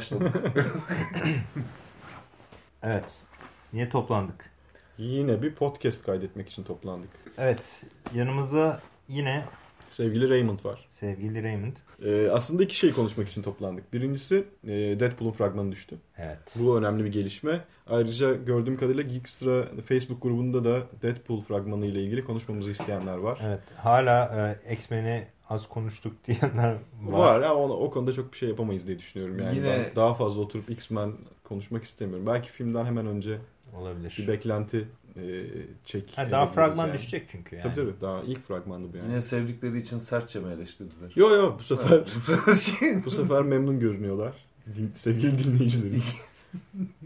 başladık. Evet. Niye toplandık? Yine bir podcast kaydetmek için toplandık. Evet. Yanımızda yine Sevgili Raymond var. sevgili Raymond. Ee, aslında iki şey konuşmak için toplandık. Birincisi e, Deadpool'un fragmanı düştü. Evet. Bu önemli bir gelişme. Ayrıca gördüğüm kadarıyla Geekstra Facebook grubunda da Deadpool fragmanı ile ilgili konuşmamızı isteyenler var. Evet. Hala e, X-Men'i az konuştuk diyenler var. Var ya o, o konuda çok bir şey yapamayız diye düşünüyorum. Yani Yine- ben daha fazla oturup X-Men konuşmak istemiyorum. Belki filmden hemen önce Olabilir. bir beklenti e, çek. Ha, daha fragman yani. düşecek çünkü yani. Tabii tabii daha ilk fragmandı bu yani. Yine sevdikleri için sertçe mi eleştirdiler? Yo yo bu sefer Bu sefer şey- bu sefer memnun görünüyorlar. Din, sevgili dinleyicilerim.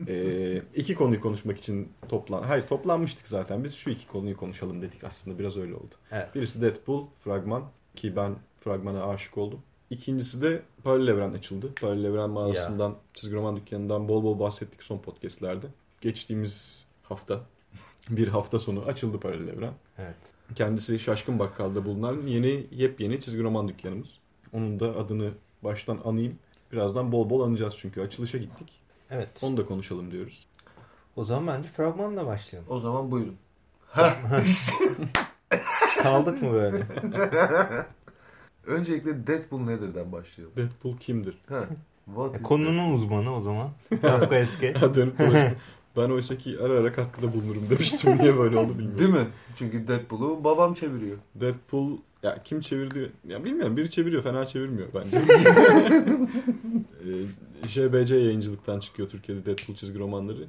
ee, iki konuyu konuşmak için toplan. Hayır toplanmıştık zaten. Biz şu iki konuyu konuşalım dedik aslında. Biraz öyle oldu. Evet. Birisi Deadpool fragman ki ben fragmana aşık oldum. İkincisi de Paralel Evren açıldı. Paralel Evren mağazasından, çizgi roman dükkanından bol bol bahsettik son podcastlerde. Geçtiğimiz hafta, bir hafta sonu açıldı Paralel Evren. Evet. Kendisi Şaşkın Bakkal'da bulunan yeni yepyeni çizgi roman dükkanımız. Onun da adını baştan anayım. Birazdan bol bol anacağız çünkü açılışa gittik. Evet. Onu da konuşalım diyoruz. O zaman bence fragmanla başlayalım. O zaman buyurun. Kaldık mı böyle? Öncelikle Deadpool nedirden başlayalım. Deadpool kimdir? Ha. What is Konunun uzmanı o zaman. Kafka eski. Dönüp dolaşıp ben oysa ki ara ara katkıda bulunurum demiştim. Niye böyle oldu bilmiyorum. Değil mi? Çünkü Deadpool'u babam çeviriyor. Deadpool ya kim çevirdi? Ya bilmiyorum biri çeviriyor fena çevirmiyor bence. Ee, JBC yayıncılıktan çıkıyor Türkiye'de Deadpool çizgi romanları.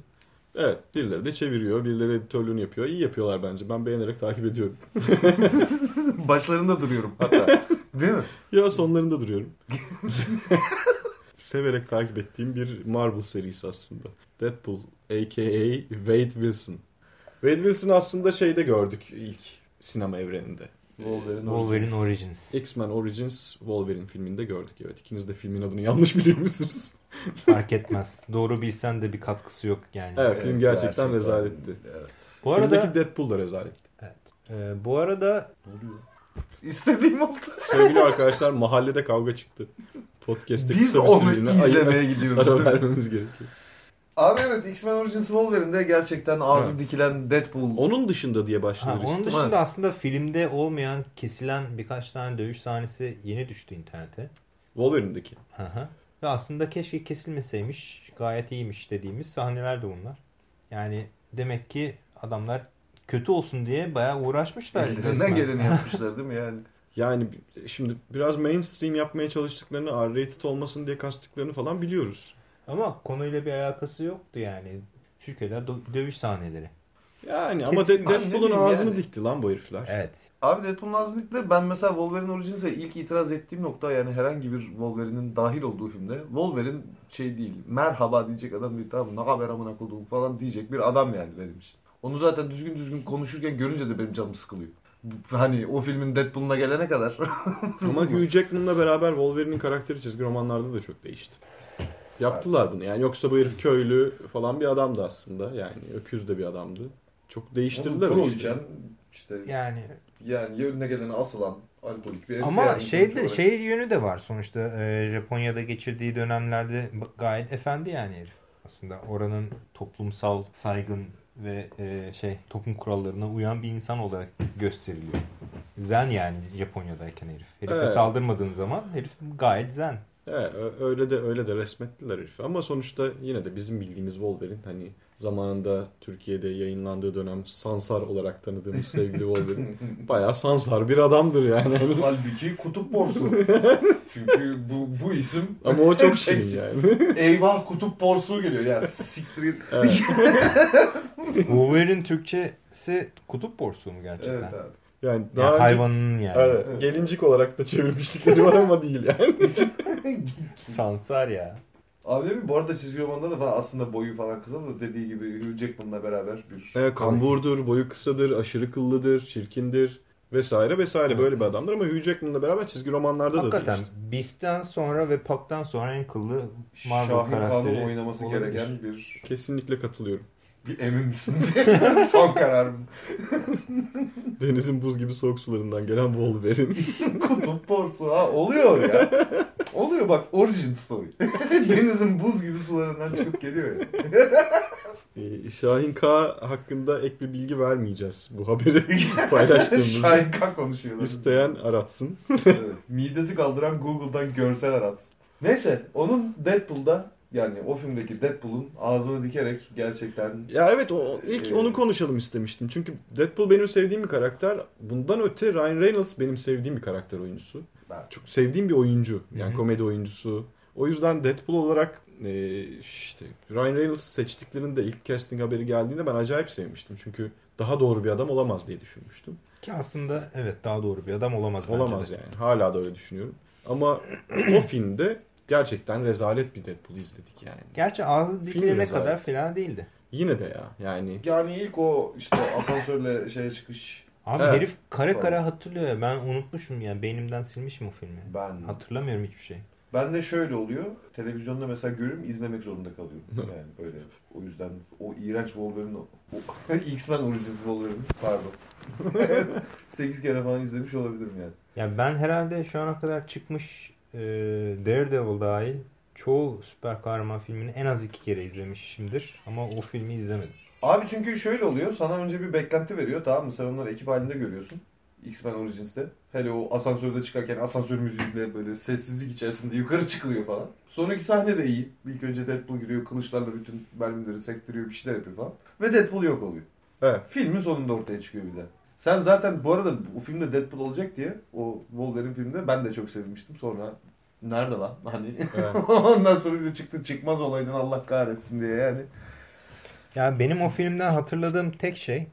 Evet birileri de çeviriyor. Birileri editörlüğünü yapıyor. İyi yapıyorlar bence. Ben beğenerek takip ediyorum. Başlarında duruyorum hatta. Değil mi? Ya sonlarında duruyorum. Severek takip ettiğim bir Marvel serisi aslında. Deadpool a.k.a. Wade Wilson. Wade Wilson'ı aslında şeyde gördük ilk sinema evreninde. Wolverine, Wolverine Origins. X-Men Origins Wolverine filminde gördük evet. İkiniz de filmin adını yanlış biliyor musunuz? Fark etmez. Doğru bilsen de bir katkısı yok yani. Evet, film gerçekten, rezaletti. Evet. Bu arada Filmdeki Deadpool da rezaletti. e, bu arada Ne oluyor? İstediğim oldu. Sevgili arkadaşlar mahallede kavga çıktı. Podcast'te Biz kısa bir onu süreliğine ayı- izlemeye gidiyoruz. ara vermemiz gerekiyor. Abi evet X-Men Origins Wolverine'de gerçekten ağzı Evet. dikilen Deadpool. Onun dışında diye ha, başlanır. onun dışında aslında filmde olmayan kesilen birkaç tane dövüş sahnesi yeni düştü internete. Wolverine'deki. Hı hı. Ve aslında keşke kesilmeseymiş. Gayet iyiymiş dediğimiz sahneler de bunlar. Yani demek ki adamlar kötü olsun diye bayağı uğraşmışlar. Ellerinden geleni yapmışlar değil mi yani? Yani şimdi biraz mainstream yapmaya çalıştıklarını, R-rated olmasın diye kastıklarını falan biliyoruz. Ama konuyla bir alakası yoktu yani. Dö- dövüş sahneleri. Yani ama Kesin- De- Deadpool'un ağzını yani. dikti lan bu herifler. Evet. Abi Deadpool'un ağzını diktiler. Ben mesela Wolverine Origins'e ilk itiraz ettiğim nokta yani herhangi bir Wolverine'in dahil olduğu filmde Wolverine şey değil. Merhaba diyecek adam değil. Tamam ne haber amına koduğum falan diyecek bir adam yani benim için. Onu zaten düzgün düzgün konuşurken görünce de benim canım sıkılıyor. Hani o filmin Deadpool'una gelene kadar. Ama Hugh Jackman'la beraber Wolverine'in karakteri çizgi romanlarda da çok değişti. Yaptılar bunu yani. Yoksa bu herif köylü falan bir adamdı aslında. Yani öküz de bir adamdı. Çok değiştirdiler Onu proyken işte Yani yani önüne gelene asılan alkolik bir ama yani şey de şey yönü de var sonuçta e, Japonya'da geçirdiği dönemlerde gayet efendi yani herif. Aslında oranın toplumsal saygın ve e, şey toplum kurallarına uyan bir insan olarak gösteriliyor. Zen yani Japonya'dayken herif. Herife Evet. saldırmadığın zaman herif gayet zen. Evet, öyle de öyle de resmettiler herifi. Ama sonuçta yine de bizim bildiğimiz Wolverine hani zamanında Türkiye'de yayınlandığı dönem Sansar olarak tanıdığımız sevgili Wolverine bayağı Sansar bir adamdır yani. Halbuki kutup borsu. Çünkü bu, bu isim Ama o çok şirin yani. Eyvah kutup porsuğu geliyor ya siktir git. Evet. Wolverine Türkçesi kutup borsuğu mu gerçekten? Evet abi. Yani daha Yani önce hayvanın yani. Evet, Evet. gelincik olarak da çevirmişlikleri var ama değil yani. Sansar ya. Abi değil mi? Bu arada çizgi romanda da falan aslında boyu falan kısa da dediği gibi Hugh Jackman'la beraber bir... Evet, kamburdur, boyu kısadır, aşırı kıllıdır, çirkindir vesaire vesaire Evet. böyle bir adamdır ama Hugh Jackman'la beraber çizgi romanlarda Hakikaten da değişti. Beast'ten sonra ve Puck'tan sonra en kıllı Marvel Şahin karakteri Kanun oynaması olabilir. gereken bir... Kesinlikle katılıyorum. bir emin misin? Son kararım. Denizin buz gibi soğuk sularından gelen Wolverine. Kutup porsuğu ha oluyor ya. Oluyor bak origin story. Denizin buz gibi sularından çıkıp geliyor ya. Ee, Şahin K hakkında ek bir bilgi vermeyeceğiz bu haberi paylaştığımızda. Şahin K konuşuyor. İsteyen aratsın. Evet. Midesi kaldıran Google'dan görsel aratsın. Neyse onun Deadpool'da yani o filmdeki Deadpool'un ağzını dikerek gerçekten Ya evet o ilk Ee, onu konuşalım istemiştim. Çünkü Deadpool benim sevdiğim bir karakter. Bundan öte Ryan Reynolds benim sevdiğim bir karakter oyuncusu. ben Çok sevdiğim bir oyuncu. Yani Hı hı. komedi oyuncusu. O yüzden Deadpool olarak e, işte Ryan Reynolds seçtiklerinde ilk casting haberi geldiğinde ben acayip sevmiştim. Çünkü daha doğru bir adam olamaz diye düşünmüştüm. Ki aslında evet daha doğru bir adam olamaz bence Olamaz de. yani. Hala da öyle düşünüyorum. Ama o filmde gerçekten rezalet bir Deadpool izledik yani. Gerçi ağzı dikilene kadar fena değildi. Yine de ya yani yani ilk o işte asansörle şeye çıkış Abi Evet. herif kare Tamam. kare hatırlıyor ya. Ben unutmuşum yani. Beynimden silmişim o filmi. ben Hatırlamıyorum hiçbir şey. ben de şöyle oluyor. Televizyonda mesela görüyorum izlemek zorunda kalıyorum. Yani böyle o yüzden o iğrenç Wolverine o, X-Men Origins Wolverine pardon. 8 kere falan izlemiş olabilirim yani. Yani ben herhalde şu ana kadar çıkmış e, Daredevil dahil çoğu süper kahraman filmini en az iki kere izlemişimdir. Ama o filmi izlemedim. Abi çünkü şöyle oluyor. Sana önce bir beklenti veriyor. Tamam mı? Sen onları ekip halinde görüyorsun. X-Men Origins'te. Hele o asansörde çıkarken asansör müziğiyle böyle sessizlik içerisinde yukarı çıkılıyor falan. Sonraki sahne de iyi. İlk önce Deadpool giriyor. Kılıçlarla bütün mermileri sektiriyor. Bir şeyler yapıyor falan. Ve Deadpool yok oluyor. evet. Filmin sonunda ortaya çıkıyor bir de. Sen zaten bu arada o filmde Deadpool olacak diye o Wolverine filmde ben de çok sevmiştim. Sonra nerede lan? Hani Evet. ondan sonra bir de çıktı çıkmaz olaydın Allah kahretsin diye yani. Ya benim o filmden hatırladığım tek şey,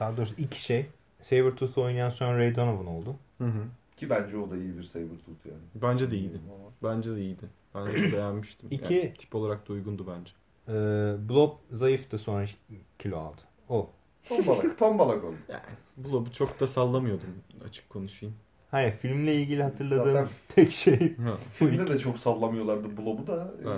daha doğrusu iki şey. Sabretooth oynayan son Ray Donovan oldu. Hı hı. Ki bence o da iyi bir Sabretooth yani. Bence de iyiydi. Bence de iyiydi. Ben de beğenmiştim. İki- Yani tip olarak da uygundu bence. Ee, Blob zayıftı sonra kilo aldı. O. Tombalak, tombalak oldu. Blob'u çok da sallamıyordum açık konuşayım. Hayır filmle ilgili hatırladığım Zaten- tek şey. Filmde de çok sallamıyorlardı Blob'u da. Ha. Ee,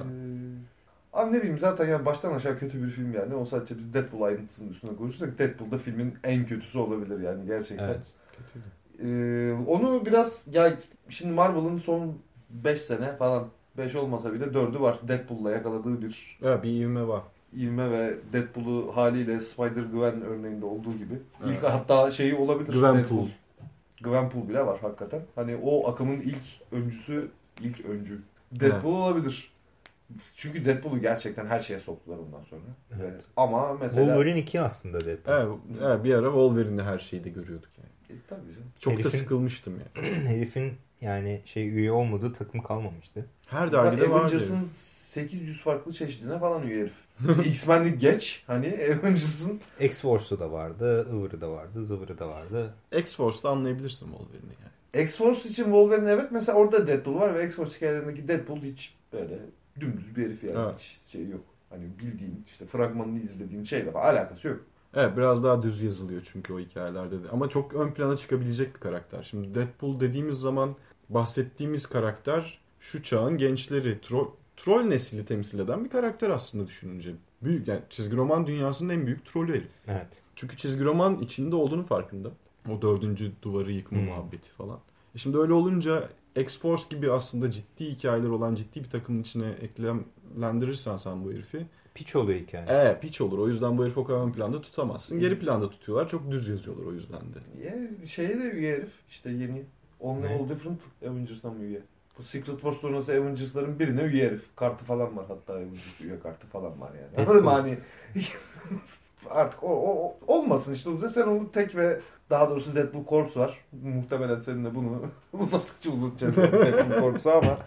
abi ne bileyim zaten yani baştan aşağı kötü bir film yani. O sadece biz Deadpool ayrıntısının üstüne konuşursak Deadpool da filmin en kötüsü olabilir yani gerçekten. Evet. Kötüydü. Ee, onu biraz ya şimdi Marvel'ın son 5 sene falan 5 olmasa bile 4'ü var. Deadpool'la yakaladığı bir Evet bir ivme var. İvme ve Deadpool'u haliyle Spider-Gwen örneğinde olduğu gibi. İlk Evet. hatta şeyi olabilir. Gwenpool. Deadpool. Gwenpool bile var hakikaten. Hani o akımın ilk öncüsü, ilk öncü. Deadpool olabilir. Çünkü Deadpool'u gerçekten her şeye soktular ondan sonra. Evet. Ve- ama mesela... Wolverine 2 aslında Deadpool. Evet, evet, bir ara Wolverine'de her şeyi de görüyorduk yani. E, tabii canım. Çok da Herifin- sıkılmıştım yani. Herifin yani şey üye olmadığı takım kalmamıştı. Her dergide vardı. Avengers'ın 800 farklı çeşidine falan üye herif. X-Men'i geç. Hani Avengers'ın X-Force'u da vardı, Ivır'ı da vardı, Zıvır'ı da vardı. X-Force'da anlayabilirsin Wolverine'i yani. X-Force için Wolverine evet mesela orada Deadpool var ve X-Force hikayelerindeki Deadpool hiç böyle dümdüz bir herif yani. Evet. Hiç şey yok. Hani bildiğin işte fragmanını izlediğin şeyle alakası yok. Evet biraz daha düz yazılıyor çünkü o hikayelerde de. Ama çok ön plana çıkabilecek bir karakter. Şimdi Deadpool dediğimiz zaman bahsettiğimiz karakter şu çağın gençleri, troll, troll nesli temsil eden bir karakter aslında düşününce. Büyük yani çizgi roman dünyasının en büyük trollü herif. Evet. Çünkü çizgi roman içinde olduğunu farkında. O dördüncü duvarı yıkma Hmm. muhabbeti falan. E şimdi öyle olunca X-Force gibi aslında ciddi hikayeler olan ciddi bir takımın içine eklemlendirirsen sen bu herifi. Piç oluyor hikaye. Evet piç olur. O yüzden bu herifi o kadar ön planda tutamazsın. Geri planda tutuyorlar. Çok düz yazıyorlar o yüzden de. Ya, şeye de üye herif. İşte yeni Only? All Different Avengers'dan üye? Bu Secret Wars sonrası Avengers'ların birine üye herif. Kartı falan var hatta Avengers üye kartı falan var yani. Anladın mı hani? Artık o, o, olmasın işte. O Sen onu tek ve daha doğrusu Deadpool Corps var. Muhtemelen seninle bunu uzattıkça uzatacağız Deadpool Corps'u ama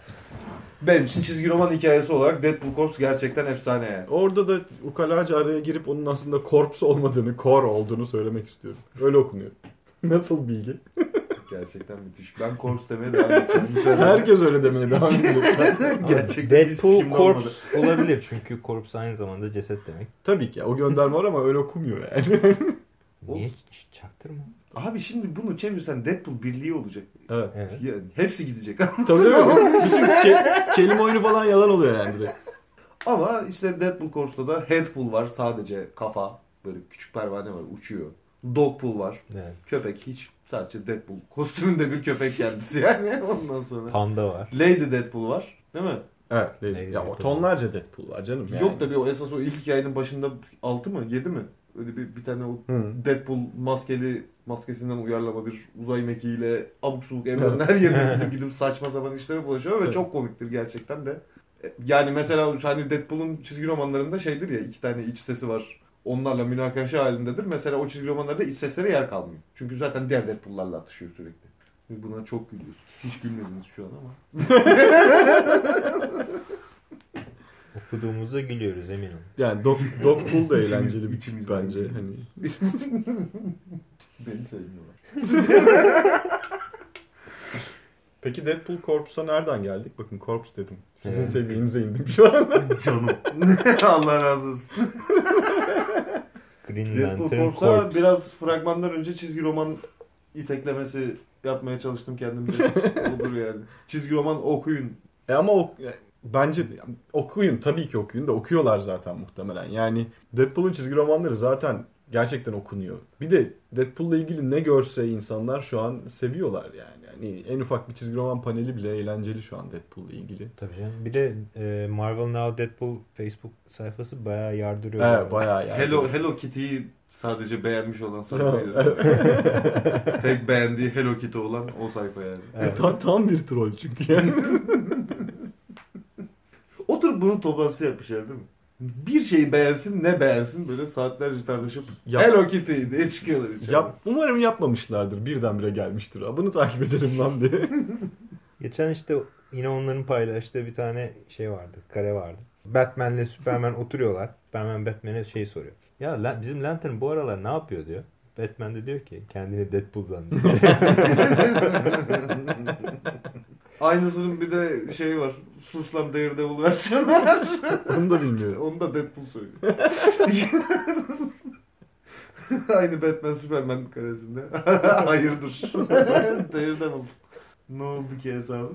benim için çizgi roman hikayesi olarak Deadpool Corps gerçekten efsane yani. Orada da ukalaca araya girip onun aslında korps olmadığını, kor olduğunu söylemek istiyorum. Öyle okunuyor. Nasıl bilgi? Gerçekten müthiş. Ben Corps demeye devam edeceğim. Herkes öyle demeye devam ediyor. Gerçekten Deadpool. Corpse olabilir çünkü Corpse aynı zamanda ceset demek. Tabii ki o gönderme var ama öyle okumuyor yani. Niye? Çaktırma. Abi şimdi bunu çevirsen Deadpool birliği olacak. evet. Evet. Yani hepsi gidecek. Tabii tabii. Ke- kelime oyunu falan yalan oluyor yani direkt. Ama işte Deadpool Corps'ta da Headpool var sadece kafa. Böyle küçük pervane var uçuyor. Dogpool var. Evet. Köpek hiç sadece Deadpool. Kostümünde bir köpek kendisi yani ondan sonra. Panda var. Lady Deadpool var değil mi? Evet. değil. Lady ya o Deadpool. tonlarca Deadpool var canım. Yani. Yok tabii o esas o ilk hikayenin başında 6 mı 7 mi? Öyle bir, bir tane o Hı. Deadpool maskeli maskesinden uyarlama bir uzay mekiğiyle abuk subuk evrenin her yerine gidip gidip saçma sapan işlere bulaşıyor ve Evet. çok komiktir gerçekten de. E, Yani mesela hani Deadpool'un çizgi romanlarında şeydir ya iki tane iç sesi var. Onlarla münakaşa halindedir. Mesela o çizgi romanlarda iç seslere yer kalmıyor. Çünkü zaten diğer Deadpool'larla atışıyor sürekli. Buna çok gülüyorsun. Hiç gülmediniz şu an ama. Okuduğumuzda gülüyoruz eminim. Yani Dog, Dogpool da İçimiz- eğlenceli bir içimiz bence. Hani Beni sevmiyorlar. Peki Deadpool Corpse'a nereden geldik? Bakın Corpse dedim. Sizin Evet. seviyenize indim şu an. Canım. Allah razı olsun. Green Deadpool Lantern Corpse'a Corps. biraz fragmandan önce çizgi roman iteklemesi yapmaya çalıştım kendimce. Olur yani. Çizgi roman okuyun. E ama o, bence okuyun tabii ki okuyun da okuyorlar zaten muhtemelen. Yani Deadpool'un çizgi romanları zaten gerçekten okunuyor. Bir de Deadpool'la ilgili ne görse insanlar şu an seviyorlar yani. Yani en ufak bir çizgi roman paneli bile eğlenceli şu an Deadpool'la ilgili. Tabii canım. Bir de e, Marvel Now Deadpool Facebook sayfası bayağı yardırıyor. Evet bayağı yani. Hello Hello Kitty'yi sadece beğenmiş olan sayfaydı. Tek beğendiği Hello Kitty olan o sayfa yani. Evet. tam, tam bir troll çünkü yani. Oturup bunun toplantısı yapmışlar değil mi? Bir şeyi beğensin ne beğensin böyle saatlerce tartışıp Yap- Hello Kitty diye çıkıyorlar içeri. Yap, umarım yapmamışlardır. Birdenbire gelmiştir. Aa, Bunu takip edelim lan diye. Geçen işte yine onların paylaştığı bir tane şey vardı. Kare vardı. Batman'le Superman oturuyorlar. Superman Batman'e şey soruyor. Ya lan bizim Lantern bu aralar ne yapıyor diyor. Batman de diyor ki kendini Deadpool zannediyor. Aynısının bir de şeyi var. Sus lan Daredevil versiyonu var. Onu da bilmiyorum. Onu da Deadpool söylüyor. Aynı Batman Superman karesinde. Hayırdır. Daredevil. Ne oldu ki hesabı?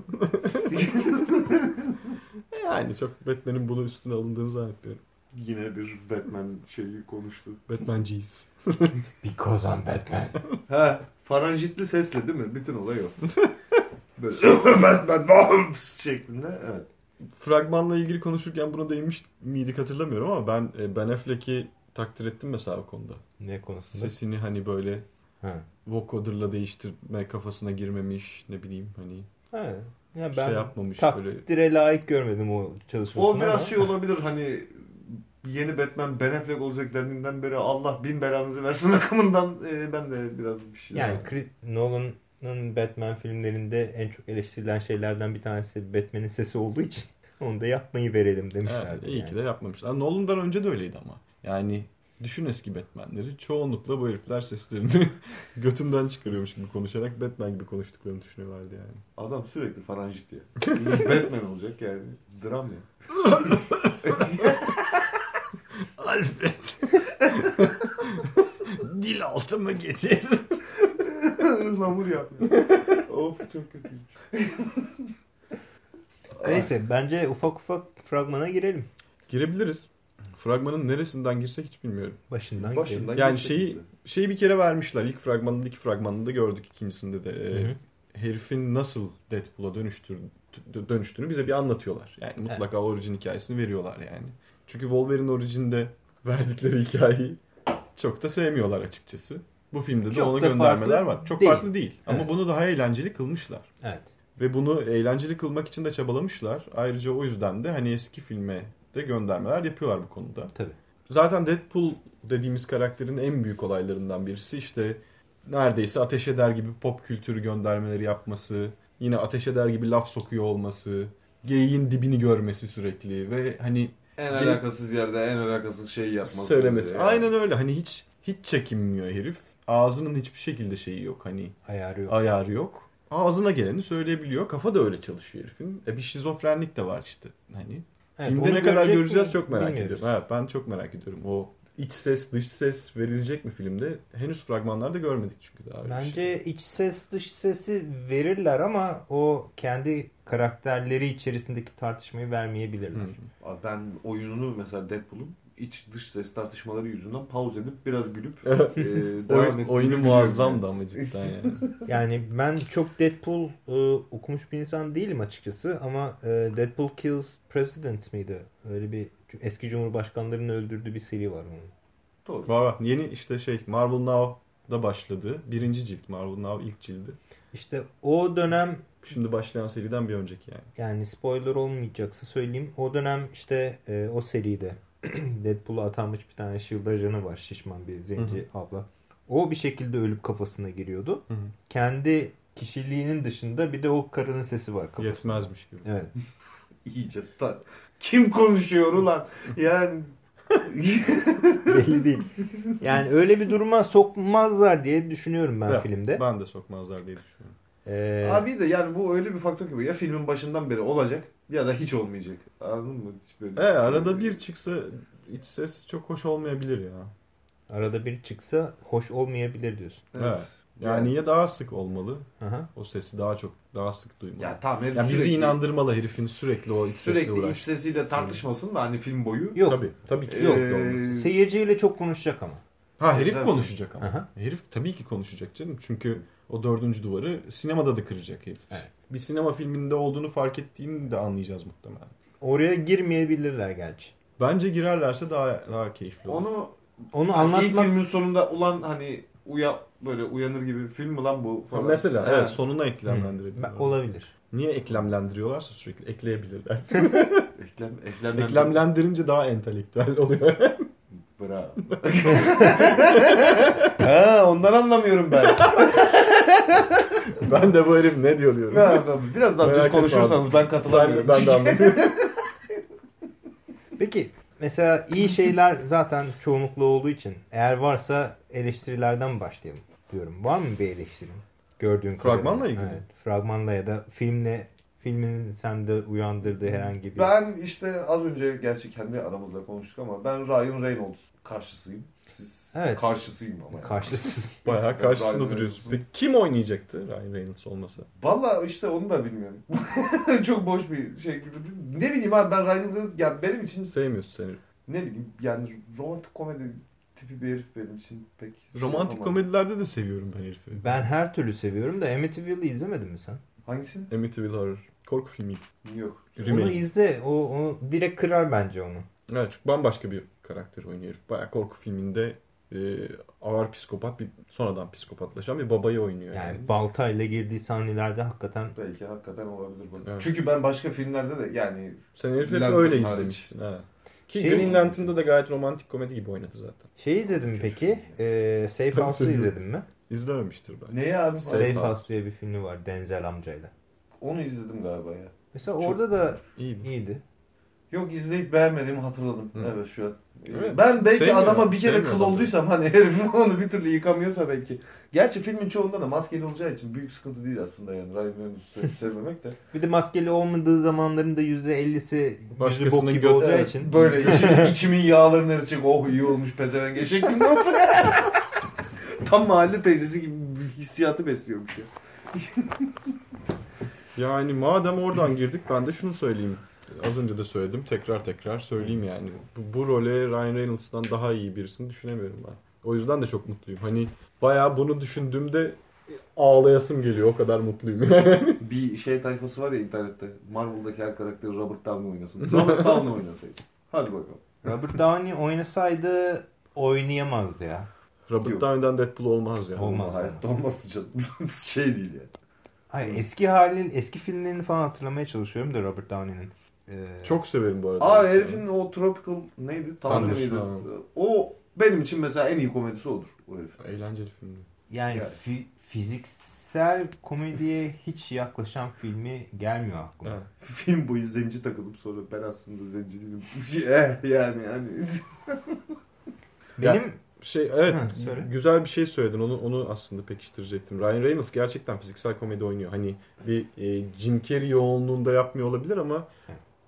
Yani çok Batman'in bunu üstüne alındığını zannetmiyorum. Yine bir Batman şeyi konuştu. Batmanciyiz. Because I'm Batman. Ha, faranjitli sesle değil mi? Bütün olay o. Böyle Batman Bombs şeklinde. Evet. Fragmanla ilgili konuşurken buna değinmiş miydik hatırlamıyorum ama ben e, Ben Affleck'i takdir ettim mesela o konuda. Ne konusunda? Sesini hani böyle Ha. vocoder'la değiştirme kafasına girmemiş ne bileyim hani Ha. Ya ben şey yapmamış böyle. takdire layık görmedim o çalışmasını O biraz ama- şey olabilir hani yeni Batman Ben Affleck olacak dendiğinden beri Allah bin belanızı versin akımından e, ben de biraz bir şey Yani Chris- Nolan'ın Batman filmlerinde en çok eleştirilen şeylerden bir tanesi Batman'in sesi olduğu için onu da yapmayı verelim demişlerdi. Evet, iyi yani. ki de yapmamışlar. Nolan'dan önce de öyleydi ama. Yani düşün eski Batman'leri. Çoğunlukla bu herifler seslerini götünden çıkarıyormuş gibi konuşarak Batman gibi konuştuklarını düşünüyorlardı yani. Adam sürekli faranjit ya. Batman olacak yani. Dram ya. Alfred. Dil altımı getir. Hamur yapıyor. of çok kötüymüş. Neyse bence ufak ufak fragmana girelim. Girebiliriz. Fragmanın neresinden girsek hiç bilmiyorum. Başından, Başından girelim. Yani girsek şeyi bize. şeyi bir kere vermişler. İlk fragmanında iki fragmanında da gördük ikincisinde de. Ee, Hı hı. herifin nasıl Deadpool'a dönüştür, dö- dönüştüğünü bize bir anlatıyorlar. Yani mutlaka orijin hikayesini veriyorlar yani. Çünkü Wolverine orijinde verdikleri hikayeyi çok da sevmiyorlar açıkçası. Bu filmde de Çok ona da göndermeler farklı var. Çok değil. farklı değil. Ama Evet. bunu daha eğlenceli kılmışlar. Evet. Ve bunu eğlenceli kılmak için de çabalamışlar. Ayrıca o yüzden de hani eski filme de göndermeler yapıyorlar bu konuda. Tabii. Zaten Deadpool dediğimiz karakterin en büyük olaylarından birisi işte neredeyse ateş eder gibi pop kültürü göndermeleri yapması, yine ateş eder gibi laf sokuyor olması, geyiğin dibini görmesi sürekli ve hani En alakasız yerde en alakasız şey yapması. söylemesi. böyle Aynen öyle. Hani hiç hiç çekinmiyor herif. Ağzının hiçbir şekilde şeyi yok. Hani Ayarı yok. ayarı yok. Ağzına geleni söyleyebiliyor. Kafa da öyle çalışıyor herifin. E bir şizofrenlik de var işte. Hani Evet, Filmde ne kadar göreceğiz mi? çok merak Bilmiyoruz. ediyorum. Evet ben çok merak ediyorum. O iç ses dış ses verilecek mi filmde? Henüz fragmanlarda görmedik çünkü daha öyle bir şey. Bence iç ses dış sesi verirler ama o kendi karakterleri içerisindeki tartışmayı vermeyebilirler. Hı. Ben oyununu mesela Deadpool'un iç dış ses tartışmaları yüzünden pause edip biraz gülüp e, devam Oyun, oyunu muazzamdı yani. ama cidden yani. Yani ben çok Deadpool e, okumuş bir insan değilim açıkçası ama e, Deadpool Kills President miydi? Öyle bir eski cumhurbaşkanlarını öldürdüğü bir seri var onun. Doğru. Var var. Yeni işte şey Marvel Now'da başladı. Birinci cilt Marvel Now ilk cildi. İşte o dönem Şimdi başlayan seriden bir önceki yani. yani spoiler olmayacaksa söyleyeyim. O dönem işte e, o seride Deadpool'a atanmış bir tane shield ajanı var. Şişman bir zenci abla. O bir şekilde ölüp kafasına giriyordu. Hı hı. Kendi kişiliğinin dışında bir de o karının sesi var kafasında. Yetmezmiş gibi. Evet. İyice ta- Kim konuşuyor ulan? Yani Belli değil. Yani öyle bir duruma sokmazlar diye düşünüyorum ben Ya, filmde. Ben de sokmazlar diye düşünüyorum. Ee, Abi de yani bu öyle bir faktör ki ya filmin başından beri olacak ya da hiç olmayacak. Anladın mı? Hiç böyle E arada bir çıksa iç ses çok hoş olmayabilir ya. arada bir çıksa hoş olmayabilir diyorsun. Evet. Evet. Yani ya daha sık olmalı. Aha. O sesi daha çok daha sık duymalı. Ya tamam herif Yani bizi sürekli, inandırmalı herifin sürekli o iç sesle sürekli iç sesiyle tartışmasın da hani film boyu. Yok. Tabii. Tabii ki Ee, sürekli olması. Seyirciyle çok konuşacak ama. Ha herif Evet. konuşacak ama. Aha. Herif tabii ki konuşacak canım. Çünkü o dördüncü duvarı sinemada da kıracak herif. Evet. Bir sinema filminde olduğunu fark ettiğini de anlayacağız muhtemelen. Oraya girmeyebilirler gerçi. Bence girerlerse daha daha keyifli olur. Onu Onu hani ilk anlatmak filmin sonunda ulan hani uya böyle uyanır gibi film mi lan bu falan. Mesela Ha. evet sonuna eklemlendirebilirler. Olabilir. Niye eklemlendiriyorlarsa sürekli ekleyebilirler. Eklem, eklemler. Eklemlendirince daha entelektüel oluyor. Bravo. ha ondan anlamıyorum ben. ben de bu herif ne diyor diyorum. Ben- Biraz daha Merak düz konuşursanız abi. ben Ben, katılamıyorum. ben de anlamıyorum. Peki mesela iyi şeyler zaten çoğunlukla olduğu için eğer varsa eleştirilerden başlayalım diyorum. Var mı bir eleştirin? Gördüğün Fragmanla kadarıyla? ilgili. Evet, fragmanla ya da filmle filmin sende uyandırdığı herhangi bir Ben işte az önce gerçi kendi aramızda konuştuk ama ben Ryan Reynolds karşısıyım. Siz Evet. karşısıyım ama. yani. karşısız. Bayağı karşısında duruyorsun. Peki kim oynayacaktı Ryan Reynolds olmasa? Valla işte onu da bilmiyorum. Çok boş bir şey gibi. Ne bileyim abi ben Ryan Reynolds ya benim için Sevmiyorsun seni. ne bileyim yani romantik komedi tipi bir herif benim için pek şey Romantik yapamadım. komedilerde de seviyorum ben herifi. Ben her türlü seviyorum da Amityville'ı izlemedin mi sen? Hangisi? Amityville Horror. Korku filmi. Yok. Remake. Onu izle. O, o direkt kırar bence onu. Evet çünkü bambaşka bir karakter oynuyor herif. Bayağı korku filminde e, ağır psikopat bir sonradan psikopatlaşan bir babayı oynuyor. Yani Yani. baltayla girdiği sahnelerde hakikaten Belki hakikaten olabilir bak. Evet. Çünkü ben başka filmlerde de yani Sen herifi hep öyle hariç. izlemişsin. Ha. Ki Şey- Green Lantern'da da gayet romantik komedi gibi oynadı zaten. şey izledin mi peki? Ee, Safe Ben House'u izledin mi? İzlememiştir belki. neye abi? Safe Safe House. House diye bir filmi var Denzel amcayla. Onu izledim galiba ya. Mesela Çok- orada da İyi iyiydi. Yok izleyip beğenmediğimi hatırladım. Hı. Evet şu an. Evet. Ben belki Sevmiyor adama adam, bir kere kıl olduysam hani herif onu bir türlü yıkamıyorsa belki. Gerçi filmin çoğunda da maskeli olacağı için büyük sıkıntı değil aslında yani. Ryan Reynolds'u sev- sevmemek de. Bir de maskeli olmadığı zamanların da %50'si yüzü bok gibi olacağı Evet, için. Böyle içim, içimin yağlarını eritecek. Oh iyi olmuş pezevenge şeklinde. Tam mahalle teyzesi gibi bir hissiyatı besliyormuş ya. Yani madem oradan girdik ben de şunu söyleyeyim. Az önce de söyledim. Tekrar tekrar söyleyeyim yani. Bu, bu role Ryan Reynolds'tan daha iyi birisini düşünemiyorum ben. O yüzden de çok mutluyum. Hani bayağı bunu düşündüğümde ağlayasım geliyor. O kadar mutluyum. Bir şey tayfası var ya internette. Marvel'daki her karakteri Robert Downey oynasın. Robert Downey oynasaydı. Hadi bakalım. Robert Downey oynasaydı oynayamazdı ya. Robert Yok. Downey'den Deadpool olmaz yani. Olmaz. Hayatta olmaz canım. şey değil yani. Hayır eski halin, eski filmlerini falan hatırlamaya çalışıyorum da Robert Downey'nin. Ee, Çok severim bu arada. Aa herifin o Tropical neydi? Tanrı mıydı? ha. O benim için mesela en iyi komedisi odur o herif. Eğlenceli film. yani Yani. fi- fiziksel komediye hiç yaklaşan filmi gelmiyor aklıma. Evet. Film boyu zenci takılıp sonra ben aslında zenci değilim. Eh, yani yani. Benim Şey evet söyle. güzel bir şey söyledin onu onu aslında pekiştirecektim. Ryan Reynolds gerçekten fiziksel komedi oynuyor. Hani bir e, Jim Carrey yoğunluğunda yapmıyor olabilir ama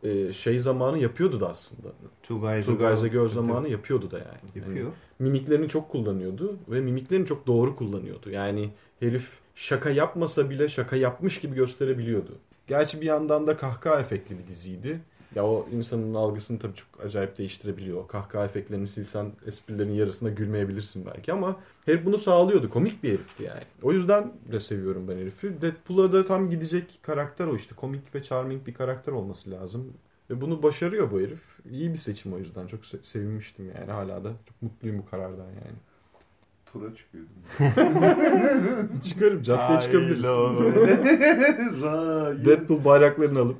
e, şey zamanı yapıyordu da aslında. A Girl Yapıyor. zamanı yapıyordu da yani. Yapıyor. Hani mimiklerini çok kullanıyordu ve mimiklerini çok doğru kullanıyordu. Yani herif şaka yapmasa bile şaka yapmış gibi gösterebiliyordu. Gerçi bir yandan da kahkaha efektli bir diziydi. Ya o insanın algısını tabii çok acayip değiştirebiliyor. O kahkaha efektlerini silsen esprilerin yarısına gülmeyebilirsin belki ama herif bunu sağlıyordu. Komik bir herifti yani. O yüzden de seviyorum ben herifi. Deadpool'a da tam gidecek karakter o işte. Komik ve charming bir karakter olması lazım. Ve bunu başarıyor bu herif. İyi bir seçim o yüzden. Çok se- sevinmiştim yani. Hala da çok mutluyum bu karardan yani. Tura çıkıyordum. Çıkarım. Caddeye çıkabiliriz. Deadpool bayraklarını alıp.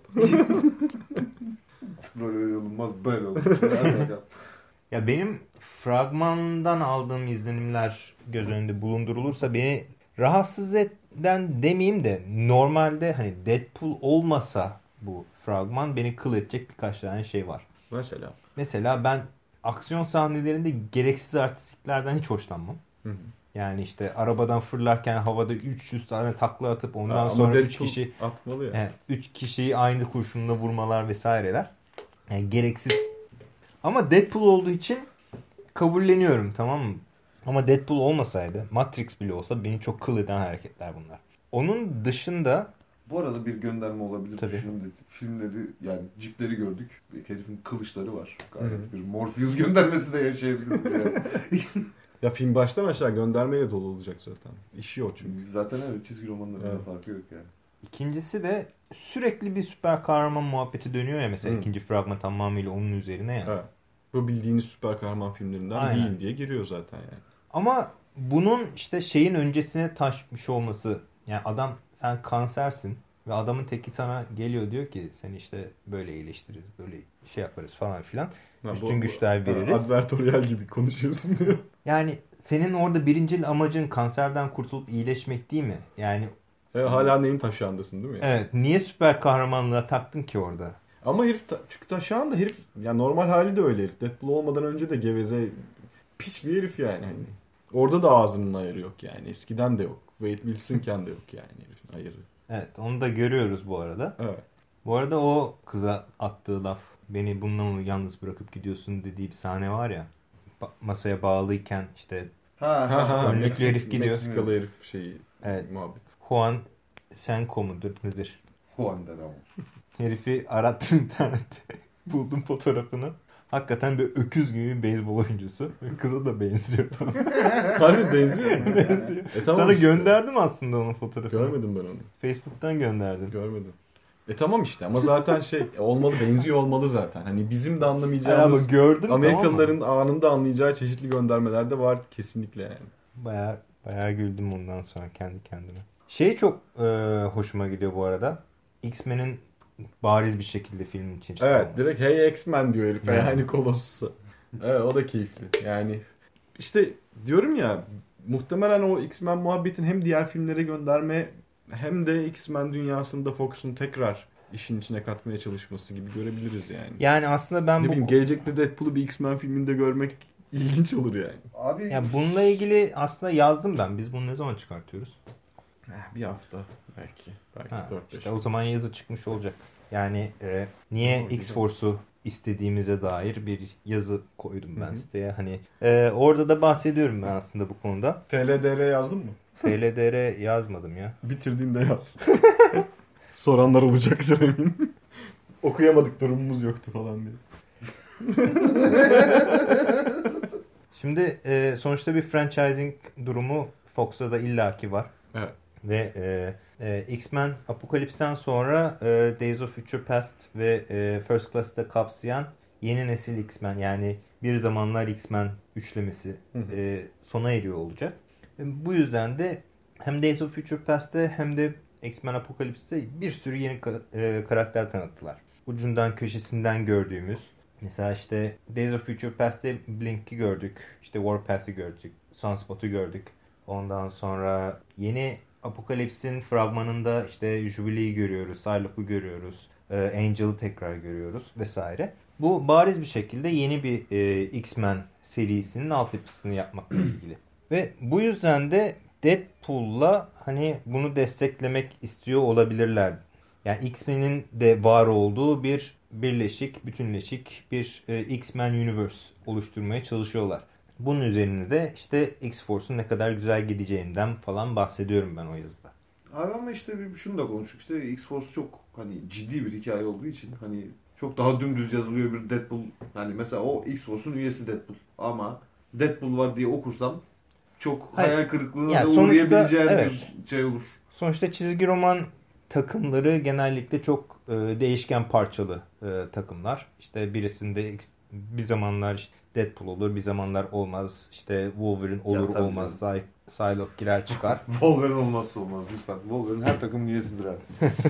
Tura öyle olmaz böyle olur. Ya benim fragmandan aldığım izlenimler göz önünde bulundurulursa beni rahatsız eden demeyeyim de normalde hani Deadpool olmasa bu fragman beni kıl edecek birkaç tane şey var. Mesela. Mesela ben aksiyon sahnelerinde gereksiz artistliklerden hiç hoşlanmam. Hı hı. Yani işte arabadan fırlarken havada 300 tane takla atıp ondan Ha, sonra 3 Deadpool kişi atmalı ya. yani üç kişiyi aynı kurşunla vurmalar vesaireler. Yani gereksiz. Ama Deadpool olduğu için kabulleniyorum tamam mı? Ama Deadpool olmasaydı Matrix bile olsa beni çok kıl eden hareketler bunlar. Onun dışında Bu arada bir gönderme olabilir Tabii. düşündüm de filmleri yani cipleri gördük. Bir herifin kılıçları var. Gayet bir Morpheus göndermesi de yaşayabiliriz yani. Ya film baştan aşağı göndermeyle dolu olacak zaten. İşi o çünkü. Zaten öyle çizgi romanlarında Evet. farkı yok yani. İkincisi de sürekli bir süper kahraman muhabbeti dönüyor ya mesela Hı. ikinci fragman tamamıyla onun üzerine ya. Evet. Bu bildiğiniz süper kahraman filmlerinden Aynen. değil diye giriyor zaten yani. Ama bunun işte şeyin öncesine taşmış olması yani adam sen kansersin ve adamın teki sana geliyor diyor ki sen işte böyle iyileştiririz böyle şey yaparız falan filan. Ha, Üstün güçler veririz. Advertorial gibi konuşuyorsun diyor. Yani senin orada birincil amacın kanserden kurtulup iyileşmek değil mi? Yani E, hala neyin taşağındasın değil mi? evet niye süper kahramanlığa taktın ki orada? Ama herif ta- çünkü taşağın da herif ya normal hali de öyle herif. Deadpool olmadan önce de geveze piç bir herif yani. Hani. Orada da ağzının ayarı yok yani. Eskiden de yok. Wade Wilson'ken de yok yani herifin ayarı. Evet onu da görüyoruz bu arada. Evet. Bu arada o kıza attığı laf beni bununla mı yalnız bırakıp gidiyorsun dediği bir sahne var ya. Ba- masaya bağlıyken işte Ha Ha ha. önlüklü Meksik- herif gidiyor. Meksikalı herif şeyi Evet. muhabbet. Juan Senko mudur nedir? Juan de Ramos. Herifi arattım internette. Buldum fotoğrafını. Hakikaten bir öküz gibi bir beyzbol oyuncusu. Kıza da benziyor. Harbi benziyor mu? benziyor. E, tamam Sana işte. gönderdim aslında onun fotoğrafını. Görmedim ben onu. Facebook'tan gönderdim. Görmedim. E tamam işte ama zaten şey olmalı benziyor olmalı zaten. Hani bizim de anlamayacağımız gördüm Amerikalıların tamam mı? anında anlayacağı çeşitli göndermeler de var kesinlikle yani. Baya, baya güldüm ondan sonra kendi kendime. Şey çok e, hoşuma gidiyor bu arada. X-Men'in bariz bir şekilde filmin için Evet çıkması. direkt hey X-Men diyor herif Evet. yani Colossus'a. Evet o da keyifli. Yani işte diyorum ya muhtemelen o X-Men muhabbetin hem diğer filmlere gönderme hem de X-Men dünyasında Fox'un tekrar işin içine katmaya çalışması gibi görebiliriz yani. Yani aslında ben ne bu bileyim gelecekte Deadpool'u bir X-Men filminde görmek ilginç olur yani. Abi ya bununla ilgili aslında yazdım ben. Biz bunu ne zaman çıkartıyoruz? Eh, Bir hafta belki. Belki Ha, 4-5 işte o zaman yazı çıkmış olacak. Yani e, niye X-Force'u istediğimize dair bir yazı koydum ben Hı hı. siteye. Hani e, orada da bahsediyorum ben aslında bu konuda. TLDR yazdın mı? TLDR yazmadım ya. Bitirdiğinde yaz. Soranlar olacaktır eminim. Okuyamadık durumumuz yoktu falan diye. Şimdi e, sonuçta bir franchising durumu Fox'ta da illaki var. Evet. Ve e, e, X-Men Apocalypse'den sonra e, Days of Future Past ve e, First Class'ı kapsayan yeni nesil X-Men yani bir zamanlar X-Men üçlemesi Hı hı. e, sona eriyor olacak. E, bu yüzden de hem Days of Future Past'te hem de X-Men Apocalypse'te bir sürü yeni ka- e, karakter tanıttılar. Ucundan köşesinden gördüğümüz mesela işte Days of Future Past'te Blink'i gördük. işte Warpath'i gördük. Sunspot'u gördük. Ondan sonra yeni Apocalypse'in fragmanında işte Jubilee'yi görüyoruz, Psylocke'u görüyoruz, e, Angel'ı tekrar görüyoruz vesaire. Bu bariz bir şekilde yeni bir e, X-Men serisinin altyapısını yapmakla ilgili. Ve bu yüzden de Deadpool'la hani bunu desteklemek istiyor olabilirler. Yani X-Men'in de var olduğu bir birleşik, bütünleşik bir e, X-Men Universe oluşturmaya çalışıyorlar. Bunun üzerine de işte X-Force'un ne kadar güzel gideceğinden falan bahsediyorum ben o yazıda. Abi ama işte bir şunu da konuştuk. İşte X-Force çok hani ciddi bir hikaye olduğu için hani çok daha dümdüz yazılıyor bir Deadpool. Yani mesela o X-Force'un üyesi Deadpool. Ama Deadpool var diye okursam çok Hayır. hayal kırıklığına Ya da sonuçta, uğrayabileceğin evet. bir şey olur. Sonuçta çizgi roman takımları genellikle çok e, değişken parçalı e, takımlar. İşte birisinde X- bir zamanlar işte Deadpool olur, bir zamanlar olmaz. İşte Wolverine olur tabii olmaz. Psy- Psylocke girer çıkar. Wolverine olmazsa olmaz lütfen. Wolverine her takımın üyesidir abi.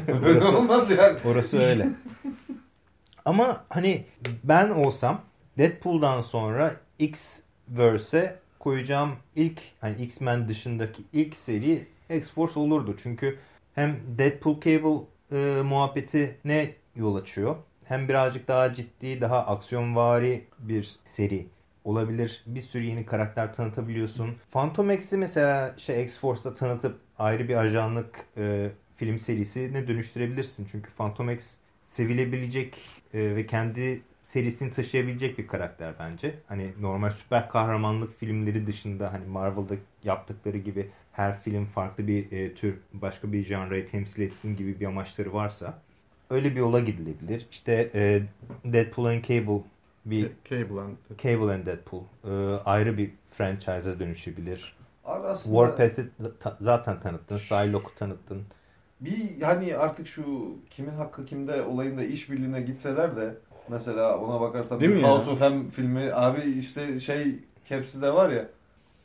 Öyle olmaz yani. Orası öyle. Ama hani ben olsam Deadpool'dan sonra X-Verse'e koyacağım ilk hani X-Men dışındaki ilk seri X-Force olurdu. Çünkü hem Deadpool Cable e, muhabbetine yol açıyor. Hem birazcık daha ciddi, daha aksiyonvari bir seri olabilir. Bir sürü yeni karakter tanıtabiliyorsun. Phantom X'i mesela şey X-Force'da tanıtıp ayrı bir ajanlık e, film serisine dönüştürebilirsin. Çünkü Phantom X sevilebilecek e, ve kendi serisini taşıyabilecek bir karakter bence. Hani normal süper kahramanlık filmleri dışında hani Marvel'da yaptıkları gibi her film farklı bir e, tür başka bir janrayı temsil etsin gibi bir amaçları varsa öyle bir yola gidilebilir. İşte e, Deadpool and Cable bir Cable and Cable and Deadpool e, ayrı bir franchise'a dönüşebilir. Abi aslında Warpath'i ta- zaten tanıttın. Psylocke'u tanıttın. bir hani artık şu kimin hakkı kimde olayında işbirliğine gitseler de mesela ona bakarsan Değil bir? House of M filmi abi işte şey Caps'i de var ya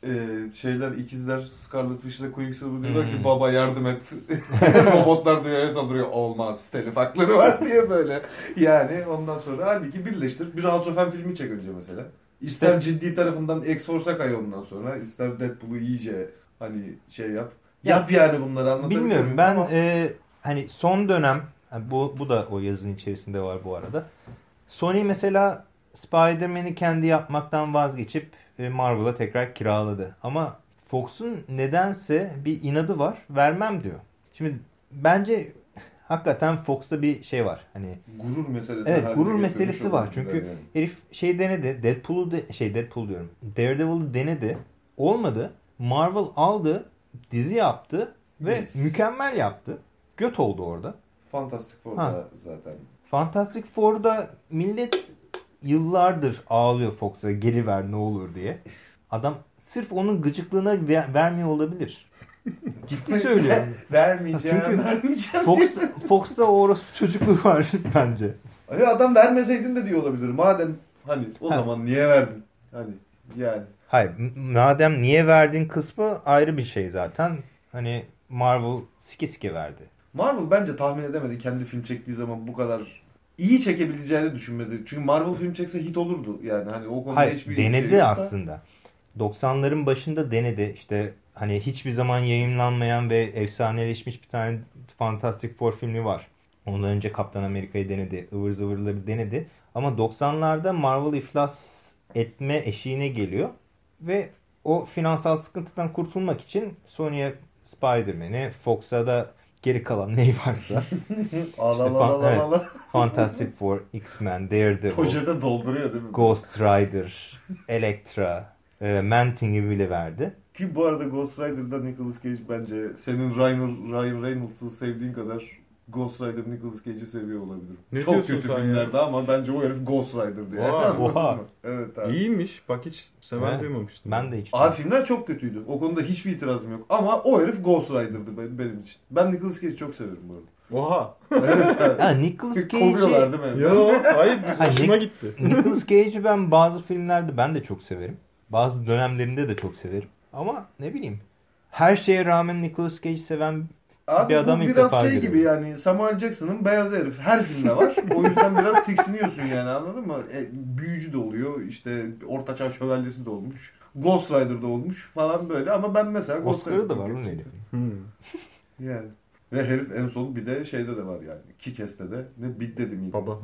e, şeyler ikizler Scarlet Witch ile Quicksilver diyorlar Hmm. ki baba yardım et. Robotlar dünyaya saldırıyor. Olmaz. Telif hakları var diye böyle. Yani ondan sonra halbuki birleştir. Bir House of M filmi çek önce mesela. İster ciddi tarafından X-Force'a kay ondan sonra. ister Deadpool'u iyice hani şey yap. Ya, Yap yani bunları anlatabiliyor Bilmiyorum ben Ama- e, hani son dönem yani bu, bu da o yazının içerisinde var bu arada. Sony mesela Spider-Man'i kendi yapmaktan vazgeçip Marvel'a tekrar kiraladı. Ama Fox'un nedense bir inadı var. Vermem diyor. Şimdi bence hakikaten Fox'ta bir şey var. Hani Gurur meselesi. Evet, gurur meselesi var. Çünkü yani. herif şey denedi. Deadpool'u de, şey Deadpool diyorum. Daredevil'ı denedi. Olmadı. Marvel aldı. Dizi yaptı ve Yes. mükemmel yaptı. Göt oldu orada. Fantastic Four'da Ha. zaten. Fantastic Four'da millet yıllardır ağlıyor Fox'a geri ver ne olur diye. Adam sırf onun gıcıklığına ver- vermiyor olabilir. Ciddi söylüyorum. vermeyeceğim, Çünkü vermeyeceğim. Fox, Fox'ta o orospu çocukluğu var bence. Hani adam vermeseydin de diyor olabilir. Madem hani o Ha. zaman niye verdin? Hani yani. Hayır, madem niye verdin kısmı ayrı bir şey zaten. Hani Marvel sike sike verdi. Marvel bence tahmin edemedi kendi film çektiği zaman bu kadar iyi çekebileceğini düşünmedi. Çünkü Marvel film çekse hit olurdu yani. Hani o konuda Hayır, hiçbir denedi şey aslında. 90'ların başında denedi. İşte hani hiçbir zaman yayınlanmayan ve efsaneleşmiş bir tane Fantastic Four filmi var. Ondan önce Kaptan Amerika'yı denedi. ıvır zıvırları denedi. Ama 90'larda Marvel iflas etme eşiğine geliyor. Ve o finansal sıkıntıdan kurtulmak için Sony'ye Spider-Man'i, Fox'a da geri kalan ne varsa Allah İşte Allah Allah evet. Allah. Fantastic Four, X-Men, Daredevil, Poşete dolduruyor değil mi? Ghost Rider, Elektra, e, Man-Thing'i bile verdi. Ki bu arada Ghost Rider'da Nicolas Cage bence senin Ryan, Ryan Reynolds'ı sevdiğin kadar Ghost Rider Nicolas Cage'i seviyor olabilir. Ne Çok kötü filmlerde ama bence o herif Ghost Rider'dı yani. Oha. Evet abi. İyiymiş. Bak hiç seven Evet. duymamıştım. Ben de hiç. Abi filmler çok kötüydü. O konuda hiçbir itirazım yok. Ama o herif Ghost Rider'dı benim, benim için. Ben Nicolas Cage'i çok severim bu arada. Oha. Evet abi. Ha, Nicolas Kovuyorlar Cage'i değil mi? Yo hayır Ay, hoşuma gitti. Nicolas Cage'i ben bazı filmlerde ben de çok severim. Bazı dönemlerinde de çok severim. Ama ne bileyim. Her şeye rağmen Nicolas Cage'i seven Abi bir adam bu ilk biraz şey gibi yani Samuel Jackson'ın beyaz herif her filmde var. o yüzden biraz tiksiniyorsun yani anladın mı? E, büyücü de oluyor işte ortaçağ şövalyesi de olmuş. Ghost Rider'da olmuş falan böyle ama ben mesela Ghost Oscar'ı da Rider'ı var herifin. Hmm. Yani. Ve herif en son bir de şeyde de var yani. Kikes'te de ne Big Daddy miydi? Baba.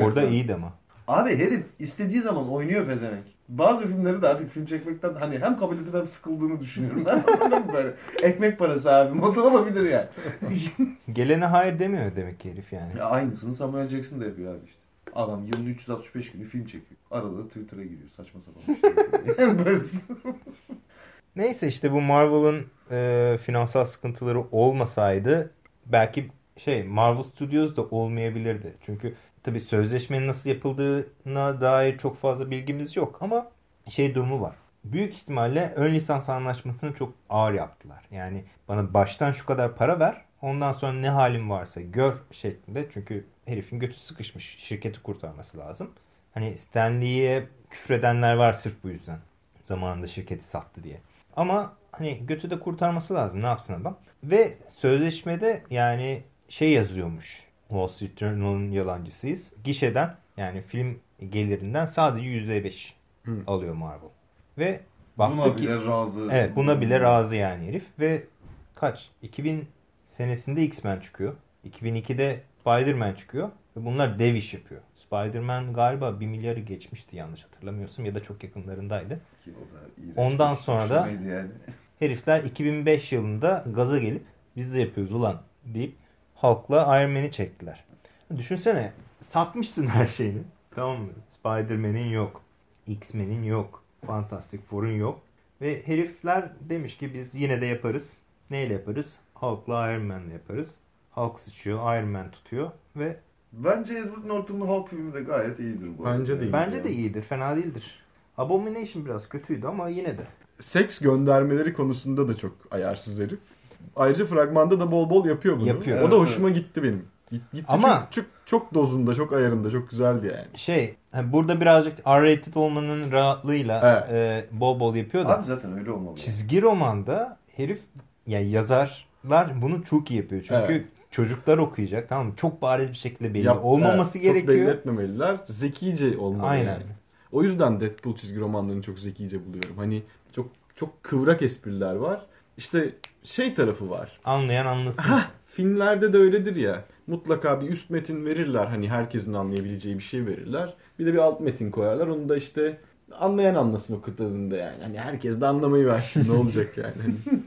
Orada iyiydi ama. Abi herif istediği zaman oynuyor pezevenk. Bazı filmleri de artık film çekmekten hani hem kabul edip hem sıkıldığını düşünüyorum. Ben böyle. Ekmek parası abi. Motor olabilir yani. Gelene hayır demiyor demek ki herif yani. Ya aynısını Samuel Jackson da yapıyor abi işte. Adam yılın 365 günü film çekiyor. Arada da Twitter'a giriyor. Saçma sapan. Bas. Neyse işte bu Marvel'ın e, finansal sıkıntıları olmasaydı belki şey Marvel Studios da olmayabilirdi. Çünkü tabii sözleşmenin nasıl yapıldığına dair çok fazla bilgimiz yok ama şey durumu var. Büyük ihtimalle ön lisans anlaşmasını çok ağır yaptılar. Yani bana baştan şu kadar para ver ondan sonra ne halim varsa gör şeklinde. Çünkü herifin götü sıkışmış şirketi kurtarması lazım. Hani Stanley'e küfredenler var sırf bu yüzden. Zamanında şirketi sattı diye. Ama hani götü de kurtarması lazım. Ne yapsın adam? Ve sözleşmede yani şey yazıyormuş. Wall Street Journal'ın yalancısıyız. Gişeden yani film gelirinden sadece %5 Hı. alıyor Marvel. Ve baktı Buna ki bile razı. evet buna bile razı yani herif ve kaç 2000 senesinde X-Men çıkıyor. 2002'de Spider-Man çıkıyor ve bunlar dev iş yapıyor. Spider-Man galiba 1 milyarı geçmişti yanlış hatırlamıyorsam ya da çok yakınlarındaydı. Ki o da Ondan bir sonra da- yani. Herifler 2005 yılında gaza gelip biz de yapıyoruz ulan deyip halkla Iron Man'i çektiler. Düşünsene satmışsın her şeyini. Tamam mı? Spider-Man'in yok. X-Men'in yok. Fantastic Four'un yok. Ve herifler demiş ki biz yine de yaparız. Neyle yaparız? Hulk'la Iron Man'le yaparız. Hulk sıçıyor, Iron Man tutuyor ve Bence Edward Norton'un Hulk filmi de gayet iyidir bu Bence arada. de iyi. bence ya. de iyidir, fena değildir. Abomination biraz kötüydü ama yine de. Seks göndermeleri konusunda da çok ayarsız herif. Ayrıca fragmanda da bol bol yapıyor bunu. Yapıyor. O da Evet, hoşuma evet. gitti benim. Git- Gitti Ama- çok, çok, çok dozunda, çok ayarında, çok güzeldi yani. Şey, hani burada birazcık R-rated olmanın rahatlığıyla e, bol bol yapıyor da. Abi zaten öyle olmalı. Çizgi romanda herif yani yazarlar bunu çok iyi yapıyor. Çünkü Evet. çocuklar okuyacak tamam mı? Çok bariz bir şekilde belli Yap- olmaması evet, Çok belli gerekiyor. etmemeliler. Zekice olmalı Aynen. yani. O yüzden Deadpool çizgi romanlarını çok zekice buluyorum. Hani çok çok kıvrak espriler var. İşte şey tarafı var. Anlayan anlasın. Hah, filmlerde de öyledir ya. Mutlaka bir üst metin verirler. Hani herkesin anlayabileceği bir şey verirler. Bir de bir alt metin koyarlar. Onu da işte anlayan anlasın o kıtadında yani. Hani herkes de anlamayı versin. ne olacak yani. Hani.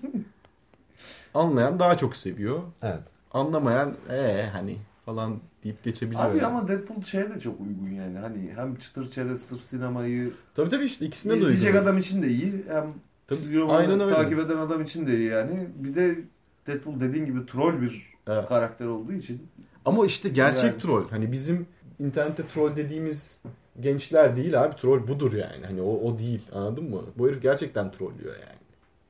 Anlayan daha çok seviyor. Evet. Anlamayan ee hani falan deyip geçebiliyor. Abi yani. ama Deadpool şeye de çok uygun yani. Hani hem çıtır çerez sırf sinemayı Tabii tabii işte ikisine de izleyecek uygun. adam için de iyi. Hem Tabii, aynen öyle. takip eden adam için de iyi yani. Bir de Deadpool dediğin gibi troll bir Evet. karakter olduğu için. Ama işte gerçek Yani. troll. Hani bizim internette troll dediğimiz gençler değil abi. Troll budur yani. Hani o, o değil. Anladın mı? Bu herif gerçekten trollüyor yani.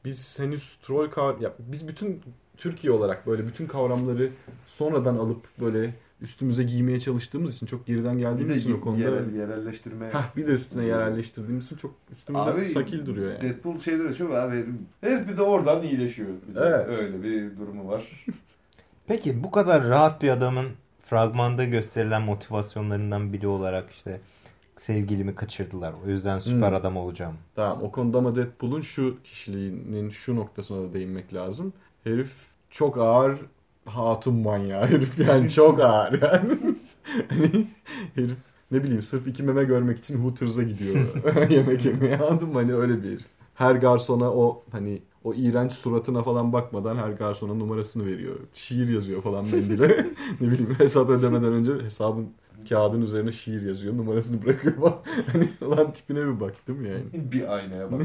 Biz henüz troll kav ya biz bütün Türkiye olarak böyle bütün kavramları sonradan alıp böyle üstümüze giymeye çalıştığımız için çok geriden Bir geldiğimiz de için o konuda yerel, yerelleştirme. Hah bir de üstüne yerelleştirdiğimiz için çok üstümüzde Abi, sakil duruyor yani. Deadpool şeyde de çok abi herif, herif bir de oradan iyileşiyor. Bir de. Evet. Öyle bir durumu var. Peki bu kadar rahat bir adamın fragmanda gösterilen motivasyonlarından biri olarak işte sevgilimi kaçırdılar. O yüzden süper Hmm. adam olacağım. Tamam o konuda ama Deadpool'un şu kişiliğinin şu noktasına da değinmek lazım. Herif çok ağır hatun manyağı herif yani çok ağır yani. hani herif ne bileyim sırf iki meme görmek için Hooters'a gidiyor yemek yemeye anladın mı hani öyle bir herif. Her garsona o hani o iğrenç suratına falan bakmadan her garsona numarasını veriyor. Şiir yazıyor falan mendile. ne bileyim hesap ödemeden önce hesabın kağıdın üzerine şiir yazıyor. Numarasını bırakıyor falan. hani lan tipine bir baktım yani. bir aynaya bak.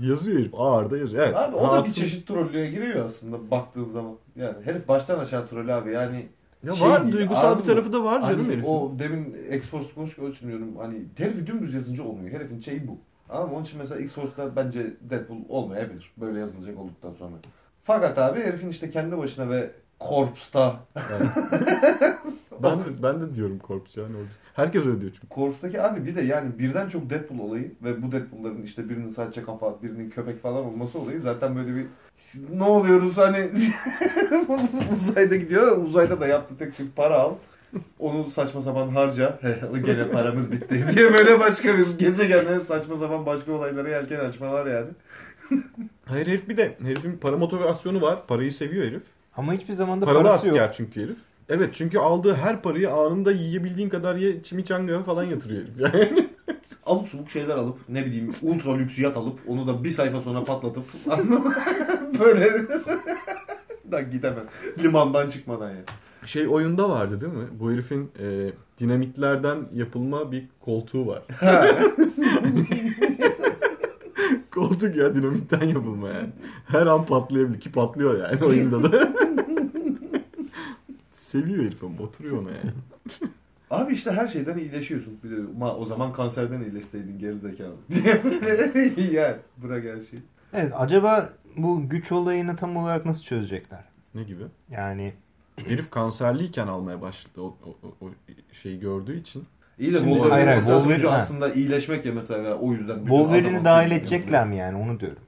Yazıyor herif. Ağır da yazıyor. Evet. Abi o da bir çeşit trollüğe giriyor aslında baktığın zaman. Yani herif baştan aşağı troll abi yani. Ya şey var değil, duygusal bir tarafı da var canım Hani herifin. o demin X-Force konuşurken öyle düşünüyorum. Hani herifi dümdüz yazınca olmuyor. Herifin şeyi bu. Ama onun için mesela X-Force'da bence Deadpool olmayabilir. Böyle yazılacak olduktan sonra. Fakat abi herifin işte kendi başına ve Corpse'da Ben, de, ben de diyorum korpus yani. Herkes öyle diyor çünkü. Corpse'daki abi bir de yani birden çok Deadpool olayı ve bu Deadpool'ların işte birinin sadece kafa, birinin köpek falan olması olayı zaten böyle bir ne oluyoruz hani uzayda gidiyor uzayda da yaptığı tek şey para al onu saçma sapan harca gene paramız bitti diye böyle başka bir gezegende saçma sapan başka olaylara yelken açmalar yani. Hayır herif bir de herifin para motivasyonu var. Parayı seviyor herif. Ama hiçbir zaman da Paralı parası asker yok. çünkü herif. Evet çünkü aldığı her parayı anında yiyebildiğin kadar ye çimiçanga falan yatırıyor herif. Yani. Abuk subuk şeyler alıp ne bileyim ultra lüks yat alıp onu da bir sayfa sonra patlatıp böyle Dan gidemem. Limandan çıkmadan yani. Şey oyunda vardı değil mi? Bu herifin e, dinamitlerden yapılma bir koltuğu var. Koltuk ya dinamitten yapılma yani. Her an patlayabilir ki patlıyor yani oyunda da. Seviyor herif ama oturuyor ona yani. Abi işte her şeyden iyileşiyorsun. Bir de ma, o zaman kanserden iyileşseydin gerizekalı. yani bırak her şeyi. Evet acaba bu güç olayını tam olarak nasıl çözecekler? ne gibi? Yani Herif kanserliyken almaya başladı o, o, o- şeyi gördüğü için. İyi de Wolverine'in esas gücü aslında iyileşmek ya mesela o yüzden. Wolverine'i dahil edecekler mi yani onu diyorum.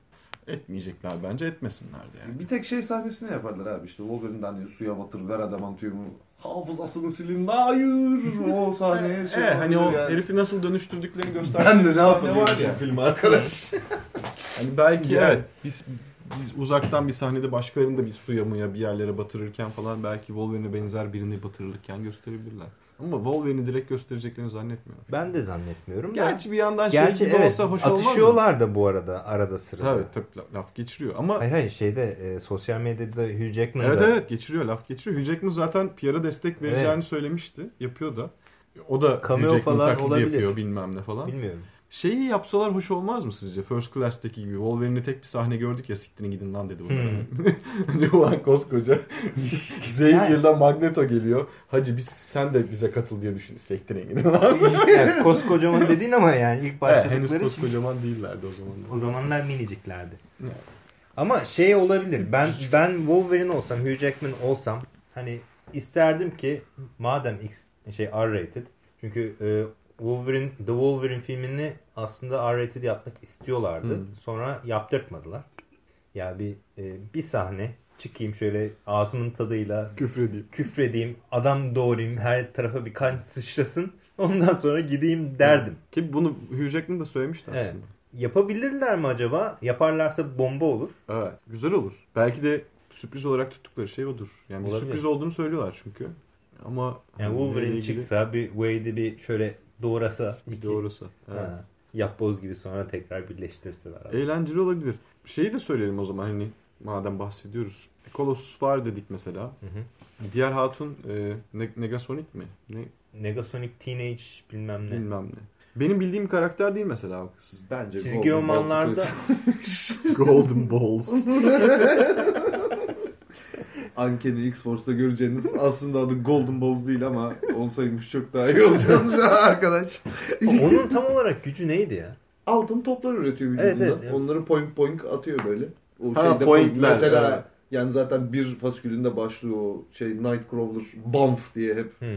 Etmeyecekler bence etmesinler de yani. Bir tek şey sahnesini yaparlar abi işte Wolverine'den hani suya batır ver adamantiumu hafızasını silin hayır o sahneye şey evet, hani o yani. herifi nasıl dönüştürdüklerini gösterdiği ben de ne hatırlıyorum ya. bu filmi arkadaş. Hani belki Yani. evet biz biz uzaktan bir sahnede başkalarını da bir suya mıya bir yerlere batırırken falan belki Wolverine'e benzer birini batırırken gösterebilirler. Ama Wolverine'i direkt göstereceklerini zannetmiyorum. Ben de zannetmiyorum da. Gerçi bir yandan şey Gerçi gibi evet olsa hoş olmaz atışıyorlar da bu arada arada sırada. Tabii tabii la- laf geçiriyor ama Hayır hayır şeyde e, sosyal medyada Hugh Jackman evet da evet geçiriyor laf geçiriyor. Hugh Jackman zaten PR'a destek vereceğini söylemişti. Yapıyor da. O da Cameo Hugh Jackman falan olabilir. yapıyor bilmem ne falan. bilmiyorum. Şeyi yapsalar hoş olmaz mı sizce? First Class'taki gibi. Wolverine'i tek bir sahne gördük ya siktirin gidin lan dedi bunlar. hani ulan koskoca Xavier'la Magneto geliyor. Hacı biz sen de bize katıl diye düşün. Siktirin gidin lan. yani koskocaman dediğin ama yani ilk Evet, henüz başladıkları için koskocaman değillerdi o zaman. o zamanlar miniciklerdi. Evet. Ama şey olabilir. Ben ben Wolverine olsam, Hugh Jackman olsam hani isterdim ki madem X şey R-rated çünkü e, Wolverine The Wolverine filmini aslında R-rated yapmak istiyorlardı. Hmm. Sonra yaptırtmadılar. Ya bir e, bir sahne çıkayım şöyle ağzımın tadıyla Küfredeyim. küfredeyim, adam doğrayayım, her tarafa bir kan sıçrasın. Ondan sonra gideyim derdim. Ki bunu Hugh Jackman da söylemişti Evet. aslında. Yapabilirler mi acaba? Yaparlarsa bomba olur. Evet. Güzel olur. Belki de sürpriz olarak tuttukları şey odur. Yani bir Olabilir. sürpriz olduğunu söylüyorlar çünkü. Ama Yani neyle Wolverine ilgili- çıksa bir Wade'i bir şöyle doğrasa. Bir iki- doğrusu. Evet. Ha, yapboz gibi sonra tekrar birleştirseler. Eğlenceli olabilir. Şeyi de söyleyelim o zaman hani madem bahsediyoruz. Colossus var dedik mesela. Hı hı. Diğer hatun e, Ne- Negasonic mi? Ne Negasonic Teenage bilmem ne. bilmem ne. Benim bildiğim karakter değil mesela o kız. Bence Çizgi Golden romanlarda Golden Balls. Uncanny X-Force'da göreceğiniz aslında adı Golden Balls değil ama olsaymış çok daha iyi olacakmış arkadaş. onun tam olarak gücü neydi ya? Altın toplar üretiyor vücudunda. Evet, evet. Onları point point atıyor böyle. O Ha, şeyde pointler, Mesela evet. yani zaten bir faskülünde başlıyor o şey Nightcrawler Bump diye hep Hmm.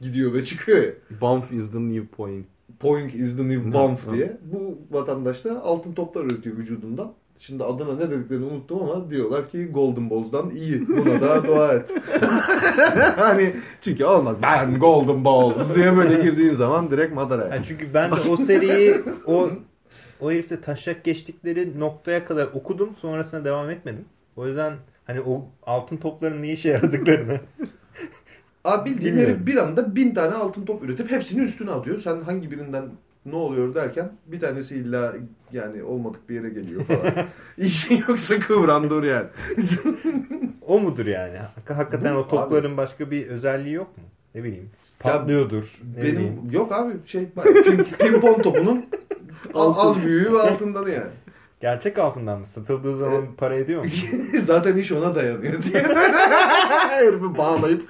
gidiyor ve çıkıyor ya. Bump is the new point. Point is the new Ne? bump diye. Bu vatandaş da altın toplar üretiyor vücudundan. Şimdi adına ne dediklerini unuttum ama diyorlar ki Golden Balls'dan iyi. Buna da dua et. hani çünkü olmaz. Ben Golden Balls diye böyle girdiğin zaman direkt madara. Yani çünkü ben de o seriyi o o herifte taşak geçtikleri noktaya kadar okudum. Sonrasında devam etmedim. O yüzden hani o altın topların ne işe yaradıklarını Abi bildiğin Bilmiyorum. herif bir anda bin tane altın top üretip hepsini üstüne atıyor. Sen hangi birinden ne oluyor derken bir tanesi illa yani olmadık bir yere geliyor falan. İşin yoksa kıvran dur yani. o mudur yani? Hak- Hakikaten Bu o topların başka bir özelliği yok mu? Ne bileyim. Patlıyordur. ne Benim bileyim. yok abi şey pimpon topunun az, az büyüğü ve altından yani. Gerçek altından mı? Satıldığı zaman para ediyor mu? Zaten iş ona dayanıyor. Herifi bağlayıp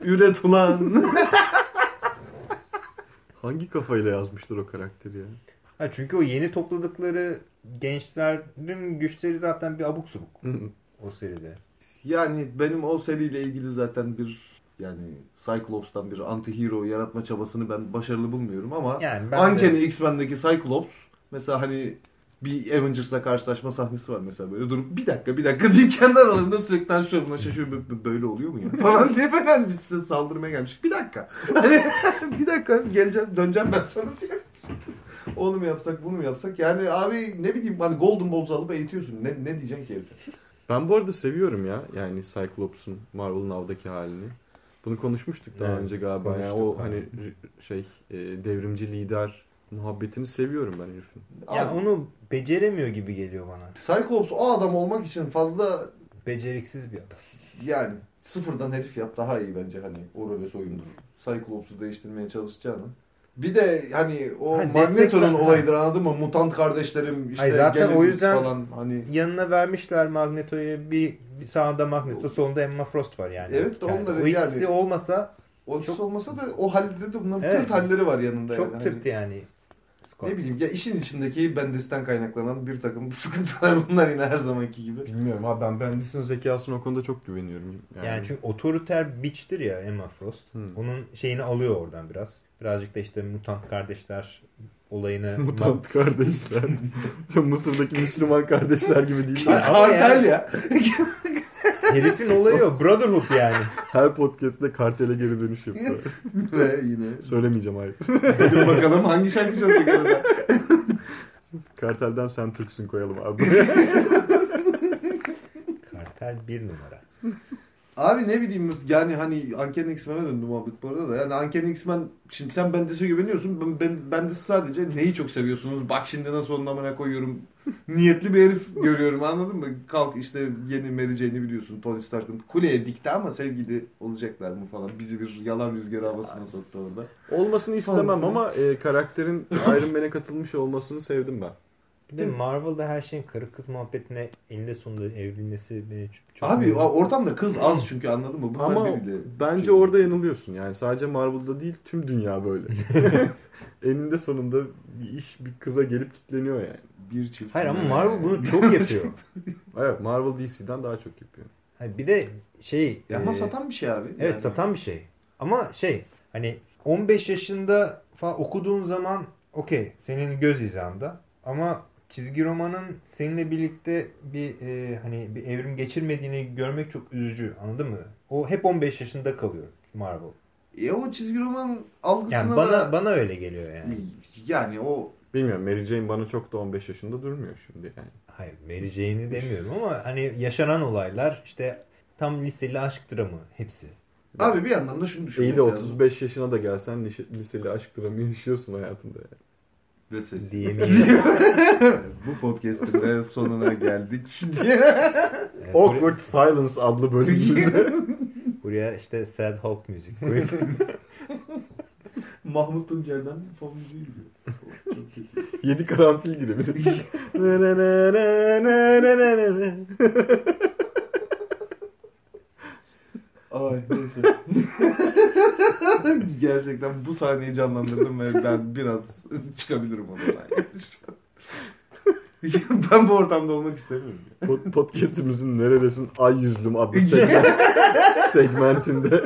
üret ulan. Hangi kafayla yazmışlar o karakteri ya? Ha, çünkü o yeni topladıkları gençlerin güçleri zaten bir abuk subuk o seride. Yani benim o seriyle ilgili zaten bir yani Cyclops'tan bir anti-hero yaratma çabasını ben başarılı bulmuyorum ama Yani ben de- Uncanny X-Men'deki Cyclops mesela hani bir Avengers'la karşılaşma sahnesi var mesela böyle. Durup bir dakika bir dakika deyip kendi aralarında sürekli tartışıyor. Buna şaşıyor "Bö- bö- böyle oluyor mu ya? Falan diye ben hani biz size saldırmaya gelmiştik bir dakika. Hani bir dakika geleceğim döneceğim ben sana diye. Onu mu yapsak bunu mu yapsak? Yani abi ne bileyim hani Golden Balls alıp eğitiyorsun. Ne, ne diyeceksin ki herife? Ben bu arada seviyorum ya yani Cyclops'un Marvel Now'daki halini. Bunu konuşmuştuk daha Evet, önce galiba. Yani o hani şey e, devrimci lider muhabbetini seviyorum ben herifin. Ya Abi, onu beceremiyor gibi geliyor bana. Cyclops o adam olmak için fazla Beceriksiz bir adam. yani sıfırdan herif yap daha iyi bence hani o role soyundur. Cyclops'u değiştirmeye çalışacağını. Bir de hani o Ha, Magneto'nun destek- olayıdır anladın mı? Mutant kardeşlerim işte Ay zaten gelin o yüzden- falan hani Yanına vermişler Magneto'yu bir, bir sağında Magneto solunda Emma Frost var yani. Evet, Yani onları o ikisi yani- olmasa o ikisi Çok- olmasa da o halde de bunların Evet. tırt halleri var yanında. çok yani. tırt yani. Ne bileyim ya işin içindeki Bendis'ten kaynaklanan bir takım sıkıntılar bunlar yine her zamanki gibi. Bilmiyorum abi ben Bendis'in zekasına o konuda çok güveniyorum. Yani, Yani çünkü otoriter bitch'tir ya Emma Frost. Hmm. Onun şeyini alıyor oradan biraz. Birazcık da işte mutant kardeşler olayını Mutant kardeşler. Mısır'daki Müslüman kardeşler gibi değil. Kartel ya. Herifin olayı o. Brotherhood yani. Her podcast'te kartele geri dönüş yapıyor. Ve yine. Söylemeyeceğim hayır. Dedim bakalım hangi şarkı çalacak arada. Kartelden sen Türksün koyalım abi. Kartel bir numara. Abi ne bileyim yani hani Uncanny X-Men'e döndü muhabbet bu arada da. Yani Uncanny X-Men şimdi sen Bendis'e güveniyorsun. Ben, ben Bendis sadece neyi çok seviyorsunuz? Bak şimdi nasıl onun amına koyuyorum. Niyetli bir herif görüyorum anladın mı? Kalk işte yeni Jane'i biliyorsun Tony Stark'ın kuleye dikti ama sevgili olacaklar mı falan. Bizi bir yalan rüzgarı havasına soktu orada. Olmasını istemem ama e, karakterin Iron Man'e katılmış olmasını sevdim ben. Bir de Marvel'da her şeyin karı kız muhabbetine eninde sonunda evrilmesi beni çok... Abi o- ortamda kız az çünkü anladın mı? Bunlar Ama bence şey- orada yanılıyorsun. Yani sadece Marvel'da değil tüm dünya böyle. Eninde sonunda bir iş bir kıza gelip kitleniyor yani. bir çift. Hayır ama Marvel bunu çok yapıyor. Evet Marvel DC'den daha çok yapıyor. Hayır, bir de şey... Ama e, satan bir şey abi. Evet Yani. satan bir şey. Ama şey hani 15 yaşında falan okuduğun zaman okey senin göz hizanda ama çizgi romanın seninle birlikte bir e, hani bir evrim geçirmediğini görmek çok üzücü anladın mı? O hep 15 yaşında kalıyor Marvel. E o çizgi roman algısına Yani bana da... bana öyle geliyor yani. Yani o Bilmiyorum Mary Jane bana çok da 15 yaşında durmuyor şimdi yani. Hayır Mary Jane'i demiyorum ama hani yaşanan olaylar işte tam liseli aşk dramı hepsi. Abi bir yandan da şunu düşünmek İyi de lazım. 35 yaşına da gelsen lise- liseli aşk dramı yaşıyorsun hayatında yani. Ve ses. Diyemeyelim. Bu podcast'ın da sonuna geldik diye. Evet, buraya, Awkward Silence adlı bölümümüzde. buraya işte Sad Hulk müzik koyup Mahmut Tuncer'den fon müziği giriyor. 7 karanfil girebilir. Ay neyse. Gerçekten bu sahneyi canlandırdım ve ben biraz çıkabilirim ondan. ben bu ortamda olmak istemiyorum. Pod- Podcast'imizin Neredesin Ay Yüzlüm adlı segment, segmentinde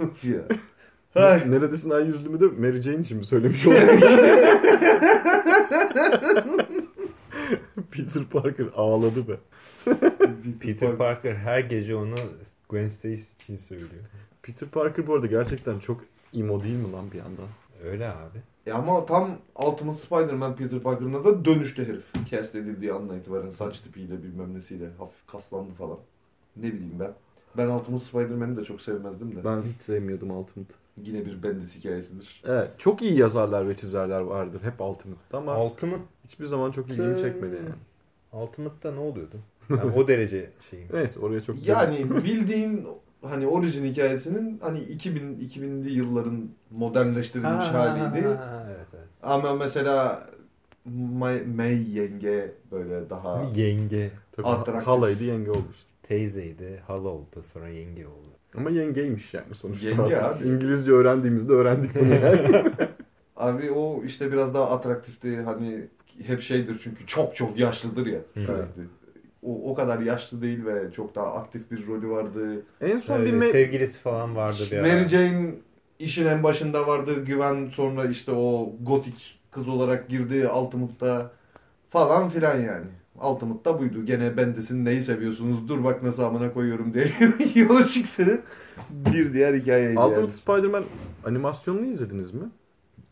Of ya. Ay. Neredesin Ay Yüzlüm'ü de Mary Jane için mi söylemiş olduk? Peter Parker ağladı be. Peter Parker her gece onu Gwen Stacy için söylüyor. Peter Parker bu arada gerçekten çok emo değil mi lan bir yandan? Öyle abi. Ya ama tam Ultimate Spider-Man Peter Parker'ına da dönüştü herif. Cast edildiği andan itibaren saç tipiyle bilmem nesiyle hafif kaslandı falan. Ne bileyim ben. Ben Ultimate Spider-Man'i de çok sevmezdim de. Ben hiç sevmiyordum Ultimate. Yine bir Bendis hikayesidir. Evet çok iyi yazarlar ve çizerler vardır hep Ultimate'da ama Ultimate, hiçbir zaman çok ilgimi çekmedi yani. Ultimate'da ne oluyordu? Yani o derece şeyim. Neyse oraya çok Yani bildiğin hani orijin hikayesinin hani 2000 2000'li yılların modernleştirilmiş haliydi. evet, evet. Ama mesela May, May yenge böyle daha Yenge. Tabii Atraktif. halaydı yenge oldu işte. Teyzeydi, hala oldu, sonra yenge oldu. Ama yengeymiş yani sonuçta. Yenge abi. İngilizce öğrendiğimizde öğrendik bunu yani. Abi o işte biraz daha atraktifti. Hani hep şeydir çünkü çok çok yaşlıdır ya sürekli. O, o kadar yaşlı değil ve çok daha aktif bir rolü vardı. en son bir me- sevgilisi falan vardı bir ara. Mary Jane işin en başında vardı. Güven sonra işte o gotik kız olarak girdi Ultimate'da falan filan yani. Ultimate'da buydu. Gene Bendis'in neyi seviyorsunuz dur bak nasıl amına koyuyorum diye yola çıktı. Bir diğer hikayeydi Ultimate yani. Spider-Man animasyonunu izlediniz mi?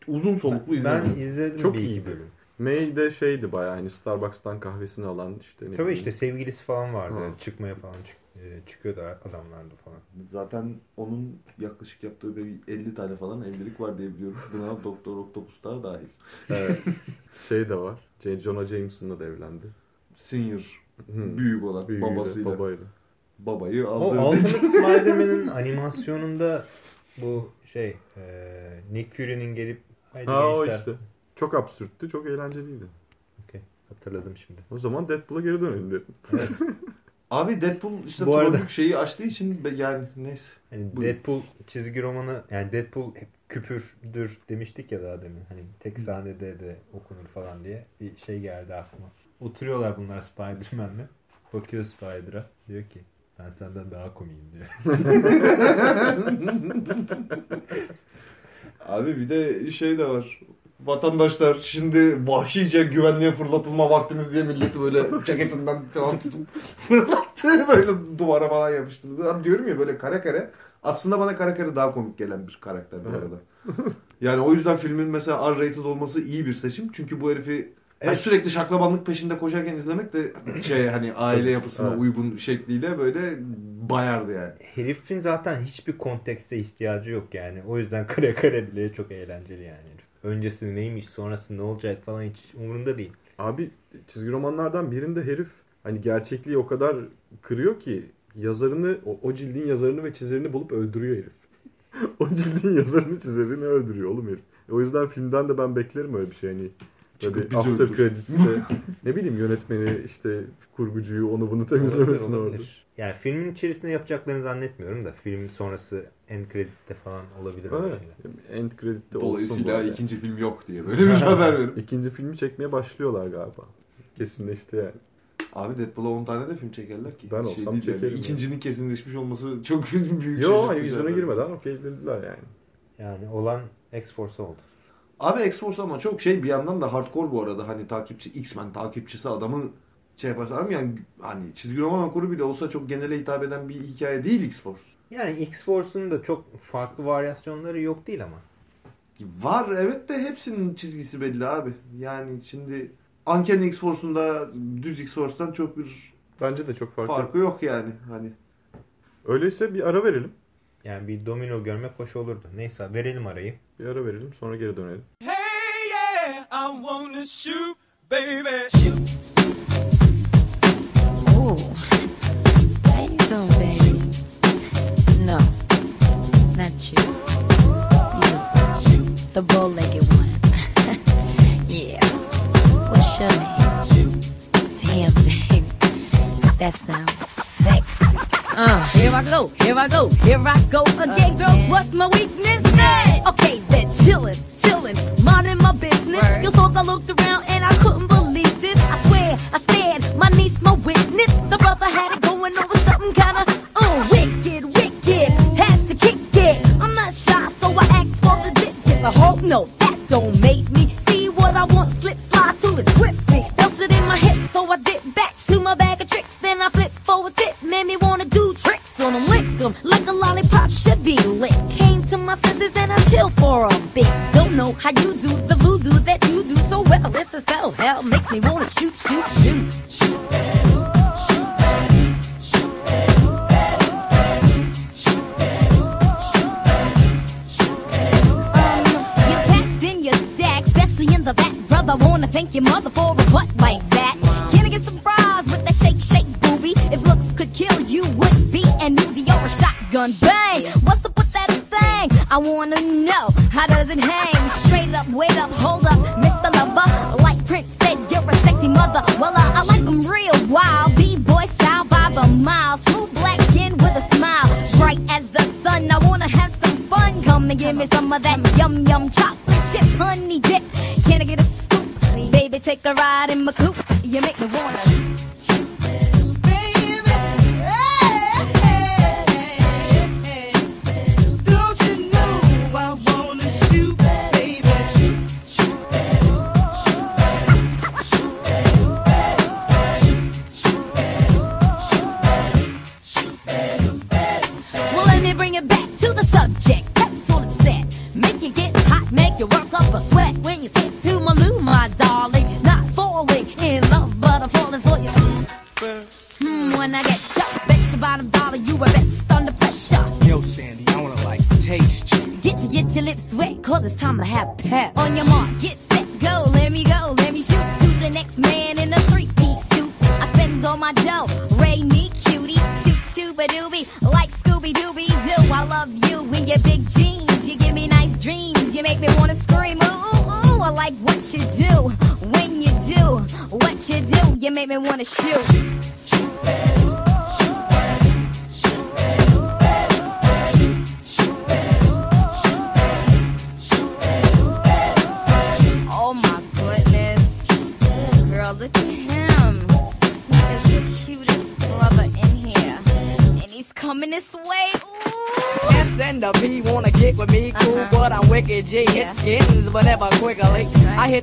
Uzun soluklu izledim. Ben izledim Çok bir iyiydi. bölüm. May de şeydi bayağı hani Starbucks'tan kahvesini alan işte. ne Tabii bileyim. işte sevgilisi falan vardı. Ha. Çıkmaya falan çık, e, çıkıyordu adamlardı falan. Zaten onun yaklaşık yaptığı bir 50 tane falan evlilik var diye biliyorum. Buna Doktor Octopus da dahil. Evet. şey de var. J. Jonah Jameson'la da evlendi. Senior, büyük olan Büyüğüyle, babasıyla. babayla. babayı O aldı. Ultimate Spider-Man'in animasyonunda bu şey e, Nick Fury'nin gelip haydi Ha o gençler. işte. Çok absürttü, çok eğlenceliydi. Okey, hatırladım şimdi. O zaman Deadpool'a geri dönelim dedim. Abi Deadpool işte Bu arada- şeyi açtığı için yani neyse. Hani Buyurun. Deadpool çizgi romanı yani Deadpool hep küpürdür demiştik ya daha demin. Hani tek sahnede de okunur falan diye bir şey geldi aklıma. Oturuyorlar bunlar Spider-Man'le. Bakıyor Spider'a. Diyor ki ben senden daha komiyim diyor. Abi bir de şey de var. Vatandaşlar şimdi vahşice güvenliğe fırlatılma vaktiniz diye milleti böyle ceketinden falan tutup fırlattı. Böyle duvara falan yapıştırdı. Abi diyorum ya böyle kare kare. Aslında bana kare kare daha komik gelen bir karakter bu arada. yani o yüzden filmin mesela R-rated olması iyi bir seçim. Çünkü bu herifi yani Evet. sürekli şaklabanlık peşinde koşarken izlemek de şey hani aile yapısına Evet. uygun şekliyle böyle bayardı yani. Herifin zaten hiçbir kontekste ihtiyacı yok yani. O yüzden kare kare bile çok eğlenceli yani. Öncesi neymiş sonrası ne olacak falan hiç umurunda değil. Abi çizgi romanlardan birinde herif hani gerçekliği o kadar kırıyor ki yazarını, o, o cildin yazarını ve çizerini bulup öldürüyor herif. o cildin yazarını çizerini öldürüyor oğlum herif. O yüzden filmden de ben beklerim öyle bir şey hani. Çıkıp Böyle bizi after öldür. credits'te ne bileyim yönetmeni işte kurgucuyu onu bunu temizlemesin orada. Yani filmin içerisinde yapacaklarını zannetmiyorum da film sonrası end credit'te falan olabilir öyle Evet. şeyler. End credit'te olsun Dolayısıyla böyle. ikinci film yok diye böyle bir haber verin. İkinci filmi çekmeye başlıyorlar galiba. Kesinleşti yani. Abi Deadpool'a 10 tane de film çekerler ki. Ben Şey olsam yani. çekerim yani. İkincinin kesinleşmiş olması çok büyük Yo şaşırtıcı vizyona haber. girmeden okey dediler yani. Yani olan X-Force oldu. Abi X-Force ama çok şey bir yandan da hardcore bu arada. Hani takipçi X-Men takipçisi adamı şey yaparsa ama yani hani çizgi roman okuru bile olsa çok genele hitap eden bir hikaye değil X-Force. Yani X-Force'un da çok farklı varyasyonları yok değil ama. Var evet de hepsinin çizgisi belli abi. Yani şimdi Uncanny X-Force'un da düz X-Force'dan çok bir Bence de çok farklı. farkı yok yani. Hani Öyleyse bir ara verelim. Yani bir domino görmek hoş olurdu. Neyse verelim arayı. Bir ara verelim sonra geri dönelim. Hey, yeah, I wanna shoot, baby. Shoot. Ooh. Baby? No, not you. You, the bow-legged I go, here I go, here I go again, girls. What's my weakness? Okay, then chillin', chillin', minding my business. You thought I looked around and I couldn't believe this. I swear, I stared, my niece, my witness. The brother had it going over something kinda, uh, wicked, wicked. Had to kick it. I'm not shy, so I asked for the digits. I hope no, that don't make how you do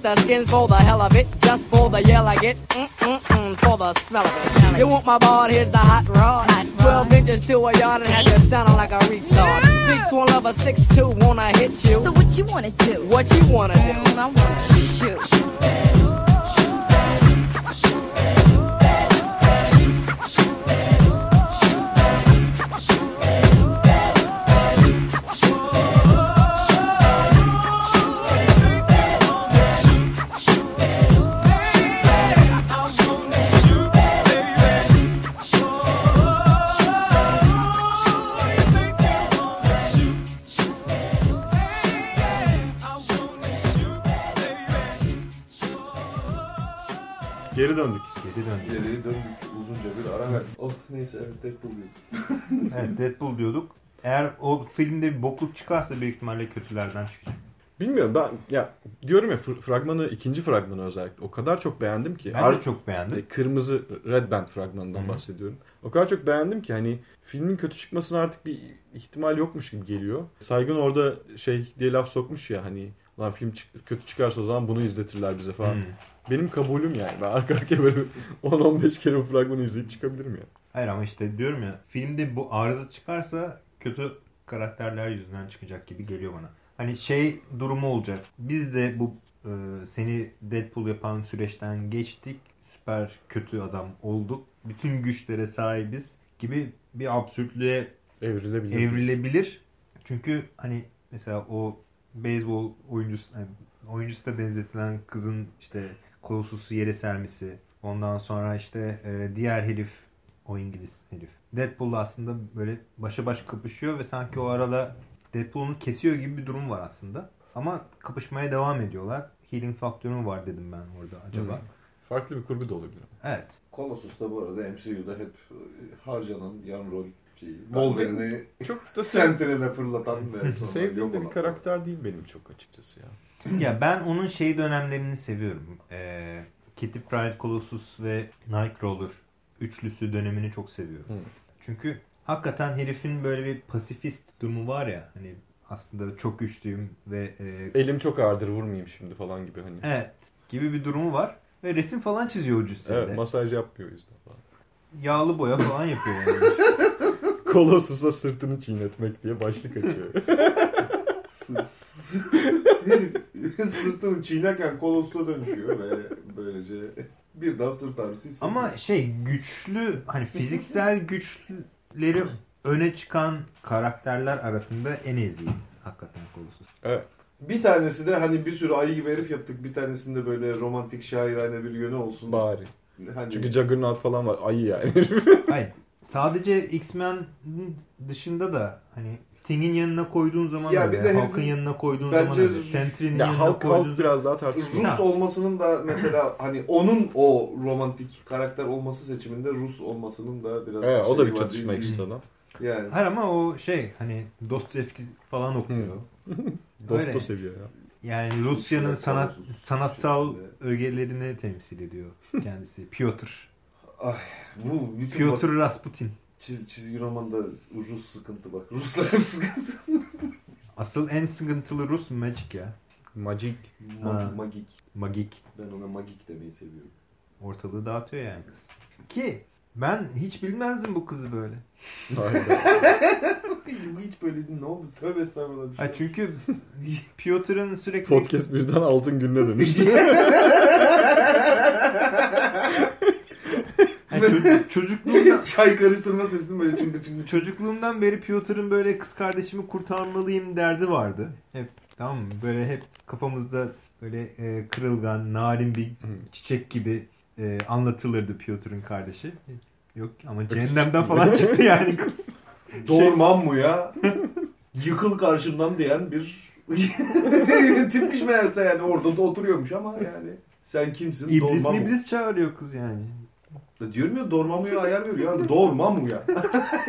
right. I hit the skins for çıkarsa büyük ihtimalle kötülerden çıkacak. Bilmiyorum ben ya diyorum ya fr- fragmanı ikinci fragmanı özellikle o kadar çok beğendim ki. Ben Ar- de çok beğendim. E, Kırmızı Red Band fragmanından Hı hı. bahsediyorum. O kadar çok beğendim ki hani filmin kötü çıkmasına artık bir ihtimal yokmuş gibi geliyor. Saygın orada şey diye laf sokmuş ya hani lan film çık- kötü çıkarsa o zaman bunu izletirler bize falan. Hmm. Benim kabulüm yani. Ben arka arkaya böyle 10-15 kere bu fragmanı izleyip çıkabilirim ya. Hayır ama işte diyorum ya filmde bu arıza çıkarsa kötü karakterler yüzünden çıkacak gibi geliyor bana. Hani şey durumu olacak. Biz de bu e, seni Deadpool yapan süreçten geçtik. Süper kötü adam olduk. Bütün güçlere sahibiz gibi bir absürtlüğe Evrilebilir. evrilebilir. Çünkü hani mesela o beyzbol oyuncusu yani oyuncusu da benzetilen kızın işte Colossus'u yere sermesi. Ondan sonra işte e, diğer herif o İngiliz herif. Deadpool'la aslında böyle başa baş kapışıyor ve sanki o arada Deadpool'unu kesiyor gibi bir durum var aslında. Ama kapışmaya devam ediyorlar. Healing faktörü mü var dedim ben orada acaba. Hı. Farklı bir kurgu da olabilir. Evet. Colossus da bu arada MCU'da hep e, harcanan yan rol şeyi. Wolverine'i Çok da Sentinel'e fırlatan ve sonra sevdiğim de bir karakter değil benim çok açıkçası ya. Ya ben onun şey dönemlerini seviyorum. Ee, Kitty Pryde, Colossus ve Nightcrawler üçlüsü dönemini çok seviyorum. Hı. Çünkü hakikaten herifin böyle bir pasifist durumu var ya. Hani aslında çok güçlüyüm ve e, Elim çok ağırdır vurmayayım şimdi falan gibi hani. evet gibi bir durumu var. Ve resim falan çiziyor o cüsseyle. Evet, masaj yapmıyor yüzden falan. Yağlı boya falan yapıyor yani. Kolossus'a sırtını çiğnetmek diye başlık açıyor. Sırtını çiğnerken Colossus'a dönüşüyor ve böylece bir daha sırt ağrısı. Ama şey güçlü hani fiziksel güçleri öne çıkan karakterler arasında en eziydi hakikaten Colossus. evet. bir tanesi de hani bir sürü ayı gibi herif yaptık. Bir tanesinde böyle romantik şairane bir yönü olsun. Bari. Hani Çünkü Juggernaut falan var. Ayı yani. Hayır. Sadece X-Men dışında da hani Thing'in yanına koyduğun zaman Ya da bir öyle, de Hulk'ın yanına koyduğun Bence zaman öyle, Sentry'nin ya yanına halk koyduğun halk biraz daha tartışmalı. Rus Ha. olmasının da mesela hani onun o romantik karakter olması seçiminde Rus olmasının da biraz Evet, o da şeyi bir var çatışma değil mi? Yani Hayır ama o şey hani Dostoyevski falan okuyor. Dosto Öyle. seviyor ya. Yani Rusya'nın Rusya, sanat sanatsal ögelerini temsil ediyor kendisi. Piotr. bu bütün Piotr Rasputin. Çiz, çizgi romanda Rus sıkıntı bak. Ruslar hep sıkıntı. Asıl en sıkıntılı Rus Magic ya. Magic. Ma- Ha. magik. Magik. Ben ona magik demeyi seviyorum. Ortalığı dağıtıyor yani kız. Ki ben hiç bilmezdim bu kızı böyle. Hiç böyle değil. Ne oldu? Tövbe estağfurullah. bir şey Ha çünkü Piotr'ın sürekli Podcast birden altın gününe dönüştü. Çocukluğumdan, Çay karıştırma sesini böyle çıngı çıngı. çocukluğumdan beri Piotr'ın böyle kız kardeşimi kurtarmalıyım derdi vardı. Hep tamam mı? Böyle hep kafamızda böyle e, kırılgan, narin bir çiçek gibi e, anlatılırdı Piotr'ın kardeşi. Yok ama cehennemden falan çıktı yani kız. Doğurmam mı ya? yıkıl karşımdan diyen bir tipmiş meğerse yani orada da oturuyormuş ama yani sen kimsin? İblis Doğurma mı? miblis çağırıyor kız yani. Ya Diyorum ya doğurmamuya ayar veriyor yani doğurma mı ya?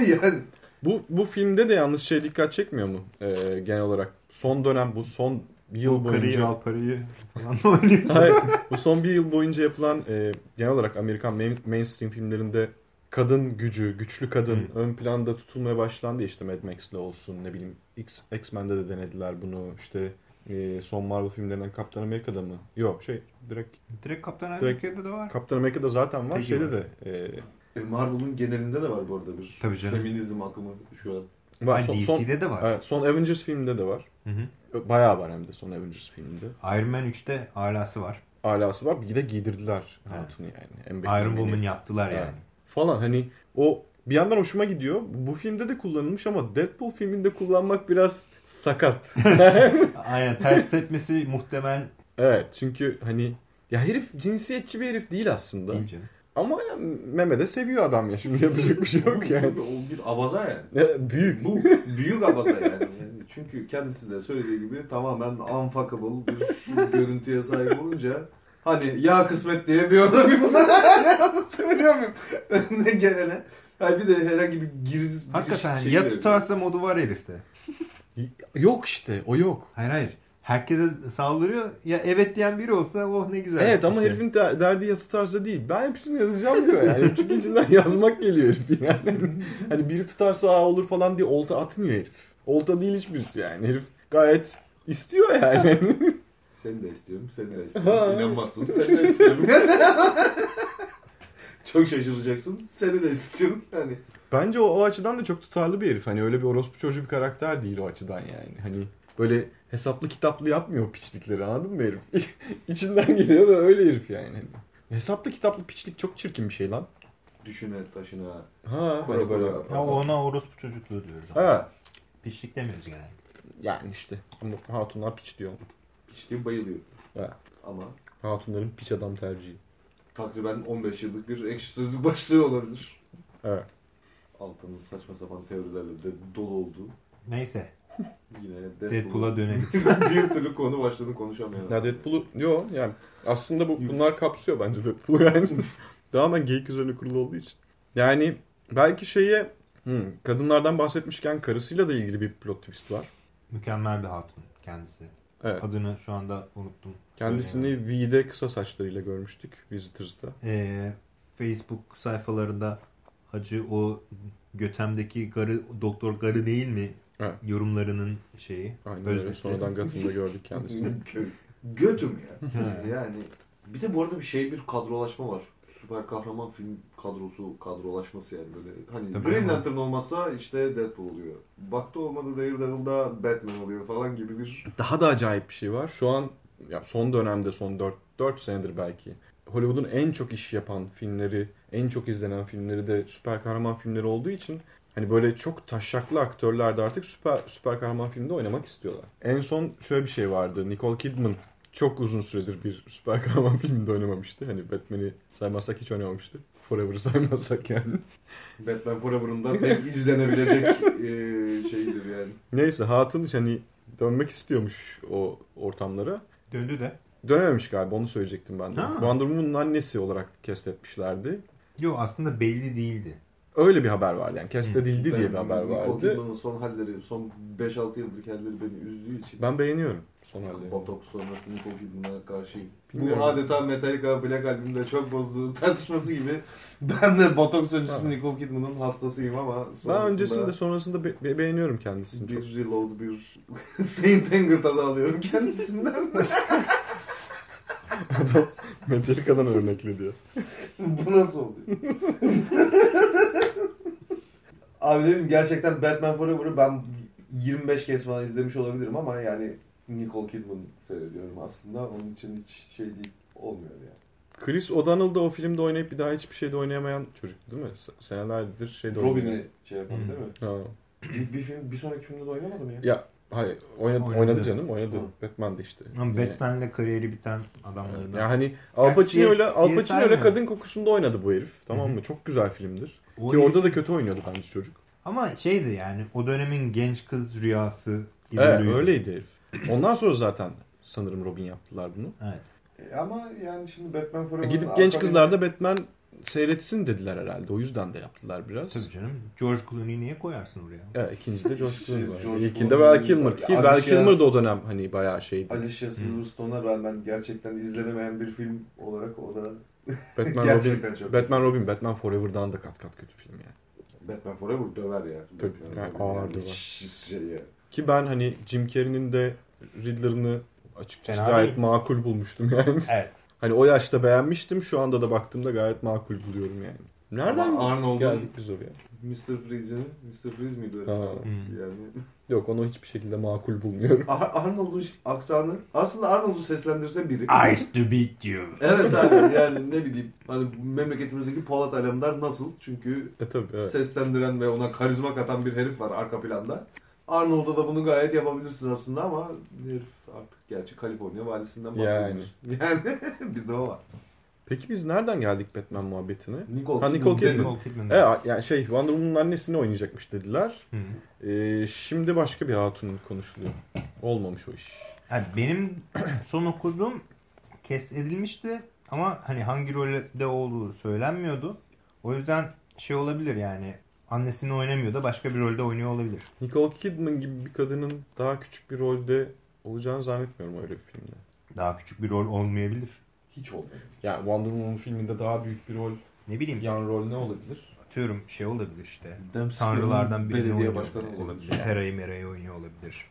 yani Bu bu filmde de yalnız şey dikkat çekmiyor mu? Ee, genel olarak son dönem bu son bir yıl Bu boyunca al parayı falan. Hayır, bu son bir yıl boyunca yapılan e, genel olarak Amerikan main- mainstream filmlerinde kadın gücü, güçlü kadın Hı. ön planda tutulmaya başlandı işte Mad Max'le olsun ne bileyim X, X-Men'de de denediler bunu işte e, son Marvel filmlerinden Kaptan Amerika'da mı? Yok şey direkt Direkt Kaptan Amerika'da da var. Kaptan Amerika'da zaten var Peki şeyde var. de e, E, Marvel'ın genelinde de var bu arada bir Tabii canım. feminizm akımı şu an. var. Son, son, DC'de de var. evet, son Avengers filminde de var. Hı hı. Bayağı var hem de son Avengers filminde. Iron Man 3'te alası var. Alası var. Bir de giydirdiler Evet. Hatun'u yani. Iron. Woman yaptılar Evet. yani. falan hani o bir yandan hoşuma gidiyor. Bu filmde de kullanılmış ama Deadpool filminde kullanmak biraz sakat. Aynen ters tepmesi muhtemel evet çünkü hani ya herif cinsiyetçi bir herif değil aslında. değil canım. Ama ya, Mehmet'e seviyor adam ya. Şimdi yapacak bir şey yok yani. Tabii o bir abaza yani. Ya, büyük. Bu büyük abaza yani. Yani Çünkü kendisi de söylediği gibi tamamen unfuckable bir görüntüye sahip olunca hani ya kısmet diye bir ona bir buna söylüyor muyum? Önüne gelene. Yani bir de herhangi bir giriz Hakikaten şeyi ya tutarsa modu var herifte. Yok işte o yok. Hayır hayır. Herkese saldırıyor. Ya evet diyen biri olsa oh ne güzel. Evet ama şey. herifin der- derdi ya tutarsa değil. Ben hepsini yazacağım diyor yani. Çünkü içinden yazmak geliyor herif yani. hani biri tutarsa aa olur falan diye olta atmıyor herif. Olta değil hiçbirisi yani. Herif gayet istiyor yani. Seni de istiyorum, seni de istiyorum. İnanmazsın, seni de istiyorum. Çok şaşıracaksın, seni de istiyorum. Hani Bence o, o açıdan da çok tutarlı bir herif. Hani öyle bir orospu çocuğu bir karakter değil o açıdan yani. Hani böyle hesaplı kitaplı yapmıyor piçlikleri anladın mı herif? İçinden geliyor ve öyle herif yani. Hani hesaplı kitaplı piçlik çok çirkin bir şey lan. düşüne taşına. Ha Kura hani böyle. kura. Ya ona orospu çocukluğu diyoruz. Ha Pişlik demiyoruz yani. yani işte. Ama hatunlar piç diyor. İçtiğim bayılıyor. Ha. Ama Hatunların piç adam tercihi. Takriben 15 yıllık bir ekşi sözlük başlığı olabilir. Evet. Altının saçma sapan teorilerle de dolu olduğu. Neyse. Yine Deadpool'a dönelim. bir türlü konu başlığını konuşamıyorum. Ya Deadpool'u yo yani aslında bu bunlar kapsıyor bence Deadpool'u yani. Tamamen geyik üzerine kurulu olduğu için. Yani belki şeye hmm, kadınlardan bahsetmişken karısıyla da ilgili bir plot twist var. Mükemmel bir hatun kendisi. Evet. Adını şu anda unuttum. Kendisini V'de kısa saçlarıyla görmüştük Visitors'ta. Ee, Facebook sayfalarında hacı o Götem'deki garı doktor garı değil mi Evet. yorumlarının şeyi. Aynen öyle. Sonradan Gotham'da gördük kendisini. Gö- Götüm ya. yani bir de bu arada bir şey bir kadrolaşma var. Süper kahraman film kadrosu kadrolaşması yani böyle. Hani Tabii Green Lantern olmazsa işte Deadpool oluyor. Baktı olmadı Daredevil'da Batman oluyor falan gibi bir Daha da acayip bir şey var. Şu an ya son dönemde son 4, 4 senedir belki Hollywood'un en çok iş yapan filmleri, en çok izlenen filmleri de süper kahraman filmleri olduğu için hani böyle çok taşaklı aktörler de artık süper süper kahraman filmde oynamak istiyorlar. En son şöyle bir şey vardı. Nicole Kidman çok uzun süredir bir süper kahraman filminde oynamamıştı. Hani Batman'i saymazsak hiç oynamamıştı. Forever'ı saymazsak yani. Batman Forever'ın da tek izlenebilecek e, şeyidir yani. Neyse Hatun hani dönmek istiyormuş o ortamlara. Döndü de. Dönememiş galiba onu söyleyecektim ben de. Ha. Wonder Woman'ın annesi olarak kestetmişlerdi. Yo aslında belli değildi. Öyle bir haber vardı yani kestedildi diye bir haber Nicole vardı. Kidman'ın son halleri, son 5-6 yıllık halleri beni üzdüğü için. Ben beğeniyorum son hallerini. Botoks sonrası Nicole Kidman'a karşıyım. Bilmiyorum. Bu adeta Metallica Black albümünde çok bozduğu tartışması gibi. Ben de botoks öncesi. Nicole Kidman'ın hastasıyım ama Ben sonrasında öncesinde sonrasında be- be- beğeniyorum kendisini çok. bir reload, bir Saint Anger tadı alıyorum kendisinden. Adam Metallica'dan örnekli diyor. Bu nasıl oluyor? Abi dedim gerçekten Batman Forever'ı ben 25 kez falan izlemiş olabilirim ama yani Nicole Kidman seyrediyorum aslında. Onun için hiç şey değil olmuyor yani. Chris O'Donnell da o filmde oynayıp bir daha hiçbir şeyde oynayamayan çocuk değil mi? Se- Senelerdir şeyde. Robin'i şey yapan değil mi? Ha. Bir, bir film bir sonraki filmde de oynamadı mı ya? Ya hayır oynadı, Oynadı. oynadı canım oynadı. Hı. Batman'de işte. Ama. Batman'le kariyeri biten adamlardan. Ya hani Al Pacino'yla Al Pacino'yla kadın kokusunda oynadı bu herif. Tamam mı? Çok güzel filmdir. O Ki orada da kötü oynuyordu bence çocuk. Ama şeydi yani o dönemin genç kız rüyası gibi Evet öyleydi herif. Ondan sonra zaten sanırım Robin yaptılar bunu. Evet. E, Ama yani şimdi Batman Forever'ın Gidip arka genç planı- kızlar da Batman seyretsin dediler herhalde. O yüzden de yaptılar biraz. Tabii canım. George Clooney'i niye koyarsın oraya? Evet ikinci de George Clooney var. George İlkinde Val Kilmer ki Val Kilmer da o dönem hani bayağı şeydi. Alicia Silverstone'a rağmen gerçekten izlenemeyen bir film olarak o da Batman gerçekten Robin, çok Batman Robin, Batman Forever'dan da kat kat kötü film yani. Batman Forever döver ya. Tabii, yani ağır döver. şey ya. Ki ben hani Jim Carrey'nin de Riddler'ını açıkçası Fena gayet değil. makul bulmuştum yani. Evet. Hani o yaşta beğenmiştim. Şu anda da baktığımda gayet makul buluyorum yani. Nereden Ama Arnold'un- geldik biz oraya? Mr. Freeze'in Mr. Freeze miydi öyle? Ha. Hmm. Yani Yok onu hiçbir şekilde makul bulmuyorum. Ar- Arnold'un aksanı aslında Arnold'u seslendirse biri. I used to beat you. Evet abi yani ne bileyim hani memleketimizdeki Polat Alemdar nasıl? Çünkü E tabii evet. seslendiren ve ona karizma katan bir herif var arka planda. Arnold'da da bunu gayet yapabilirsiniz aslında ama herif artık gerçi Kaliforniya valisinden bahsediyoruz. Yani, bir de o var. Peki biz nereden geldik Batman muhabbetine? Nicole, Ha, Nicole Kidman. Nicole Kidman. Evet yani şey Wonder Woman'ın annesini oynayacakmış dediler. Hı. Ee, şimdi başka bir hatun konuşuluyor. Olmamış o iş. Yani benim son okuduğum kest edilmişti ama hani hangi rolde olduğu söylenmiyordu. O yüzden şey olabilir yani annesini oynamıyor da başka bir rolde oynuyor olabilir. Nicole Kidman gibi bir kadının daha küçük bir rolde olacağını zannetmiyorum öyle bir filmde. Daha küçük bir rol olmayabilir. Hiç olmadı. Yani Wonder Woman filminde daha büyük bir rol, Ne bileyim yan rol ne olabilir? atıyorum şey olabilir işte. Dempsey'nin Tanrılardan birini belediye oynuyor başkanı olabilir. olabilir. Hera'yı Mera'yı oynuyor olabilir.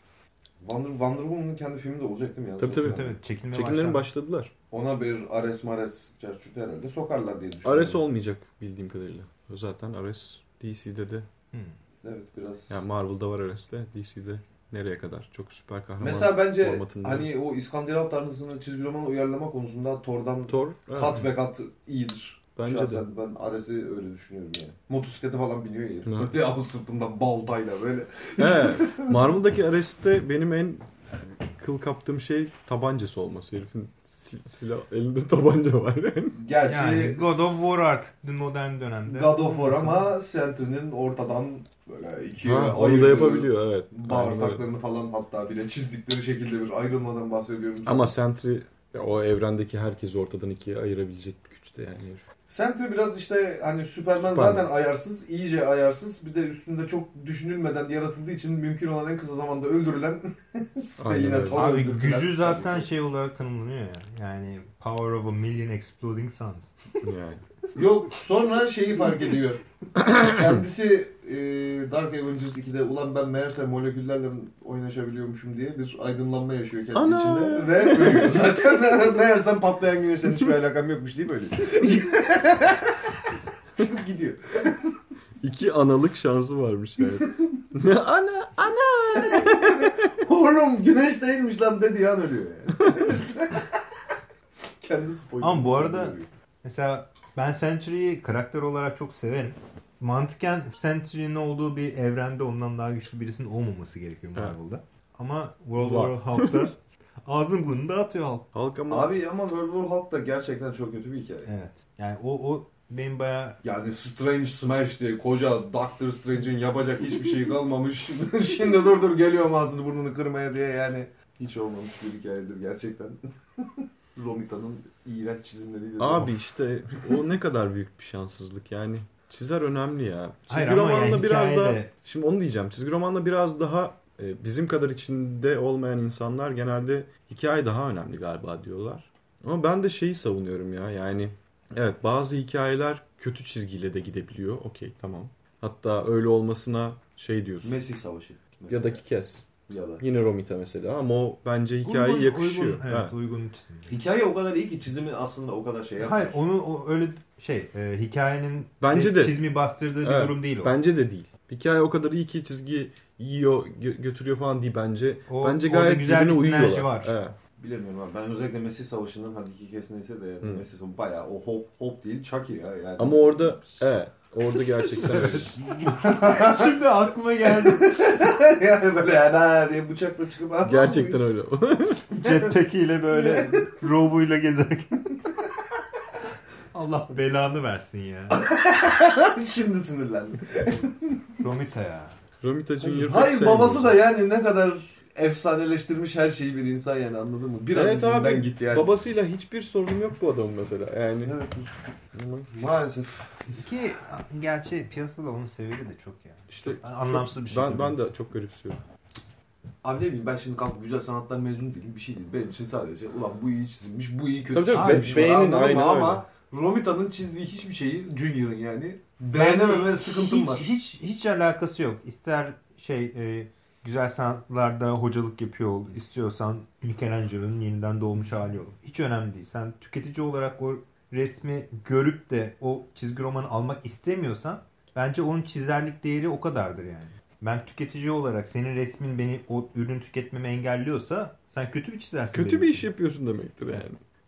Wonder, Wonder Woman'ın kendi filmi de olacak değil mi? Yanlış Tabii, tabii. Tabii çekilme Çekimlerin başladılar. Ona bir Ares Mares çarçurtu herhalde sokarlar diye düşünüyorum. Ares olmayacak bildiğim kadarıyla. Zaten Ares DC'de de Hı. Evet biraz. yani Marvel'da var Ares'te DC'de nereye kadar? Çok süper kahraman Mesela bence formatında. hani o İskandinav tanrısını çizgi roman uyarlama konusunda Thor'dan Thor evet. kat be kat iyidir. Bence Şahsen de. ben Ares'i öyle düşünüyorum yani. Motosikleti falan biniyor ya. Hı. Böyle av sırtından baltayla böyle. Evet. Marvel'daki Ares'te benim en kıl kaptığım şey tabancası olması. Herifin silah elinde tabanca var. Gerçi Yani God of War artık modern dönemde. God of War ama Sentry'nin ortadan böyle ikiye ha, onu da yapabiliyor evet. Aynen. Bağırsaklarını falan hatta bile çizdikleri şekilde bir ayrılmadan bahsediyorum. Ama Sentry o evrendeki herkesi ortadan ikiye ayırabilecek bir güçte yani. Sentry biraz işte hani Superman, Superman. zaten ayarsız, iyice ayarsız. Bir de üstünde çok düşünülmeden yaratıldığı için mümkün olan en kısa zamanda öldürülen ve yine. Thor Abi gücü zaten şey olarak tanımlanıyor ya. Yani Power of a Million Exploding Suns. Yani. Yok sonra şeyi fark ediyor. Kendisi Dark Avengers 2'de ulan ben meğerse moleküllerle oynaşabiliyormuşum diye bir aydınlanma yaşıyor kendi Ana! içinde. Ve ölüyor. Zaten meğersem patlayan güneşten hiçbir alakam yokmuş deyip ölüyor. Çıkıp gidiyor. İki analık şansı varmış yani. ana ana. Oğlum güneş değilmiş lan dediği an ölüyor yani. Kendi spoiler. Ama bu arada- Mesela ben Sentry'yi karakter olarak çok severim. Mantıken Sentry'nin olduğu bir evrende ondan daha güçlü birisinin olmaması gerekiyor Evet. Marvel'da. Ama World. War Hulk'ta ağzın burnunu dağıtıyor Hulk. Halk ama Abi ama World War Hulk da gerçekten çok kötü bir hikaye. Evet. Yani o, o benim bayağı Yani Strange Smash diye koca Doctor Strange'in yapacak hiçbir şey kalmamış. Şimdi dur dur geliyorum ağzını burnunu kırmaya diye yani hiç olmamış bir hikayedir gerçekten. Romita'nın iğrenç çizimleriyle. abi işte o ne kadar büyük bir şanssızlık yani. Çizer önemli ya. Çizgi Hayır romanla yani biraz hikayede- da şimdi onu diyeceğim. Çizgi romanla biraz daha e, bizim kadar içinde olmayan insanlar genelde hikaye daha önemli galiba diyorlar. Ama ben de şeyi savunuyorum ya. Yani evet bazı hikayeler kötü çizgiyle de gidebiliyor. Okey tamam. Hatta öyle olmasına şey diyorsun. Mesih Savaşı. Ya da kes. Ya da. Yine Romita mesela ama o bence hikaye uygun, yakışıyor. Uygun, evet Ha. uygun çizim. Hikaye o kadar iyi ki çizimi aslında o kadar şey yapmıyor. Hayır onu o, öyle şey e, hikayenin Bence de. çizimi bastırdığı bir Evet, durum değil o. Bence de değil. Hikaye o kadar iyi ki çizgi yiyor, gö- götürüyor falan değil bence. O- bence orada gayet güzel bir sinerji var. Evet. Bilemiyorum abi. Ben özellikle Mesih Savaşı'nın hadi hikayesi neyse de. Mesih Savaşı bayağı o hop hop değil Chucky ya yani. Ama orada evet, orada gerçekten. Şimdi aklıma geldi. yani böyle yani ha diye bıçakla çıkıp gerçekten öyle. Jetpack ile böyle robuyla gezerken. Allah belanı versin ya. Şimdi sinirlendim. Romita ya. Romita Junior Hayır babası da yani ne kadar efsaneleştirmiş her şeyi bir insan yani anladın mı? Biraz evet izinden abi, git yani. Babasıyla hiçbir sorunum yok bu adamın mesela. Yani Evet. Maalesef. Ki gerçi piyasada onun seviyeli de çok yani. işte Anlamsız bir şey. ben ben de çok garipsiyorum. Abi ne bileyim ben şimdi kalkıp güzel sanatlar mezunu değilim bir şey değil. Benim için sadece ulan bu iyi çizilmiş, bu iyi kötü Tabii tabii, çizilmiş. be- beğenin, aynen Ama Romita'nın çizdiği hiçbir şeyi Junior'ın yani beğenememe sıkıntım hiç, var. Hiç, hiç alakası yok. İster şey e, güzel sanatlarda hocalık yapıyor ol. istiyorsan Michelangelo'nun yeniden doğmuş hali ol. Hiç önemli değil. Sen tüketici olarak o resmi görüp de o çizgi romanı almak istemiyorsan bence onun çizerlik değeri o kadardır yani. Ben tüketici olarak senin resmin beni o ürün tüketmemi engelliyorsa sen kötü bir çizersin. Kötü bir için. iş yapıyorsun demektir yani.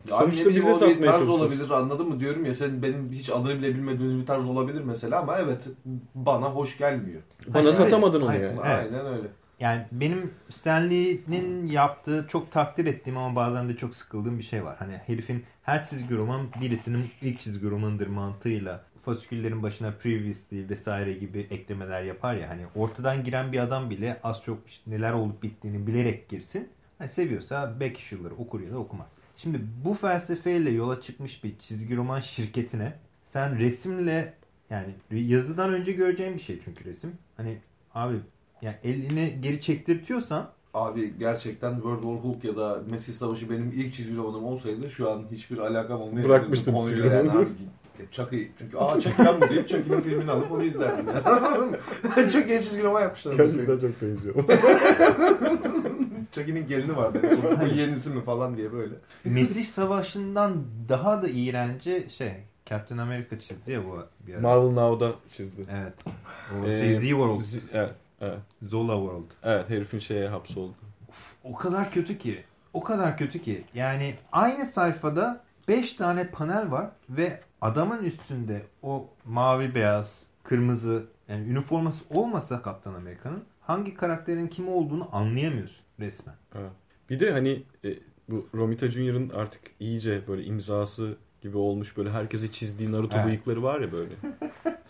Ya abi Sonuçta ne bize o bir satmaya tarz olabilir anladın mı diyorum ya sen benim hiç adını bile bilmediğimiz bir tarz olabilir mesela ama evet bana hoş gelmiyor. Bana Hayır, satamadın onu hayır, yani. Evet. Aynen öyle. Yani benim Stanley'nin yaptığı çok takdir ettiğim ama bazen de çok sıkıldığım bir şey var. Hani herifin her çizgi roman birisinin ilk çizgi romanıdır mantığıyla fasiküllerin başına previously vesaire gibi eklemeler yapar ya. Hani ortadan giren bir adam bile az çok neler olup bittiğini bilerek girsin. Hani seviyorsa back issue'ları okur ya da okumaz. Şimdi bu felsefeyle yola çıkmış bir çizgi roman şirketine sen resimle yani yazıdan önce göreceğin bir şey çünkü resim. Hani abi yani elini geri çektirtiyorsan Abi gerçekten World War Hulk ya da Mesih Savaşı benim ilk çizgi romanım olsaydı şu an hiçbir alakam olmayabilirdi. Bırakmıştım konuyla yani. Abi, Chucky, çünkü aa Chucky'den bu deyip Chucky'nin filmini alıp onu izlerdim. Yani. çok iyi çizgi roman yapmışlar. Gerçekten çok benziyor. Chucky'nin gelini vardı. Bu yenisi mi falan diye böyle. Mesih Savaşı'ndan daha da iğrenci şey Captain America çizdi ya bu bir ara. Marvel Now'da çizdi. Evet. O Ee, şey Z-World. Z- evet, evet. Zola World. Evet herifin şeye hapsoldu. O kadar kötü ki. O kadar kötü ki. Yani aynı sayfada 5 tane panel var ve adamın üstünde o mavi beyaz, kırmızı yani üniforması olmasa Kaptan Amerika'nın hangi karakterin kim olduğunu anlayamıyorsun resmen. Evet. Bir de hani e, bu Romita Junior'ın artık iyice böyle imzası gibi olmuş böyle herkese çizdiği Naruto Evet. bıyıkları var ya böyle.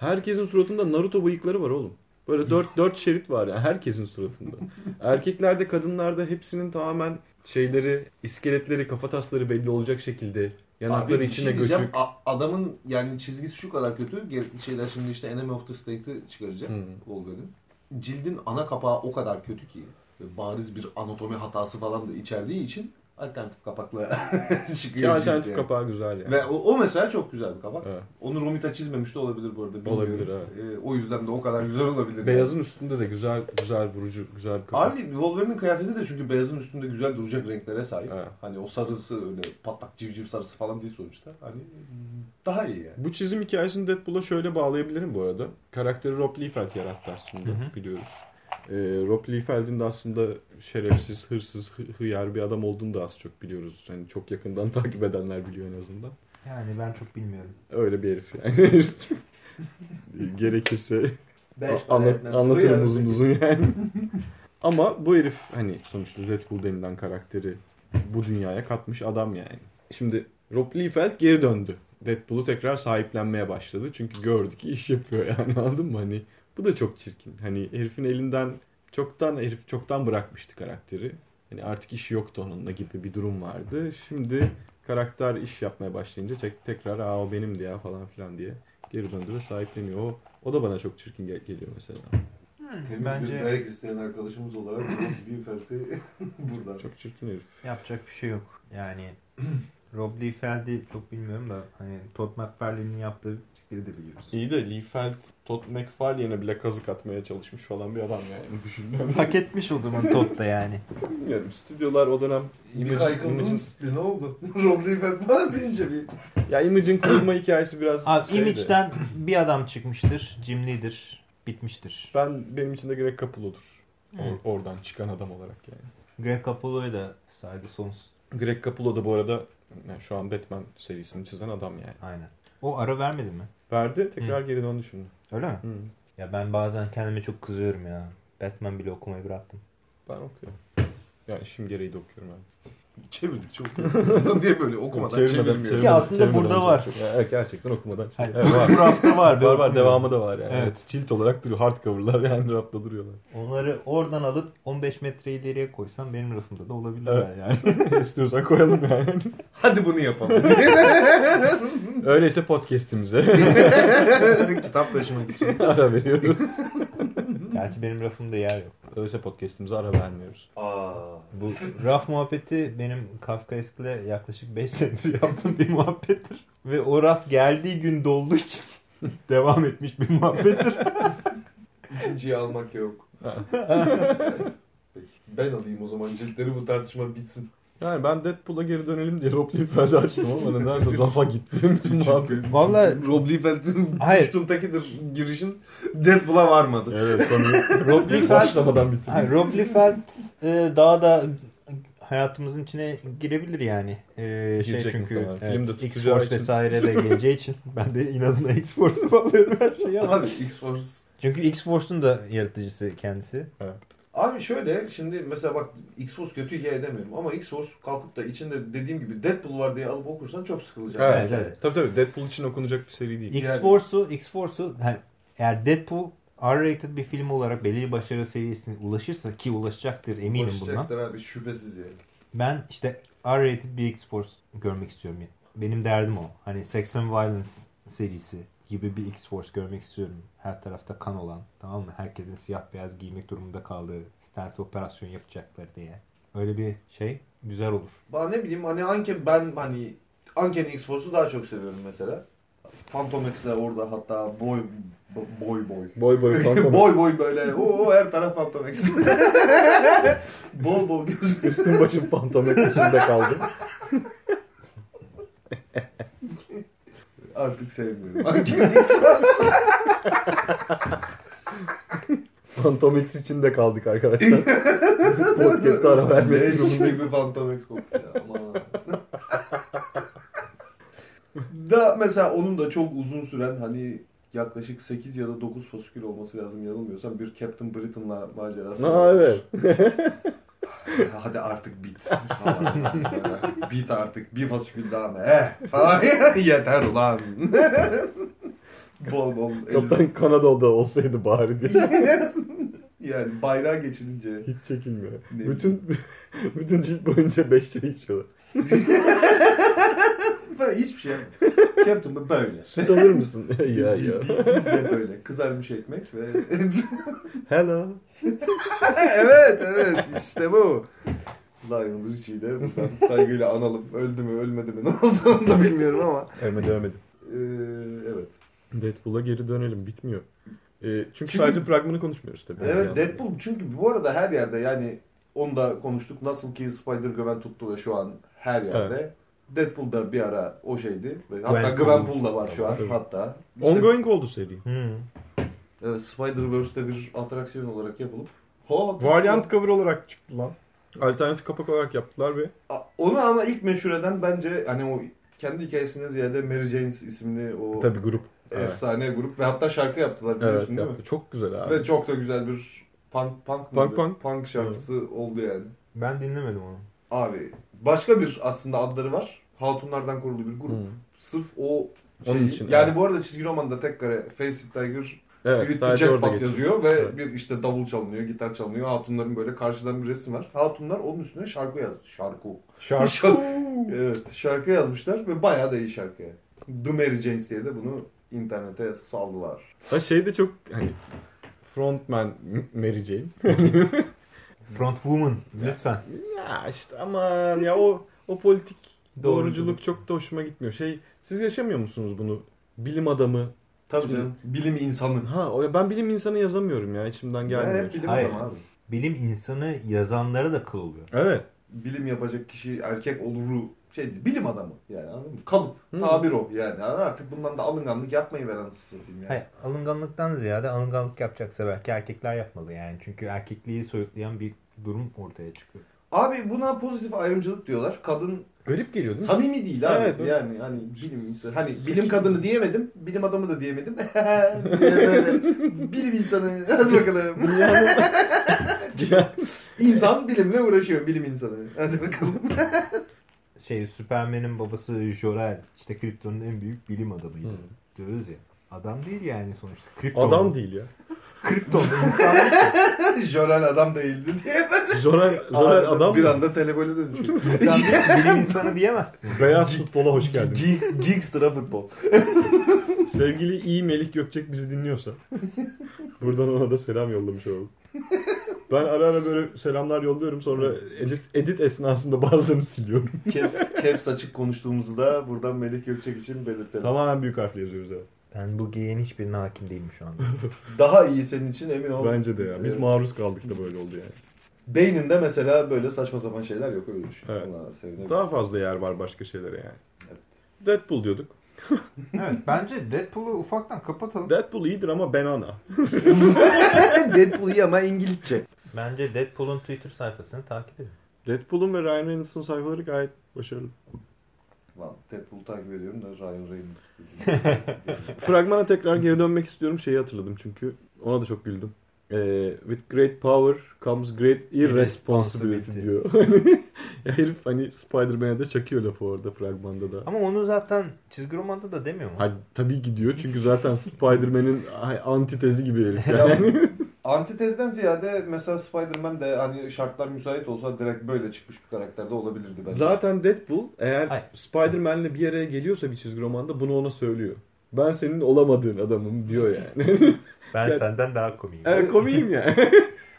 Herkesin suratında Naruto bıyıkları var oğlum. Böyle dört, dört şerit var yani herkesin suratında. Erkeklerde kadınlarda hepsinin tamamen şeyleri, iskeletleri, kafatasları belli olacak şekilde yanakları Abi bir içinde şey göçük. A- adamın yani çizgisi şu kadar kötü. Gerekli şeyler şimdi işte Enemy of the State'ı çıkaracak. Wolverine. Cildin ana kapağı o kadar kötü ki bariz bir anatomi hatası falan da içerdiği için alternatif kapakla Ki çıkıyor cilt alternatif yani. kapağı güzel yani. Ve o, o mesela çok güzel bir kapak. Evet. Onu Romita çizmemiş de olabilir bu arada. bilmiyorum. Olabilir, evet. Ee, o yüzden de o kadar güzel olabilir. Beyazın üstünde de güzel güzel vurucu güzel bir kapak. Abi Wolverine'in kıyafeti de çünkü beyazın üstünde güzel duracak renklere sahip. Evet. Hani o sarısı öyle patlak civciv sarısı falan değil sonuçta. Hani daha iyi yani. Bu çizim hikayesini Deadpool'a şöyle bağlayabilirim bu arada. Karakteri Rob Liefeld yarattı aslında Hı hı. biliyoruz. Ee, Rob Liefeld'in de aslında şerefsiz, hırsız, hı- hıyar bir adam olduğunu da az çok biliyoruz. Yani çok yakından takip edenler biliyor en azından. Yani ben çok bilmiyorum. Öyle bir herif yani. Gerekirse anlat, anlatırım uzun uzun yani. Ama bu herif hani sonuçta Deadpool denilen karakteri bu dünyaya katmış adam yani. Şimdi Rob Liefeld geri döndü. Deadpool'u tekrar sahiplenmeye başladı. Çünkü gördü ki iş yapıyor yani anladın mı? Hani bu da çok çirkin. Hani herifin elinden çoktan herif çoktan bırakmıştı karakteri. Hani artık işi yoktu onunla gibi bir durum vardı. Şimdi karakter iş yapmaya başlayınca tek, tekrar aa o benimdi ya falan filan diye geri döndü ve sahipleniyor. O, o da bana çok çirkin gel- geliyor mesela. Temiz Bence- bir dayak isteyen arkadaşımız olarak Liefeld'i buradan. Çok çirkin herif. Yapacak bir şey yok. Yani Rob Liefeld'i çok bilmiyorum da hani Todd McFarlane'in yaptığı çizgileri de biliyoruz. İyi de Liefeld Todd McFarlane'e bile kazık atmaya çalışmış falan bir adam yani düşünüyorum. Hak etmiş o zaman Todd da yani. Bilmiyorum. Stüdyolar o dönem Image'in, kaykıldınız. Bir ne oldu? Rob Liefeld falan deyince bir... ya Image'in kurulma hikayesi biraz Abi şeydi. Image'den bir adam çıkmıştır. Jim Lee'dir. Bitmiştir. Ben benim için de Greg Capullo'dur. Or- oradan çıkan adam olarak yani. Greg Capullo'yu da saydı sonsuz. Greg Capullo da bu arada yani şu an Batman serisini çizen adam yani. Aynen. O ara vermedi mi? Verdi tekrar geri döndü şimdi. Öyle mi? Hı. Ya ben bazen kendime çok kızıyorum ya. Batman bile okumayı bıraktım. Ben okuyorum. Yani şimdi gereği de okuyorum ben. Çevirdik çok. diye böyle okumadan Çevirmeden- çevirmeden- Ki aslında çevirmeden burada var. çok- Evet, gerçekten okumadan. Hayır, Evet, var. bu rafta var. var var devamı da var yani. Evet. Evet. Cilt olarak duruyor. Hardcover'lar yani rafta duruyorlar. Onları oradan alıp 15 metre ileriye koysam benim rafımda da olabilirler yani. İstiyorsan koyalım yani. Hadi bunu yapalım. Öyleyse podcast'imize Kitap taşımak için. ara veriyoruz. Gerçi benim rafımda yer yok. Öyleyse podcast'imize ara vermiyoruz. Aa. Bu raf muhabbeti benim Kafkaesk'le yaklaşık 5 senedir yaptığım bir muhabbettir. Ve o raf geldiği gün dolduğu için devam etmiş bir muhabbettir. İkinciyi almak yok. Peki. Ben alayım o zaman ciltleri bu tartışma bitsin. Yani ben Deadpool'a geri dönelim diye Rob Liefeld'i açtım ama nedense rafa gittim. Bütün muhabbet. Vallahi- Rob Liefeld'in Hayır. uçtum takidir girişin Deadpool'a varmadı. Evet konuyu Rob Liefeld, başlamadan bitirdim. Hayır, Rob Liefeld e, daha da hayatımızın içine girebilir yani. E, şey Girecek çünkü evet, Filmde X-Force için. vesaire de geleceği için ben de inadına X-Force'a bağlıyorum her şeyi. ama. Abi X-Force. Çünkü X-Force'un da yaratıcısı kendisi. Abi şöyle şimdi mesela bak X-Force kötü hikaye demiyorum ama X-Force kalkıp da içinde dediğim gibi Deadpool var diye alıp okursan çok sıkılacak. Evet, Evet, evet. Tabii tabii Deadpool için okunacak bir seri değil. X-Force'u, X-Force'u yani eğer Deadpool R-rated bir film olarak belli bir başarı seviyesine ulaşırsa ki ulaşacaktır eminim bundan. Ulaşacaktır abi şüphesiz yani. Ben işte R-rated bir X-Force görmek istiyorum. Yani. Benim derdim o. Hani Sex and Violence serisi gibi bir X-Force görmek istiyorum. Her tarafta kan olan, tamam mı? Herkesin siyah beyaz giymek durumunda kaldığı stealth operasyon yapacaklar diye. Öyle bir şey güzel olur. Bana ne bileyim hani Anke ben hani Uncanny X-Force'u daha çok seviyorum mesela. Phantom X'le orada hatta boy boy boy. Boy boy Phantom. boy boy böyle o her taraf Phantom X. bol bol gözüküyor. Üstün başım Phantom X içinde kaldı. Artık sevmiyorum. Uncanny X-Force. Phantom X içinde kaldık arkadaşlar. Podcast'a ara vermek durumundayım. gibi Phantom X koktu ya. Aman. da mesela onun da çok uzun süren hani yaklaşık 8 ya da 9 fasikül olması lazım yanılmıyorsam bir Captain Britain'la macerası. Aa evet. Hadi artık bit. Bit artık. Bir fasikül daha mı? Eh falan. Yeter ulan. bol bol. Kaptan Kanadalı olsaydı bari diye. yani bayrağı geçirince. Hiç çekilmiyor. Ne bütün bütün cilt boyunca 5 çay içiyorlar. Böyle hiçbir şey. Captain bu böyle. Süt alır mısın? ya ya. Biz de böyle. Kızarmış ekmek ve... Hello. evet evet işte bu. Lionel Richie'yi de buradan saygıyla analım. Öldü mü ölmedi mi ne olduğunu da bilmiyorum ama. Ölmedi ölmedi. Ee, evet. Deadpool'a geri dönelim. Bitmiyor. Ee, çünkü, Çünkü- sadece fragmanı konuşmuyoruz tabii. Evet Yani. Deadpool çünkü bu arada her yerde yani onu da konuştuk. Nasıl ki Spider-Gwen tuttu ve şu an her yerde. Deadpool da bir ara o şeydi. Ve hatta Gwenpool. Da var şu an Evet. hatta. İşte, Ongoing oldu seri. Hmm. evet, Spider-Verse'de bir atraksiyon olarak yapılıp Ha, Variant cover olarak çıktı lan. Alternatif kapak olarak yaptılar ve Onu ama ilk meşhur eden bence hani o kendi hikayesinden ziyade Mary Jane's isimli o tabii grup. Evet, efsane grup ve hatta şarkı yaptılar evet biliyorsun değil mi? yaptı. Çok güzel abi. Ve çok da güzel bir punk punk Punk mıydı? punk. şarkısı oldu yani. Ben dinlemedim onu. Abi başka bir aslında adları var. Hatunlardan kurulu bir grup. Hı. Sırf o Onun şeyi. için, yani evet. bu arada çizgi romanda tek kare Face It Tiger Evet, orada Jackpot yazıyor ve Evet. bir işte davul çalınıyor, gitar çalınıyor. Hatunların böyle karşıdan bir resim var. Hatunlar onun üstüne şarkı yazmış. Şarkı. Şarkı. evet, şarkı yazmışlar ve bayağı da iyi şarkı. The Mary Janes diye de bunu internete saldılar. Ha şey de çok hani frontman Mary Jane. Front Woman lütfen. ya işte aman ya o o politik Doğruculuk. doğruculuk çok da hoşuma gitmiyor. Şey siz yaşamıyor musunuz bunu? Bilim adamı. Tabii canım. Bilim insanı. Ha ben bilim insanı yazamıyorum ya içimden Ben gelmiyor. hep bilim Hayır. adamı abi. Bilim insanı yazanlara da kıl oluyor. Evet. Bilim yapacak kişi erkek oluru şey değil, bilim adamı yani anladın mı? Kalıp, Hı. tabir o yani. Artık bundan da alınganlık yapmayı veren satayım yani. Hayır, alınganlıktan ziyade alınganlık yapacaksa belki erkekler yapmalı yani. Çünkü erkekliği soyutlayan bir durum ortaya çıkıyor. Abi buna pozitif ayrımcılık diyorlar. Kadın Garip geliyor değil mi? Samimi değil abi. Evet, yani hani bilim insanı. Hani bilim kadını diyemedim, bilim adamı da diyemedim. bilim insanı. Hadi bakalım. İnsan bilimle uğraşıyor, bilim insanı. Hadi bakalım. Şey Superman'in babası Jor-El işte Krypton'un en büyük bilim adamıydı. Diyoruz ya. Adam değil yani sonuçta. Krypton. Adam değil ya. Krypton insan. Jörel adam değildi diye. Jorel, Jorel Aa, adam bir mı? anda televole dönüşüyor. İnsan değil, bilim insanı diyemezsin. Beyaz futbola hoş geldin. Geek, Geekstra futbol. Sevgili iyi Melih Gökçek bizi dinliyorsa buradan ona da selam yollamış olalım. Ben ara ara böyle selamlar yolluyorum sonra edit, edit esnasında bazılarını siliyorum. Caps, caps açık konuştuğumuzu da buradan Melih Gökçek için belirtelim. Tamamen büyük harfle yazıyoruz abi. Ben bu geyin hiçbirine hakim değilim şu anda. Daha iyi senin için emin ol. Bence de ya. Biz Evet. maruz kaldık da böyle oldu yani. Beyninde mesela böyle saçma sapan şeyler yok öyle düşün. Evet. Daha fazla yer var başka şeylere yani. Evet. Deadpool diyorduk. evet bence Deadpool'u ufaktan kapatalım. Deadpool iyidir ama ben ana. Deadpool iyi ama İngilizce. Bence Deadpool'un Twitter sayfasını takip edin. Deadpool'un ve Ryan Reynolds'ın sayfaları gayet başarılı. Lan Deadpool'u takip ediyorum da Ryan Reynolds. Fragmana tekrar geri dönmek istiyorum. Şeyi hatırladım çünkü. Ona da çok güldüm. Ee, with great power comes great irresponsibility Irresponsibility. diyor. Ya herif hani Spider-Man'e de çakıyor lafı orada fragmanda da. Ama onu zaten çizgi romanda da demiyor mu? Ha, tabii gidiyor çünkü zaten Spider-Man'in antitezi gibi herif. Ya, Yani. Antitezden ziyade mesela Spider-Man de hani şartlar müsait olsa direkt böyle çıkmış bir karakterde olabilirdi bence. zaten Deadpool eğer. Spider-Man'le bir araya geliyorsa bir çizgi romanda bunu ona söylüyor. Ben senin olamadığın adamım diyor yani. Ben Ya- senden daha komiyim. evet komiyim yani.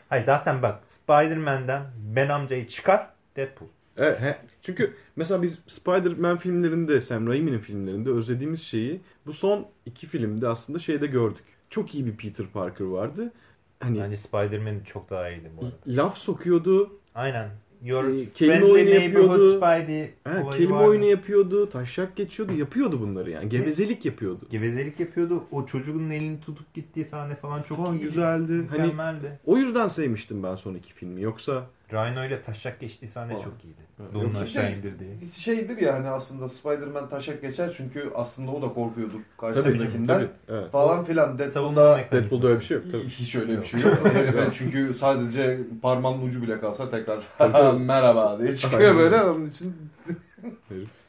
Hayır zaten bak Spider-Man'den Ben amcayı çıkar Deadpool. Evet, he. çünkü mesela biz Spider-Man filmlerinde, Sam Raimi'nin filmlerinde özlediğimiz şeyi bu son iki filmde aslında şeyde gördük. Çok iyi bir Peter Parker vardı. Hani Bence Spider-Man çok daha iyiydi bu arada. laf sokuyordu, Aynen. Your Ee, kelime oyunu yapıyordu. Spidey he, olayı kelime vardı. oyunu yapıyordu, taşak geçiyordu, yapıyordu bunları yani. Gevezelik yapıyordu. Gevezelik yapıyordu. O çocuğun elini tutup gittiği sahne falan çok Falan iyiydi. güzeldi. Hani Mükemmeldi. o yüzden sevmiştim ben son iki filmi. Yoksa Rhino ile taşak geçtiği sahne Aa. çok iyiydi. Evet. Donunu aşağı şey- indirdiği. Şeydir ya hani aslında Spider-Man taşak geçer çünkü aslında o da korkuyordur tabii, karşısındakinden. tabii, evet. Falan filan. Deadpool'da. Deadpool'da öyle bir şey yok. Tabii. hiç öyle bir şey yok. Herife çünkü sadece parmağının ucu bile kalsa tekrar Tabii, tabii. merhaba diye çıkıyor böyle onun için.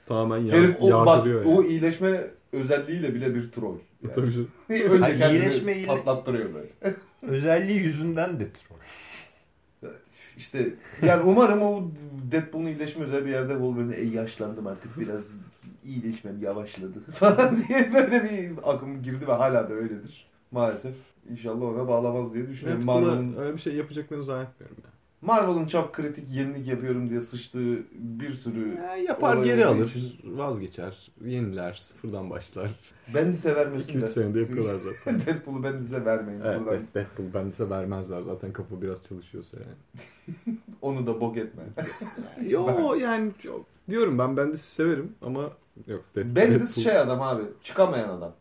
Tamamen yar, Herif o, bak, yani. o iyileşme özelliğiyle bile bir troll. Yani. Tabii. Önce kendini iyileşme ile- patlattırıyor böyle. Özelliği yüzünden de troll. İşte yani umarım o Deadpool'un iyileşme özel bir yerde Wolverine ey yaşlandım artık biraz iyileşmem yavaşladı falan diye böyle bir akım girdi ve hala da öyledir. Maalesef. İnşallah ona bağlamaz diye düşünüyorum. Deadpool'a Marvel'ın öyle bir şey yapacaklarını zannetmiyorum ya. Marvel'ın çok kritik yenilik yapıyorum diye sıçtığı bir sürü Ya yapar geri alır, için- vazgeçer, yeniler, sıfırdan başlar. Bendis'e vermesin 2-3 de. senede yapıyorlar zaten. Deadpool'u Bendis'e vermeyin evet, buradan. evet, Deadpool bendise vermezler zaten kafa biraz çalışıyorsa yani. Onu da bok etme. Yo yani çok, diyorum ben Bendis'i severim ama yok Deadpool. Bendis Deadpool- şey adam abi. Çıkamayan adam.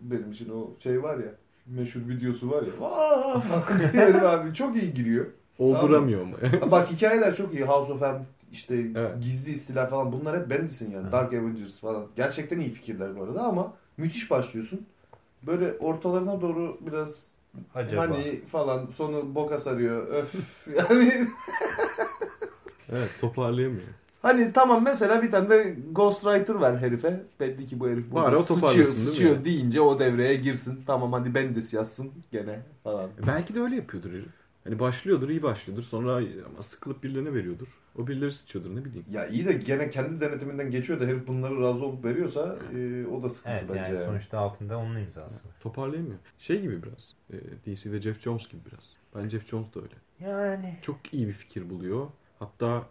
Benim için o şey var ya. Meşhur videosu var ya. Falan diyelim abi. Çok iyi giriyor. Olduramıyor mu? Bak hikayeler çok iyi. House of M işte Evet. gizli istila falan bunlar hep Bendis'in yani. Dark Avengers falan. Gerçekten iyi fikirler bu arada ama müthiş başlıyorsun. Böyle ortalarına doğru biraz Acaba. hani falan sonu boka sarıyor. Öf. Yani evet toparlayamıyor. Hani tamam mesela bir tane de Ghostwriter ver herife. Belli ki bu herif burada o sıçıyor, sıçıyor deyince o devreye girsin. Tamam hadi Bendis yazsın gene falan. E Belki de öyle yapıyordur herif. Hani başlıyordur, iyi başlıyordur. Sonra ama sıkılıp birilerine veriyordur. O birileri sıçıyordur ne bileyim. Ya iyi de gene kendi denetiminden geçiyor da herif bunları razı olup veriyorsa e, o da sıkıntı Evet bence. yani yani. sonuçta altında onun imzası var. Toparlayamıyor. Şey gibi biraz. e, DC'de Jeff Jones gibi biraz. Ben Jeff Jones da öyle. Yani. Çok iyi bir fikir buluyor. Hatta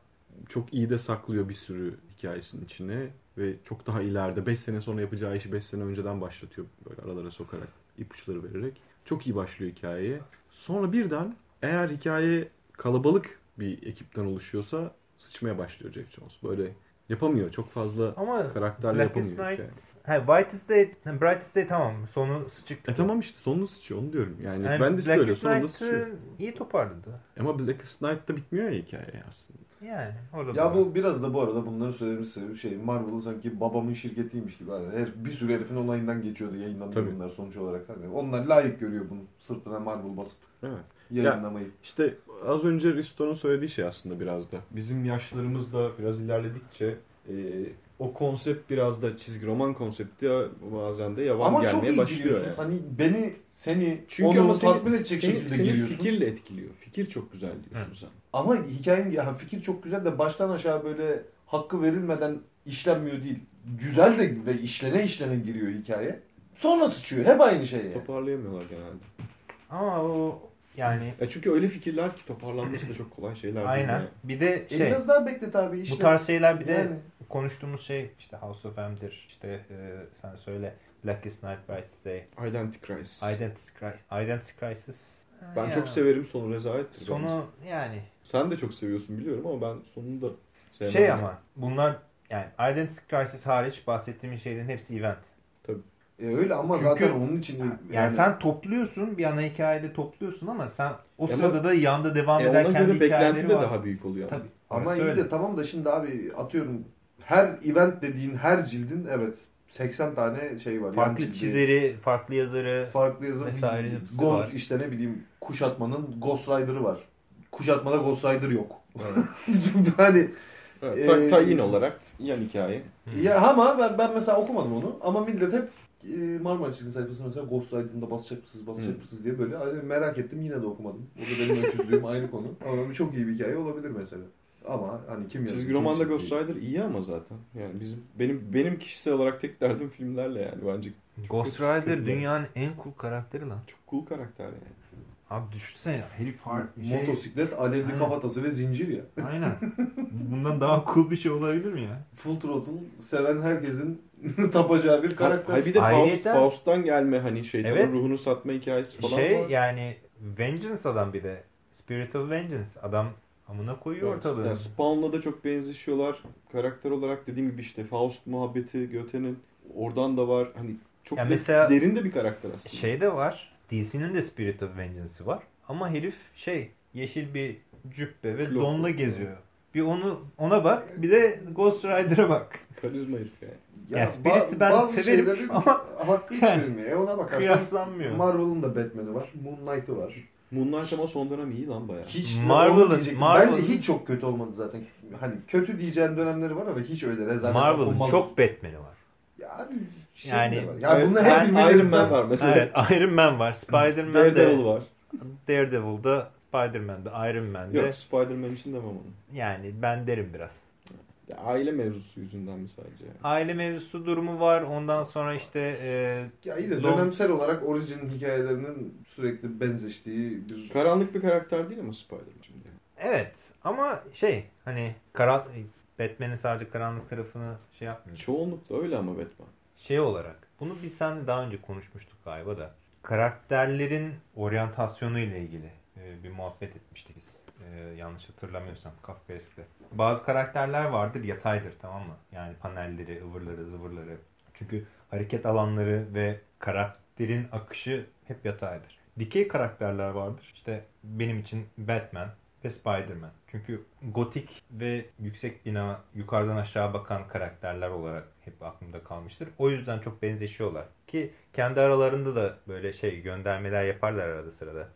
çok iyi de saklıyor bir sürü hikayesinin içine. Ve çok daha ileride 5 sene sonra yapacağı işi 5 sene önceden başlatıyor. Böyle aralara sokarak, ipuçları vererek. Çok iyi başlıyor hikayeye. Sonra birden eğer hikaye kalabalık bir ekipten oluşuyorsa sıçmaya başlıyor Jeff Jones. Böyle yapamıyor. Çok fazla Ama karakterle Blackest yapamıyor Night, hikaye. ha, Whitest Day, Brightest Day tamam sonu sıçık. E tamam işte sonunu sıçıyor onu diyorum. Yani, Yani ben de Blackest sonunda sıçıyor. İyi toparladı. Ama Blackest Night'ta bitmiyor ya hikaye aslında. Yani orada Ya bu biraz da bu arada bunların söylemesi sebebi şey Marvel sanki babamın şirketiymiş gibi. Hani her, bir sürü herifin onayından geçiyordu yayınlandı Tabii. bunlar sonuç olarak. Hani onlar layık görüyor bunu sırtına Marvel basıp Evet. yayınlamayı. İşte az önce Risto'nun söylediği şey aslında biraz da. Bizim yaşlarımız da biraz ilerledikçe e, o konsept biraz da çizgi roman konsepti bazen de yavan Ama çok gelmeye iyi başlıyor giriyorsun. yani. Hani beni seni Çünkü onu tatmin edecek seni, şekilde seni giriyorsun. fikirle etkiliyor. Fikir çok güzel diyorsun sen. Ama hikayenin ya fikir çok güzel de baştan aşağı böyle hakkı verilmeden işlenmiyor değil. Güzel de ve işlene işlene giriyor hikaye. Sonra sıçıyor. Hep aynı şey yani. Toparlayamıyorlar genelde. ama o yani E çünkü öyle fikirler ki toparlanması da çok kolay şeyler aynen. yani. Bir de E şey biraz daha beklet abi bu işle. tarz şeyler bir de Yani. konuştuğumuz şey işte House of M'dir. işte e, sen söyle Blackest Night Brightest Day. Identity Crisis. Identity, Cri- Identity Crisis. ben Yani çok severim sonu bence. Sonu yani Sen de çok seviyorsun biliyorum ama ben sonunu da sevmem. şey ama bunlar yani Identity Crisis hariç bahsettiğim şeylerin hepsi event. E öyle ama Çünkü- zaten onun için Yani, yani, sen topluyorsun bir ana hikayede topluyorsun ama sen o Ama- sırada da yanda devam E eden kendi hikayeleri de var. daha büyük oluyor. Tabii. ama orası iyi öyle. de tamam da şimdi abi atıyorum her event dediğin her cildin evet 80 tane şey var. Farklı cildi, çizeri, farklı yazarı. farklı yazı vesaire Ghost, var. işte ne bileyim kuşatmanın Ghost Rider'ı var. Kuşatmada Ghost Rider yok. hani Evet, ta- Ee, tayin olarak yan hikaye. ya ama ben, ben mesela okumadım onu ama millet hep e, Marmara çizgi sayfasında mesela Ghost Rider'ında basacak mısınız basacak Hı. mısınız diye böyle merak ettim yine de okumadım. O da benim öküzlüğüm ayrı konu. Ama çok iyi bir hikaye olabilir mesela. Ama hani kim yazdı Çizgi romanda? Ghost Rider iyi ama zaten. Yani bizim benim benim kişisel olarak tek derdim filmlerle yani bence. Ghost Rider dünyanın en cool karakteri lan. Çok cool karakter yani. Abi düşünsene ya, herif har şey, Motosiklet, alevli Aynen. kafatası ve zincir ya. Aynen. Bundan daha cool bir şey olabilir mi ya? Full Throttle seven herkesin tapacağı bir karakter. Hayır bir de Faust, Ayrıyeten- Faust'tan gelme hani şeytanın Evet. ruhunu satma hikayesi falan şey var. yani Vengeance adam bir de. Spirit of Vengeance. Adam amına koyuyor Evet, ortalığı. yani Spawn'la da çok benzeşiyorlar. Karakter olarak dediğim gibi işte Faust muhabbeti Göte'nin oradan da var. Hani çok Ya da- mesela- derin de bir karakter aslında. Şey de var. DC'nin de Spirit of Vengeance'ı var. Ama herif şey yeşil bir cübbe ve Klok. donla geziyor. Bir onu ona bak, bir de Ghost Rider'a bak. Karizma herif yani. Ya Spirit'i ben severim ama hakkı hiç yani verilmiyor. E ona bakarsan Kıyaslanmıyor. Marvel'ın da Batman'i var. Moon Knight'ı var. Moonlight ama son dönem iyi lan bayağı. Hiç Marvel'ın-. Marvel'ın- Bence hiç çok kötü olmadı zaten. Hani kötü diyeceğin dönemleri var ama hiç öyle rezalet Marvel'ın çok Batman'i var. yani şey Yani- var. Ya Evet, bunlar ben- hep Iron Man birbirlerinden var mesela. Evet, Iron Man var. Spider-Man Daredevil de var. Daredevil'da, Spider-Man'de, Iron Man'de. Yok Spider-Man için demem onu. Yani ben derim biraz. Ya, aile mevzusu yüzünden mi sadece? yani? Aile mevzusu durumu var. Ondan sonra işte e, Ya iyi de Long- dönemsel olarak orijin hikayelerinin sürekli benzeştiği bir Karanlık bir karakter değil ama Spider-Man şimdi. evet ama şey hani karan Batman'in sadece karanlık tarafını şey yapmıyor. Çoğunlukla öyle ama Batman. Şey olarak bunu biz seninle daha önce konuşmuştuk galiba da karakterlerin oryantasyonu ile ilgili e, bir muhabbet etmiştik biz. E, yanlış hatırlamıyorsam Kafkaesk'te. Bazı karakterler vardır yataydır tamam mı? Yani panelleri, ıvırları, zıvırları. Çünkü hareket alanları ve karakterin akışı hep yataydır. Dikey karakterler vardır. İşte benim için Batman ve Spider-Man. Çünkü gotik ve yüksek bina, yukarıdan aşağı bakan karakterler olarak hep aklımda kalmıştır. O yüzden çok benzeşiyorlar. Ki kendi aralarında da böyle şey göndermeler yaparlar arada sırada.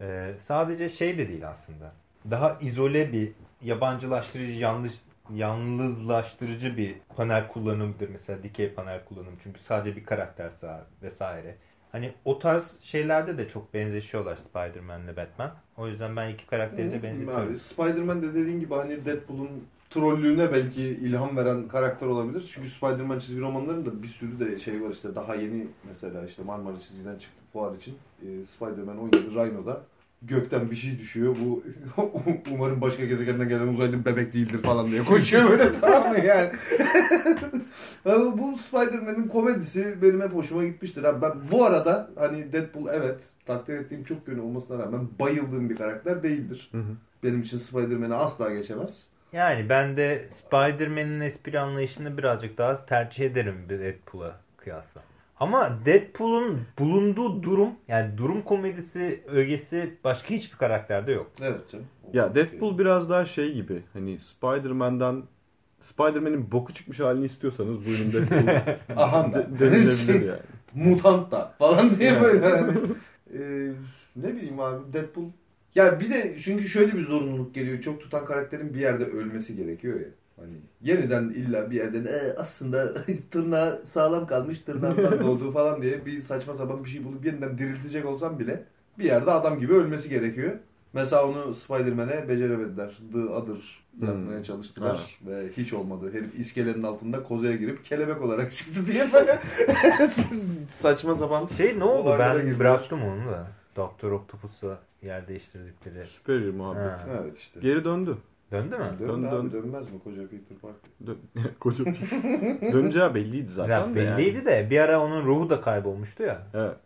Ee, sadece şey de değil aslında. Daha izole bir yabancılaştırıcı, yanlış yalnızlaştırıcı bir panel kullanımıdır. Mesela dikey panel kullanımı. Çünkü sadece bir karakter sağ vesaire. Hani o tarz şeylerde de çok benzeşiyorlar Spider-Man ile Batman. O yüzden ben iki karakteri de benzetiyorum. Spider-Man de dediğin gibi hani Deadpool'un trollüğüne belki ilham veren karakter olabilir. Çünkü Spider-Man çizgi romanlarında bir sürü de şey var işte daha yeni mesela işte Marmara çizgiden çıktı fuar için. Ee, Spider-Man 17 Rhino'da gökten bir şey düşüyor. Bu umarım başka gezegenden gelen uzaylı bir bebek değildir falan diye koşuyor böyle tamam mı yani. Ama bu Spider-Man'in komedisi benim hep hoşuma gitmiştir. Abi ben bu arada hani Deadpool evet takdir ettiğim çok yönü olmasına rağmen bayıldığım bir karakter değildir. Benim için Spider-Man'i asla geçemez. Yani ben de Spider-Man'in espri anlayışını birazcık daha tercih ederim Deadpool'a kıyasla. Ama Deadpool'un bulunduğu durum yani durum komedisi ögesi başka hiçbir karakterde yok. Evet canım. Ya Deadpool biraz daha şey gibi. Hani Spider-Man'den Spider-Man'in boku çıkmış halini istiyorsanız buyurun Deadpool Aha de, da. denilebilir yani. Mutant da falan diye Evet. böyle yani. Ee, ne bileyim abi Deadpool. Ya bir de çünkü şöyle bir zorunluluk geliyor. Çok tutan karakterin bir yerde ölmesi gerekiyor ya. Hani yeniden illa bir yerden e, aslında tırnağı sağlam kalmış tırnağından doğduğu falan diye bir saçma sapan bir şey bulup yeniden diriltecek olsam bile bir yerde adam gibi ölmesi gerekiyor. Mesela onu Spider-Man'e beceremediler. The Other yapmaya Hmm. çalıştılar ve hiç olmadı. Herif iskelenin altında kozaya girip kelebek olarak çıktı diye böyle saçma sapan. Şey ne oldu ben girdiler. bıraktım onu da. Doktor Octopus'la yer değiştirdikleri. Superior muhabbet. Ha. Evet işte. Geri döndü. Döndü mü? Dön, Dön, abi, dön. dönmez mi koca Peter Parker? Dön- Koca Döneceği belliydi zaten Ya de belliydi yani. de bir ara onun ruhu da kaybolmuştu ya. Evet.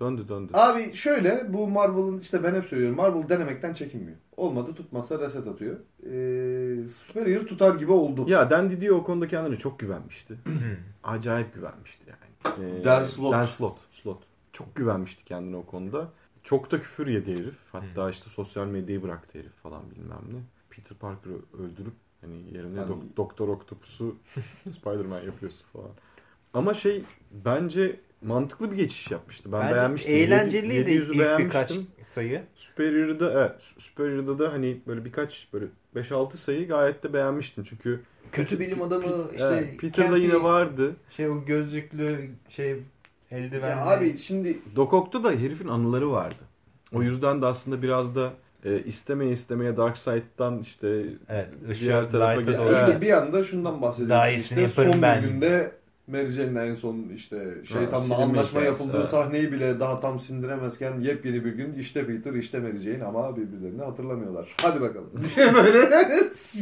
Döndü döndü. Abi şöyle bu Marvel'ın işte ben hep söylüyorum Marvel denemekten çekinmiyor. Olmadı tutmazsa reset atıyor. Ee, Superior tutar gibi oldu. Ya Dan Didio o konuda kendine çok güvenmişti. Acayip güvenmişti yani. Ee, Dan Slott. Dan Slott. Slott. Çok güvenmişti kendine o konuda. Çok da küfür yedi herif. Hatta işte sosyal medyayı bıraktı herif falan bilmem ne. Peter Parker'ı öldürüp hani yerine Hani- Dok- Doktor Octopus'u Spider-Man yapıyorsun falan. Ama şey bence mantıklı bir geçiş yapmıştı. Ben Bence beğenmiştim. Eğlenceliydi Yedi- 700'ü ilk birkaç beğenmiştim. sayı. Superior'da evet, Superior'da da hani böyle birkaç böyle 5-6 sayı gayet de beğenmiştim. Çünkü Kötü bilim adamı işte evet, Peter'da yine vardı. Şey o gözlüklü şey eldivenli. Ya abi şimdi Doc Ock'ta da herifin anıları vardı. O yüzden de aslında biraz da e, istemeye istemeye Darkseid'dan işte Evet, diğer tarafa light'a geç- doğru. iyi Evet. bir anda şundan bahsediyoruz. Daha iyisini işte yaparım son ben. bir günde Mary Jane'le en son işte şeytanla silinme anlaşma yapıldığı evet. sahneyi bile daha tam sindiremezken yepyeni bir gün işte Peter işte Mary Jane ama birbirlerini hatırlamıyorlar. Hadi bakalım diye böyle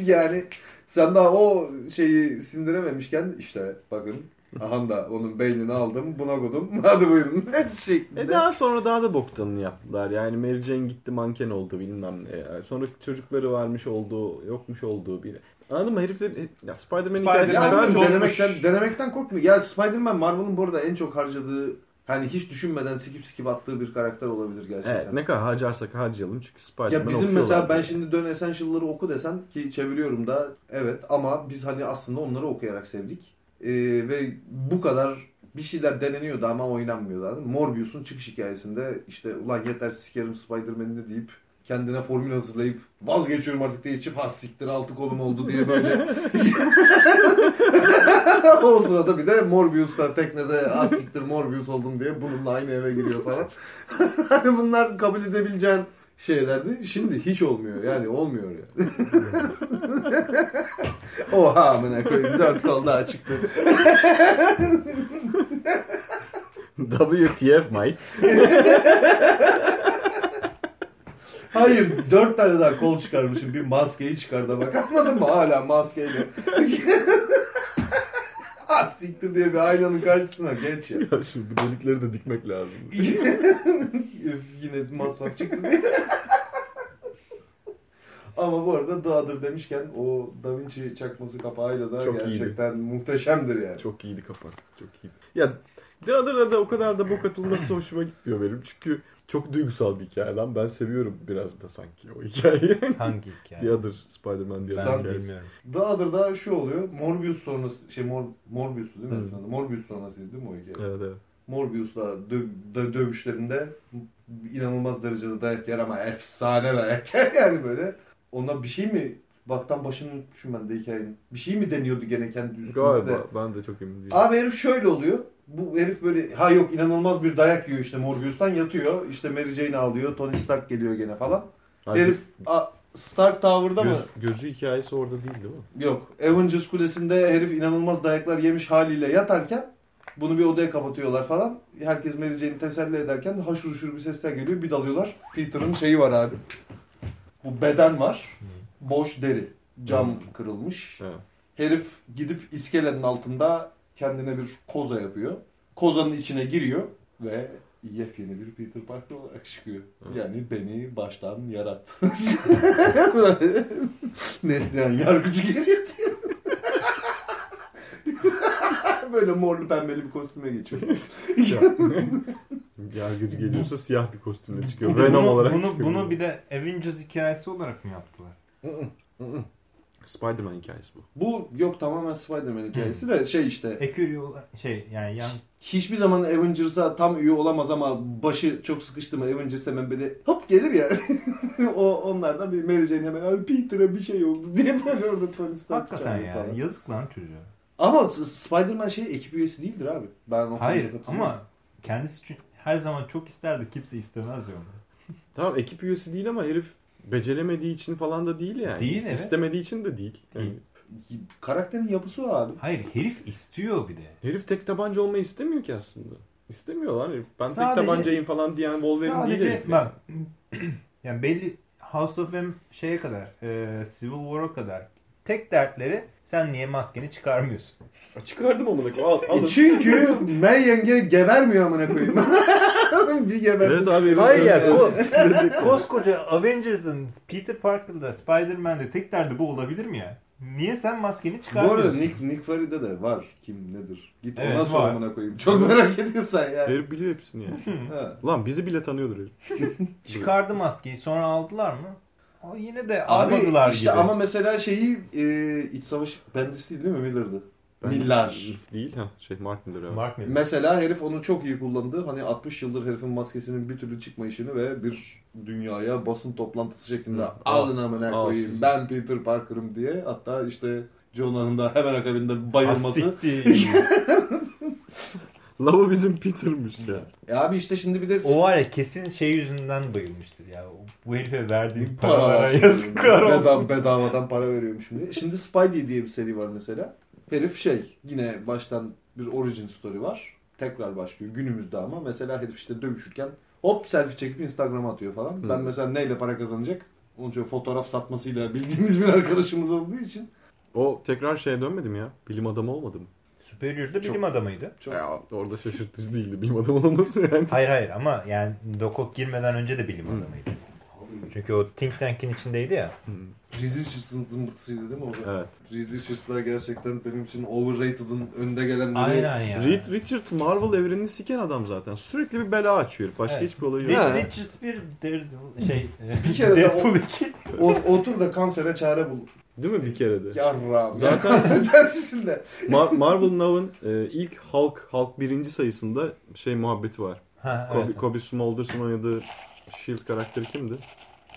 yani sen daha o şeyi sindirememişken işte bakın aha da onun beynini aldım buna koydum hadi buyurun şeklinde. E daha sonra daha da boktanını yaptılar. Yani Mary Jane gitti manken oldu bilmem ne. Yani sonra çocukları varmış olduğu, yokmuş olduğu bir. Anladın mı? Heriflerin ya Spider-Man Spider-Man hikayesi denemekten, denemekten korkmuyor. Ya Spider-Man Marvel'ın bu arada en çok harcadığı hani hiç düşünmeden sikip sikip attığı bir karakter olabilir gerçekten. Evet, ne kadar harcarsak harcayalım çünkü Spider-Man ya bizim mesela ben şimdi dön Essential'ları oku desen ki çeviriyorum da evet ama biz hani aslında onları okuyarak sevdik. Ee, ve bu kadar bir şeyler deneniyordu ama mı? Morbius'un çıkış hikayesinde işte ulan yeter sikerim Spider-Man'ini deyip kendine formül hazırlayıp vazgeçiyorum artık diye içip ha siktir altı kolum oldu diye böyle o sırada bir de Morbius'ta teknede az siktir Morbius oldum diye bununla aynı eve giriyor falan. hani bunlar kabul edebileceğin şeylerdi. Şimdi hiç olmuyor yani olmuyor ya. Oha amına koyayım dört kol daha çıktı. WTF mate. Hayır dört tane daha kol çıkarmışım. Bir maskeyi çıkardı bak anladın mı? Hala maskeyle. Az siktir diye bir aynanın karşısına geç ya. Ya şu bu delikleri de dikmek lazım. Yine masraf çıktı diye. Ama bu arada The Other demişken o Da Vinci çakması kapağıyla da Çok iyiydi. gerçekten muhteşemdir yani. Çok iyiydi kapak. Çok iyi. Ya The Other'da da o kadar da bok atılması hoşuma gitmiyor benim. Çünkü çok duygusal bir hikaye lan. Ben seviyorum biraz da sanki o hikayeyi. Hangi hikaye? The Other Spider-Man diye ben Sen hikayesi. bilmiyorum. The Other'da şu oluyor. Morbius sonrası şey Mor, Morbius'tu değil mi? Adı? Morbius sonrasıydı değil mi o hikaye? Evet evet. Morbius'la dö- dö- dövüşlerinde inanılmaz derecede dayak yer ama efsane dayak yer yani böyle. Ona bir şey mi baktan başını unutmuşum ben de hikayenin. Bir şey mi deniyordu gene kendi üstünde de. Galiba ben de çok emin değilim. Abi herif şöyle oluyor. Bu herif böyle ha yok inanılmaz bir dayak yiyor işte Morbius'tan yatıyor. İşte Mary Jane ağlıyor. Tony Stark geliyor gene falan. Hayır, herif a, Stark Tower'da mı? göz, gözü hikayesi orada değil değil mi? Yok. Avengers Kulesi'nde herif inanılmaz dayaklar yemiş haliyle yatarken bunu bir odaya kapatıyorlar falan. Herkes Mary Jane'i teselli ederken haşır huşur bir sesler geliyor. Bir dalıyorlar. Peter'ın şeyi var abi. Bu beden var. Boş deri. Cam kırılmış. Evet. Herif gidip iskelenin altında kendine bir koza yapıyor. Kozanın içine giriyor ve yepyeni bir Peter Parker olarak çıkıyor. Yani beni baştan yarat. Neslihan yargıcı geliyor diyor. Böyle morlu pembeli bir kostüme geçiyor. Yargıcı geliyorsa siyah bir kostümle çıkıyor. Bir Venom bunu, olarak bunu, çıkıyor. bunu bir de Avengers hikayesi olarak mı yaptılar? Spider-Man hikayesi bu. Bu yok tamamen Spider-Man hikayesi de şey işte. Ekürü şey yani yan Hiçbir zaman Avengers'a tam üye olamaz ama başı çok sıkıştı mı Avengers hemen böyle hop gelir ya. o onlardan bir Mary Jane hemen "Ay, Peter'a bir şey oldu diye böyle orada Tony Stark hakikaten ya falan. yazık lan çocuğa. Ama Spider-Man şey ekip üyesi değildir abi. Ben o Hayır ama kendisi çünkü her zaman çok isterdi kimse istemez ya onu. Tamam ekip üyesi değil ama herif beceremediği için falan da değil yani. Değil, evet. İstemediği için de değil. Yani Değil. karakterin yapısı o abi. Hayır herif istiyor bir de. herif tek tabanca olmayı istemiyor ki aslında. İstemiyor lan herif. Ben Sadece- tek tabancayım falan diyen Wolverine değil Sadece herif. bak yani belli House of M şeye kadar e, Civil War'a kadar tek dertleri sen niye maskeni çıkarmıyorsun? Çıkardım amına koyayım. Al, alın. Çünkü May yenge gebermiyor amına koyayım. bir gebersin. Evet abi. Hayır ya Yani. ko- koskoca Avengers'ın Peter Parker'da Spider-Man'de tek derdi bu olabilir mi ya? Niye sen maskeni Bu arada çıkarmıyorsun? Nick, Nick Fury'de de var. Kim nedir? Git Evet, ona sor amına koyayım. Çok merak ediyorsan ya. Herif biliyor hepsini yani. Ha. Lan bizi bile tanıyordur herif. Çıkardı maskeyi sonra aldılar mı? O yine de Abi almadılar işte gibi. ama mesela şeyi e, iç savaş Bendis değil mi Miller'dı? Ben- Miller. Değil ha şey Mark Miller abi. Mark Miller. Mesela herif onu çok iyi kullandı. Hani 60 yıldır herifin maskesinin bir türlü çıkmayışını ve bir dünyaya basın toplantısı şeklinde Hı. alın amına koyayım ben Peter Parker'ım diye. Hatta işte John'un da hemen akabinde bayılması. Lava bizim Peter'mış ya. E abi işte şimdi bir de o var ya kesin şey yüzünden bayılmıştır ya. Bu herife verdiğim paralar. paralara yazıklar olsun. Bedava, bedavadan para veriyorum şimdi. Şimdi Spidey diye bir seri var mesela. Herif şey yine baştan bir origin story var. Tekrar başlıyor günümüzde ama mesela herif işte dövüşürken hop selfie çekip Instagram'a atıyor falan. Hı. Ben mesela neyle para kazanacak? Onun için fotoğraf satmasıyla bildiğimiz bir arkadaşımız olduğu için O tekrar şeye dönmedi mi ya? Bilim adamı olmadı mı? Superior'da Çok- bilim adamıydı. çok Ya orada şaşırtıcı değildi bilim adamı olması yani. Hayır hayır ama yani Dokok girmeden önce de bilim adamıydı. Çünkü o think tank'in içindeydi ya. Reed Richards'ın zımbırtısıydı değil mi o da? Evet. Reed Richards'lar gerçekten benim için overrated'ın önde gelenleri. Aynen ya. Reed Richards Marvel evrenini siken adam zaten. Sürekli bir bela açıyor. Başka Evet. hiçbir olayı Reed yok. Ha. Richards bir Daredevil şey Bir kere de Deadpool o- 2. O- otur da kansere çare bul. Değil mi bir kere de? Yarram. Zaten- dersin de. Ma- Marvel Now'ın e, ilk Hulk, Hulk birinci sayısında şey muhabbeti var. Ha, Kobe, evet. Kobe Smolders'ın oynadığı S.H.I.E.L.D. karakteri kimdi?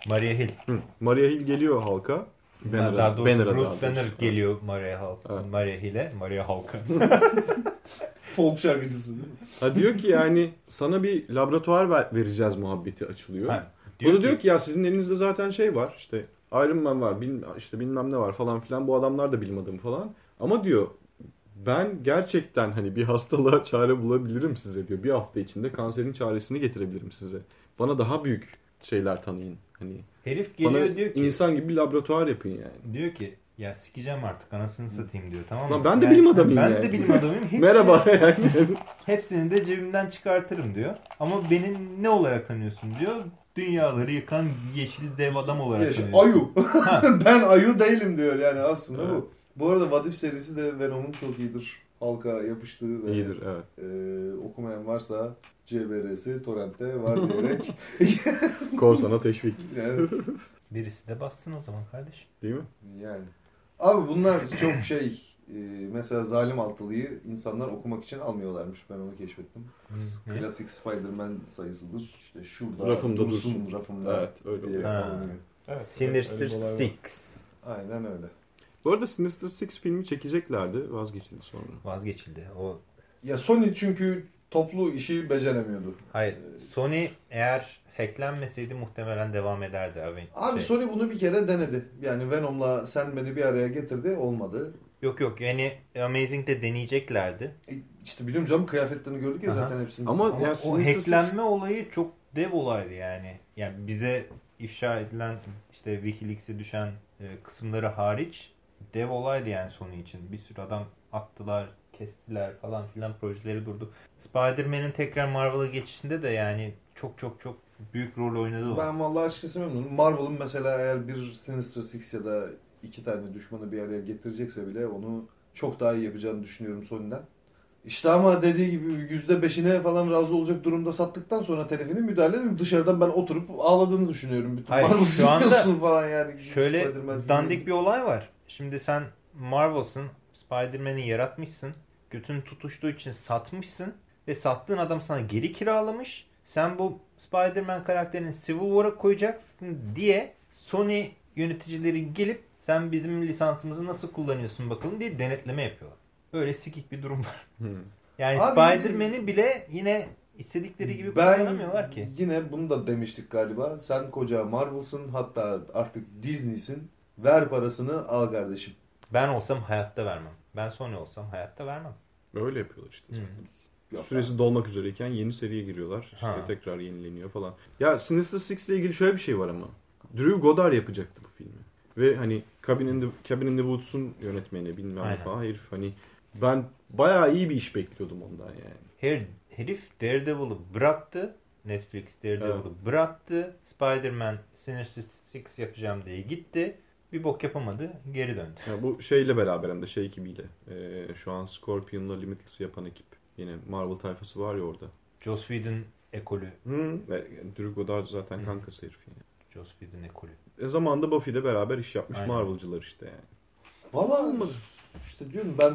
Maria Hill. Hı. Maria Hill geliyor Hulk'a. Banner'a, daha doğrusu Banner'a Bruce daha doğrusu. Banner geliyor Maria Hulk. Evet. Maria Hill'e, Maria Hulk'a. Folk şarkıcısı değil mi? Ha diyor ki yani sana bir laboratuvar ver- vereceğiz muhabbeti açılıyor. Ha, Diyor o da diyor ki ya sizin elinizde zaten şey var işte Iron Man var bil, işte bilmem ne var falan filan bu adamlar da bilim adamı falan. Ama diyor ben gerçekten hani bir hastalığa çare bulabilirim size diyor. Bir hafta içinde kanserin çaresini getirebilirim size. Bana daha büyük şeyler tanıyın. Hani Herif bana geliyor diyor ki insan gibi bir laboratuvar yapın yani. diyor ki ya sikeceğim artık anasını satayım diyor tamam Lan mı? ben de bilim adamıyım Ben yani. de bilim adamıyım. Hepsini, Merhaba yani. Hepsini de cebimden çıkartırım diyor. Ama beni ne olarak tanıyorsun diyor. Dünyaları yıkan yeşil dev adam olarak Yaşa, tanıyorsun. ayu. ben ayu değilim diyor yani aslında Evet. bu. Bu arada What If serisi de Venom'un çok iyidir. Halka yapıştığı ve İyidir evet. e, okumayan varsa CBR'si Torrent'te var diyerek. Korsan'a teşvik evet. Birisi de bassın o zaman kardeşim. değil mi? Yani. Abi bunlar çok şey e, mesela zalim altılıyı insanlar okumak için almıyorlarmış. Ben onu keşfettim. Klasik Spider-Man sayısıdır. İşte şurada Rafımda dursun, dursun. rafımda Evet öyle diye alınıyor. Sinister öyle var. Six. Aynen öyle. Bu arada Sinister Six filmi çekeceklerdi. Vazgeçildi sonra. Vazgeçildi. O Ya Sony çünkü toplu işi beceremiyordu. Hayır. Sony eğer hacklenmeseydi muhtemelen devam ederdi abi. Abi Şey- Sony bunu bir kere denedi. Yani Venom'la sen beni bir araya getirdi olmadı. Yok yok yani Amazing'de deneyeceklerdi. E, işte biliyorum canım kıyafetlerini gördük ya Aha. zaten hepsini. Ama Ama ya o Sinister Six- hacklenme olayı çok dev olaydı yani. Yani bize ifşa edilen işte Wikileaks'e düşen e, kısımları hariç dev olaydı yani Sony için. Bir sürü adam attılar, kestiler falan filan projeleri durdu. Spider-Man'in tekrar Marvel'a geçişinde de yani çok çok çok büyük rol oynadı. Ben vallahi açıkçası memnunum. Marvel'ın mesela eğer bir Sinister Six ya da iki tane düşmanı bir araya getirecekse bile onu çok daha iyi yapacağını düşünüyorum Sony'den. İşte ama dediği gibi yüzde beşine falan razı olacak durumda sattıktan sonra telifini müdahale edeyim. Dışarıdan ben oturup ağladığını düşünüyorum. Bütün Hayır, şu anda falan yani. Şöyle dandik bir olay var. Şimdi sen Marvel'sın, Spider-Man'i yaratmışsın. Götün tutuştuğu için satmışsın ve sattığın adam sana geri kiralamış. Sen bu Spider-Man karakterini Civil War'a koyacaksın diye Sony yöneticileri gelip sen bizim lisansımızı nasıl kullanıyorsun bakalım diye denetleme yapıyorlar. Öyle sikik bir durum var. Hmm. Yani Abi Spider-Man'i bile yine istedikleri gibi kullanamıyorlar ki. yine bunu da demiştik galiba. Sen koca Marvel'sın hatta artık Disney'sin. Ver parasını al kardeşim. Ben olsam hayatta vermem. Ben Sony olsam hayatta vermem. Öyle yapıyorlar işte. Hı. Yok Süresi dolmak üzereyken yeni seriye giriyorlar. İşte Ha. tekrar yenileniyor falan. Ya Sinister Six ile ilgili şöyle bir şey var ama. Drew Goddard yapacaktı bu filmi. Ve hani Cabin in the, Cabin in the Woods'un yönetmeni bilmem ne falan herif hani ben bayağı iyi bir iş bekliyordum ondan yani. Her, herif Daredevil'ı bıraktı. Netflix Daredevil'ı bıraktı. Spider-Man Sinister Six yapacağım diye gitti. Bir bok yapamadı. Geri döndü. Ya bu şeyle beraber hem de şey ekibiyle. Ee, şu an Scorpion'la Limitless'ı yapan ekip. Yine Marvel tayfası var ya orada. Joss Whedon ekolü. Ve Drew Goddard zaten Hı. kankası herif yani. Joss Whedon ekolü. E zamanında Buffy'de beraber iş yapmış Aynen. Marvel'cılar işte yani. Valla işte diyorum ben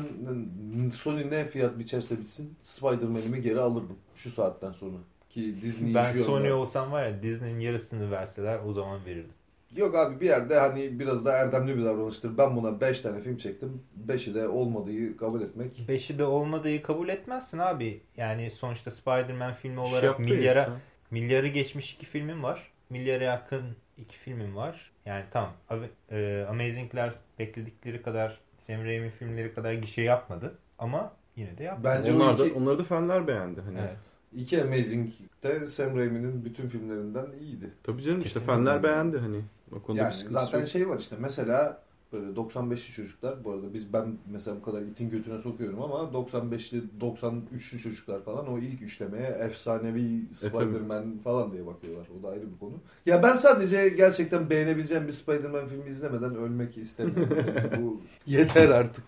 Sony ne fiyat biçerse bitsin Spider-Man'imi geri alırdım şu saatten sonra. Ki Disney Ben Sony da. olsam var ya Disney'nin yarısını verseler o zaman verirdim. Yok abi bir yerde hani biraz da erdemli bir davranıştır. Ben buna 5 tane film çektim. 5'i de olmadığı kabul etmek. Beşi de olmadığı kabul etmezsin abi. Yani sonuçta Spider-Man filmi İş olarak yaptı milyara milyarı geçmiş iki filmim var. Milyara yakın iki filmim var. Yani tamam Ave- e, Amazing'ler bekledikleri kadar Sam Raimi filmleri kadar gişe yapmadı. Ama yine de yaptı. Bence Onlar da, iki, onları da fanlar beğendi. Hani. Evet. iki Amazing de Sam Raimi'nin bütün filmlerinden iyiydi. Tabii canım işte Kesinlikle. fanlar beğendi hani. O konuda Yani zaten yok. şey var işte mesela böyle 95'li çocuklar bu arada biz ben mesela bu kadar itin götüne sokuyorum ama 95'li 93'lü çocuklar falan o ilk üçlemeye efsanevi Spider-Man falan diye bakıyorlar. O da ayrı bir konu. Ya ben sadece gerçekten beğenebileceğim bir Spider-Man filmi izlemeden ölmek istemiyorum. Yani bu yeter artık.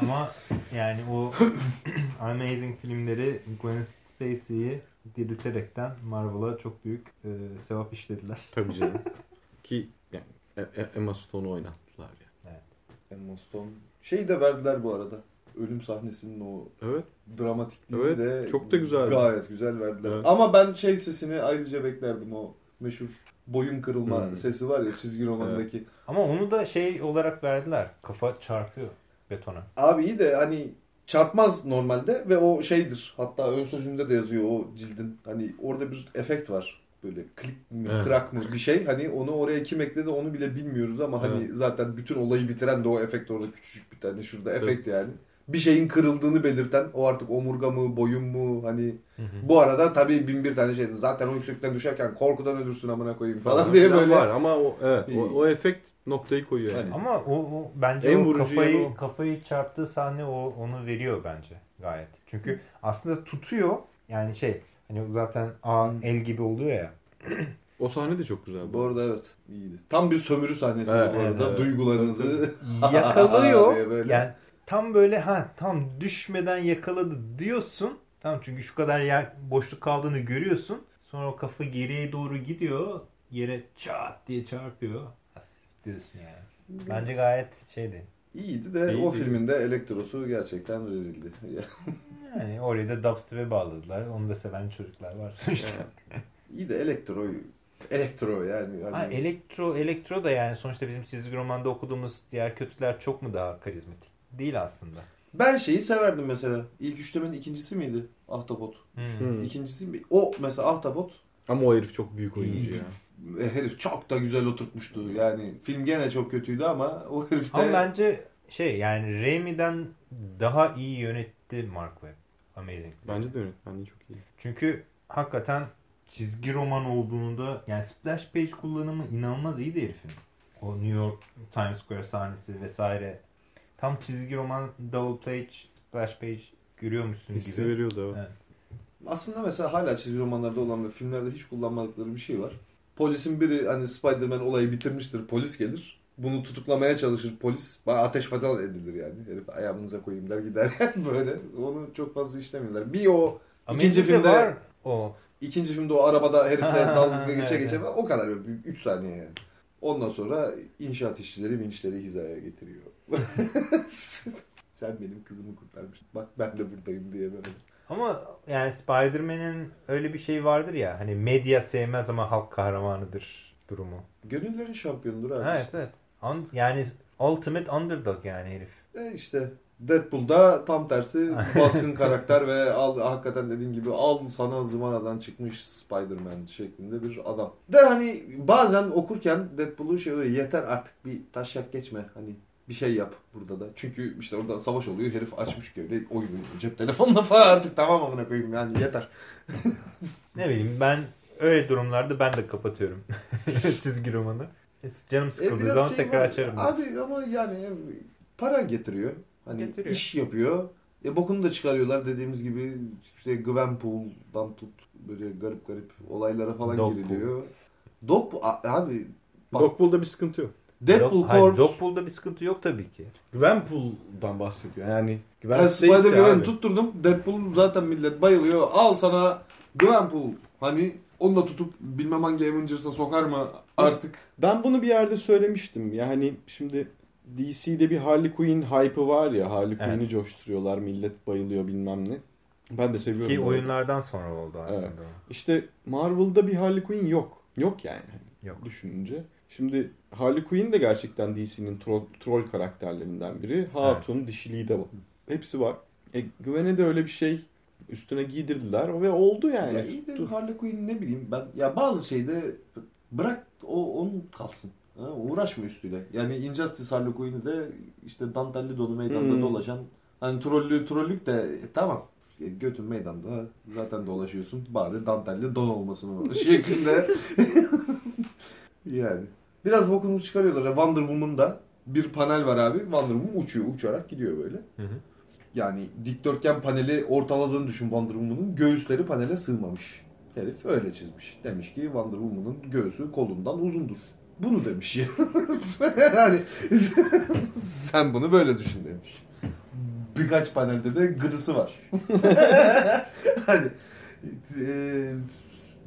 Ama yani o Amazing filmleri Gwen Stacy'yi dirilterekten Marvel'a çok büyük e, sevap işlediler. Tabii canım. Ki yani E- E- Emma Stone'u oynattılar ya. Emma Stone. Şeyi de verdiler bu arada. Ölüm sahnesinin o Evet. dramatikliği Evet, de çok da güzeldi. Gayet güzel verdiler. Evet. Ama ben şey sesini ayrıca beklerdim o meşhur boyun kırılma Hmm. sesi var ya çizgi romandaki. Ama onu da şey olarak verdiler. Kafa çarpıyor betona. Abi iyi de hani çarpmaz normalde ve o şeydir. Hatta ön sözünde de yazıyor o cildin. Hani orada bir efekt var. Böyle klik mi, Evet. krak mı bir şey. Hani onu oraya kim ekledi onu bile bilmiyoruz ama hani zaten bütün olayı bitiren de o efekt orada küçücük bir tane şurada efekt yani. Bir şeyin kırıldığını belirten o artık omurga mı boyun mu hani bu arada tabii bin bir tane şeydi. Zaten o yüksekten düşerken korkudan ölürsün amına koyayım falan diye Falan böyle. var ama o evet o, o efekt noktayı koyuyor yani. Ama o, o bence En o kafayı o. kafayı çarptığı sahne o onu veriyor bence gayet. Çünkü aslında tutuyor. Yani şey hani zaten A el gibi oluyor ya. O sahne de çok güzel. Bu arada evet iyiydi. Tam bir sömürü sahnesi Evet, bu arada. evet. Duygularınızı Yakalıyor. böyle. yani tam böyle ha tam düşmeden yakaladı diyorsun. Tamam çünkü şu kadar yer boşluk kaldığını görüyorsun. Sonra o kafa geriye doğru gidiyor. Yere çat diye çarpıyor. Asik diyorsun yani. Bence gayet şeydi. İyiydi de İyiydi. o filmin de elektrosu gerçekten rezildi. Yani orayı da dubstep'e bağladılar. Onu da seven çocuklar var sonuçta. İyi de elektro elektro yani. Hani Ha, elektro elektro da yani sonuçta bizim çizgi romanda okuduğumuz diğer kötüler çok mu daha karizmatik? Değil aslında. ben şeyi severdim mesela. İlk üçlemenin ikincisi miydi? Ahtapot. Hmm. Hmm. İkincisi mi? O mesela Ahtapot Ama o herif çok büyük oyuncu İyi. ya. e, herif çok da güzel oturtmuştu. Yani film gene çok kötüydü ama o herif de Ama bence şey yani Raimi'den daha iyi yönetti Mark Webb. Amazing. Bence de yönetmenliği çok iyi. Çünkü hakikaten çizgi roman olduğunda yani splash page kullanımı inanılmaz iyiydi herifin. O New York Times Square sahnesi vesaire. Tam çizgi roman double page, splash page görüyormuşsun Hissi gibi. veriyordu o. Evet. aslında mesela hala çizgi romanlarda olan ve filmlerde hiç kullanmadıkları bir şey var. Polisin biri hani Spider-Man olayı bitirmiştir. Polis gelir. Bunu tutuklamaya çalışır polis. Ateş falan edilir yani. Herif ayağınıza koyayım der gider yani böyle. Onu çok fazla işlemiyorlar. Bir o ikinci Amerika'da filmde var o. ikinci filmde o arabada herifle dalga geçe geçe o kadar 3 saniye yani. Ondan sonra inşaat işçileri vinçleri hizaya getiriyor. Sen benim kızımı kurtarmıştın. Bak ben de buradayım diye böyle. Ama yani Spider-Man'in öyle bir şey vardır ya hani medya sevmez ama halk kahramanıdır durumu. Gönüllerin şampiyonudur abi. Evet işte. evet. Un- yani ultimate underdog yani herif. E işte Deadpool'da tam tersi baskın karakter ve al, hakikaten dediğin gibi al sana zıvanadan çıkmış Spider-Man şeklinde bir adam. De hani bazen okurken Deadpool'u şey oluyor yeter artık bir taşak geçme hani bir şey yap burada da. Çünkü işte orada savaş oluyor herif açmış böyle oyunu cep telefonla falan artık tamam amına koyayım yani yeter. Ne bileyim ben öyle durumlarda ben de kapatıyorum çizgi romanı. Canım E, sıkıldığı biraz zaman şey tekrar var. açarım. Abi ama yani para getiriyor. Hani Getiriyor. iş yapıyor. E bokunu da çıkarıyorlar dediğimiz gibi işte Gwenpool'dan tut böyle garip garip olaylara falan Dogpool. giriliyor. Dog abi bak, Dogpool'da bir sıkıntı yok. Deadpool Dog- hayır, Corps Dogpool'da bir sıkıntı yok tabii ki. Gwenpool'dan bahsediyor. Yani Gwen ben Stacy Spider-Man'i tutturdum. Deadpool zaten millet bayılıyor. Al sana Gwenpool. Hani onu da tutup bilmem hangi Avengers'a sokar mı artık. Ben bunu bir yerde söylemiştim. Yani şimdi DC'de bir Harley Quinn hype'ı var ya. Harley Evet. Quinn'i coşturuyor. Millet bayılıyor bilmem ne. Ben de seviyorum. Ki oyunlardan sonra oldu aslında. Evet. İşte Marvel'da bir Harley Quinn yok. Yok yani. Yok. Düşününce. Şimdi Harley Quinn de gerçekten DC'nin troll, troll karakterlerinden biri. Hatun, dişiliği de var. Hepsi var. E, Gwen'e de öyle bir şey üstüne giydirdiler ve oldu yani. Ya iyi de. Harley Quinn ne bileyim ben ya bazı şeyde bırak o onun kalsın. Ha, uğraşma üstüyle. Yani Injustice Harley Quinn'i de işte dantelli donu meydanda Hmm. dolaşan hani trollü trollük de e, tamam e, götün meydanda zaten dolaşıyorsun. Bari dantelli don olmasın o şeklinde. yani. Biraz bokunu çıkarıyorlar. Wonder Woman'da bir panel var abi. Wonder Woman uçuyor. Uçarak gidiyor böyle. Hı hı. Yani dikdörtgen paneli ortaladığını düşün Wonder Woman'ın. Göğüsleri panele sığmamış. Herif öyle çizmiş. Demiş ki Wonder Woman'ın göğsü kolundan uzundur. Bunu demiş ya. yani sen bunu böyle düşün demiş. Birkaç panelde de gıdısı var. hani e,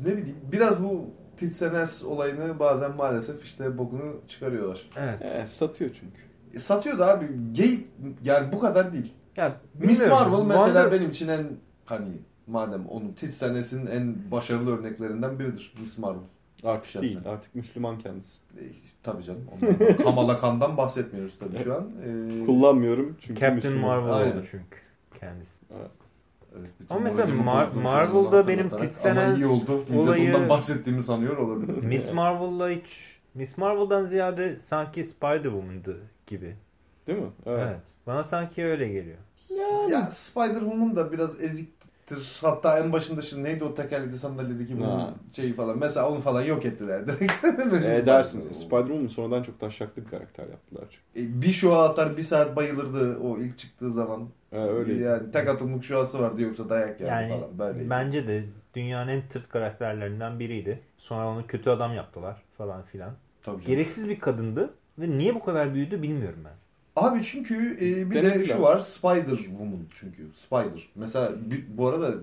ne bileyim biraz bu Titsenes olayını bazen maalesef işte bokunu çıkarıyorlar. Evet. E, satıyor çünkü. E, satıyor da abi gay yani bu kadar değil. Ya, Miss. Marvel mesela Wonder- benim için en hani madem onun Titsenes'in en başarılı örneklerinden biridir Miss Marvel. Artık Şahsen. değil. Artık Müslüman kendisi. E, tabii canım. Kamala Khan'dan bahsetmiyoruz tabii şu an. E, Kullanmıyorum çünkü Captain Müslüman. Marvel Aynen. oldu çünkü kendisi. evet, bütün Ama mesela Mar- Marvel'da benim. Titsenes iyi oldu. Olayı- ondan bahsettiğimi sanıyor olabilir. Miss Marvel'la hiç Miss Marvel'dan ziyade sanki Spider-Woman'dı gibi. Değil mi? Evet. Bana sanki öyle geliyor. Ya Spider-Woman da biraz eziktir. Hatta en başında şimdi neydi o tekerlekli sandalyedeki bunun şeyi falan. Mesela onu falan yok ettiler. E, dersin. Spider-Woman sonradan çok taşaklı bir karakter yaptılar çünkü. E, bir şoğa atar bir saat bayılırdı o ilk çıktığı zaman. E, öyle. Yani tek atımlık şoası vardı yoksa dayak yerdi Yani falan. Böyle. bence de dünyanın en tırt karakterlerinden biriydi. Sonra onu kötü adam yaptılar falan filan. Tabii canım. Gereksiz bir kadındı ve niye bu kadar büyüdü bilmiyorum ben. Abi çünkü e, bir de Denediler. şu var Spider Woman çünkü. Spider. Mesela bir- bu arada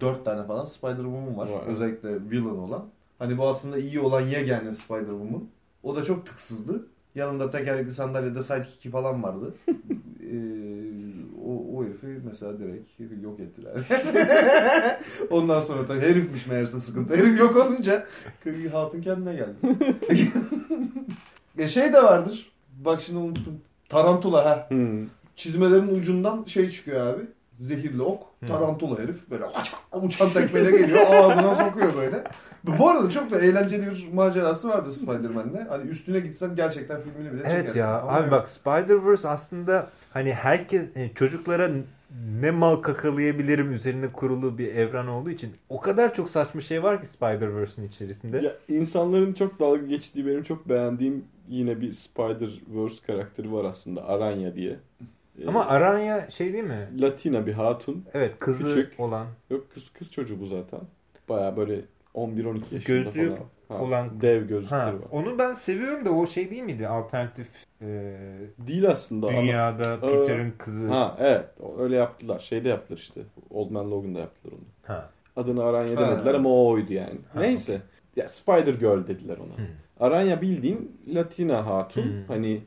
dört tane falan Spider Woman var. Var. Özellikle villain olan. Hani bu aslında iyi olan yegane Spider Woman. O da çok tıksızdı. Yanında tekerlekli sandalyede sidekick'i falan vardı. e, o, o herifi mesela direkt yok ettiler. Ondan sonra tabii herifmiş meğerse sıkıntı. Herif yok olunca hatun kendine geldi. e şey de vardır. Bak şimdi unuttum. Tarantula ha. Hmm. Çizmelerin ucundan şey çıkıyor abi. Zehirli ok. Hı. Tarantula herif. Böyle uçan, tekmeyle geliyor. Ağzına sokuyor böyle. Bu arada çok da eğlenceli bir macerası vardır Spider-Man'de. Hani üstüne gitsen gerçekten filmini bile çekersin. Evet ya Ama abi yok. bak Spider-Verse aslında hani herkes e, çocuklara ne mal kakalayabilirim üzerine kurulu bir evren olduğu için o kadar çok saçma şey var ki Spider-Verse'in içerisinde. Ya, insanların çok dalga geçtiği benim çok beğendiğim yine bir Spider-Verse karakteri var aslında. Aranya diye. E, Ama Aranya şey değil mi? Latina bir hatun. Evet kızı Küçük. olan. Yok kız kız çocuğu bu zaten. Baya böyle 11-12 yaşında Gözlüğü falan. Ha, olan- dev gözlükleri Ha, var. onu ben seviyorum da o şey değil miydi? Alternatif e, Değil aslında. ama- dünyada Peter'ın kızı. Ha evet öyle yaptılar. Şeyde yaptılar işte. Old Man Logan'da yaptılar onu. Ha. Adını Aranya Ha, demediler evet. ama o oydu yani. Ha, Neyse. Ya Spider Girl dediler ona. Hı. Aranya bildiğin Latina hatun. Hı. Hani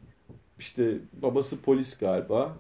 işte babası polis galiba.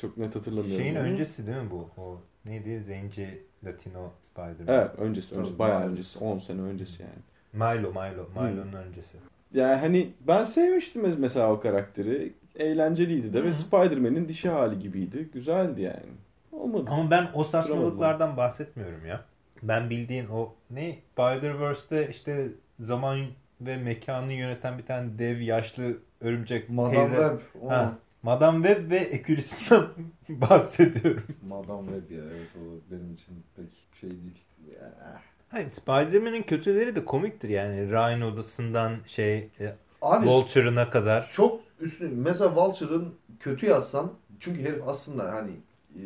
Çok net hatırlamıyorum. Şeyin onu. öncesi değil mi bu? O neydi? Zenci Latino Spider-Man. Evet öncesi. öncesi bayağı öncesi. 10 sene öncesi yani. Milo, Milo. Milo'nun öncesi. Yani hani ben sevmiştim mes- mesela o karakteri. Eğlenceliydi de Hı hı. ve Spider-Man'in dişi hali gibiydi. Güzeldi yani. Olmadı. Ama ben o saçmalıklardan bahsetmiyorum ya. Ben bildiğin o ne Spider-Verse'de işte zaman ve mekanı yöneten bir tane dev yaşlı örümcek Madame teyze. Web. O. Ha. Madame Web ve ekürisinden bahsediyorum. Madame Web ya. Evet o benim için pek şey değil. Ya. Hayır Spider-Man'in kötüleri de komiktir yani. Ryan odasından şey e, Abi Vulture'ına kadar. çok üstün. Mesela Vulture'ın kötü yazsan çünkü herif aslında hani e,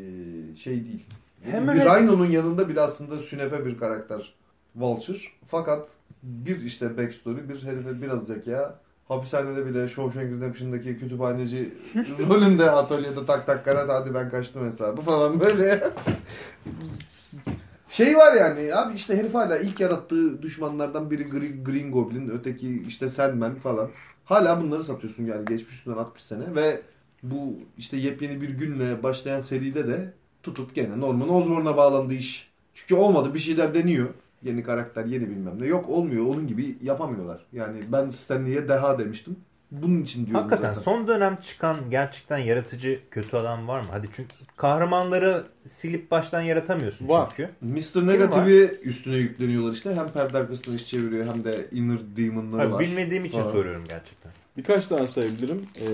şey değil. Hemen bir Rhino'nun yanında bile aslında sünepe bir karakter Vulture. Fakat bir işte backstory, bir herife biraz zeka. Hapishanede bile Shawshank Redemption'daki kütüphaneci rolünde atölyede tak tak kanat hadi ben kaçtım hesabı falan böyle. Şey var yani abi işte herif hala ilk yarattığı düşmanlardan biri Green, Green Goblin, öteki işte Sandman falan. Hala bunları satıyorsun yani geçmiş üstünden 60 sene ve bu işte yepyeni bir günle başlayan seride de tutup gene Norman Osborn'a bağlandı iş. Çünkü olmadı bir şeyler deniyor. Yeni karakter, yeni bilmem ne. Yok olmuyor. Onun gibi yapamıyorlar. Yani ben Stanley'e deha demiştim. Bunun için diyorum Hakikaten zaten. son dönem çıkan gerçekten yaratıcı kötü adam var mı? Hadi çünkü kahramanları silip baştan yaratamıyorsun Var. çünkü. Mr. Negative'i üstüne yükleniyorlar işte. Hem perde arkasından iş çeviriyor hem de Inner Demon'ları Hayır, var. bilmediğim için Falan. soruyorum gerçekten. Birkaç tane sayabilirim. Ee,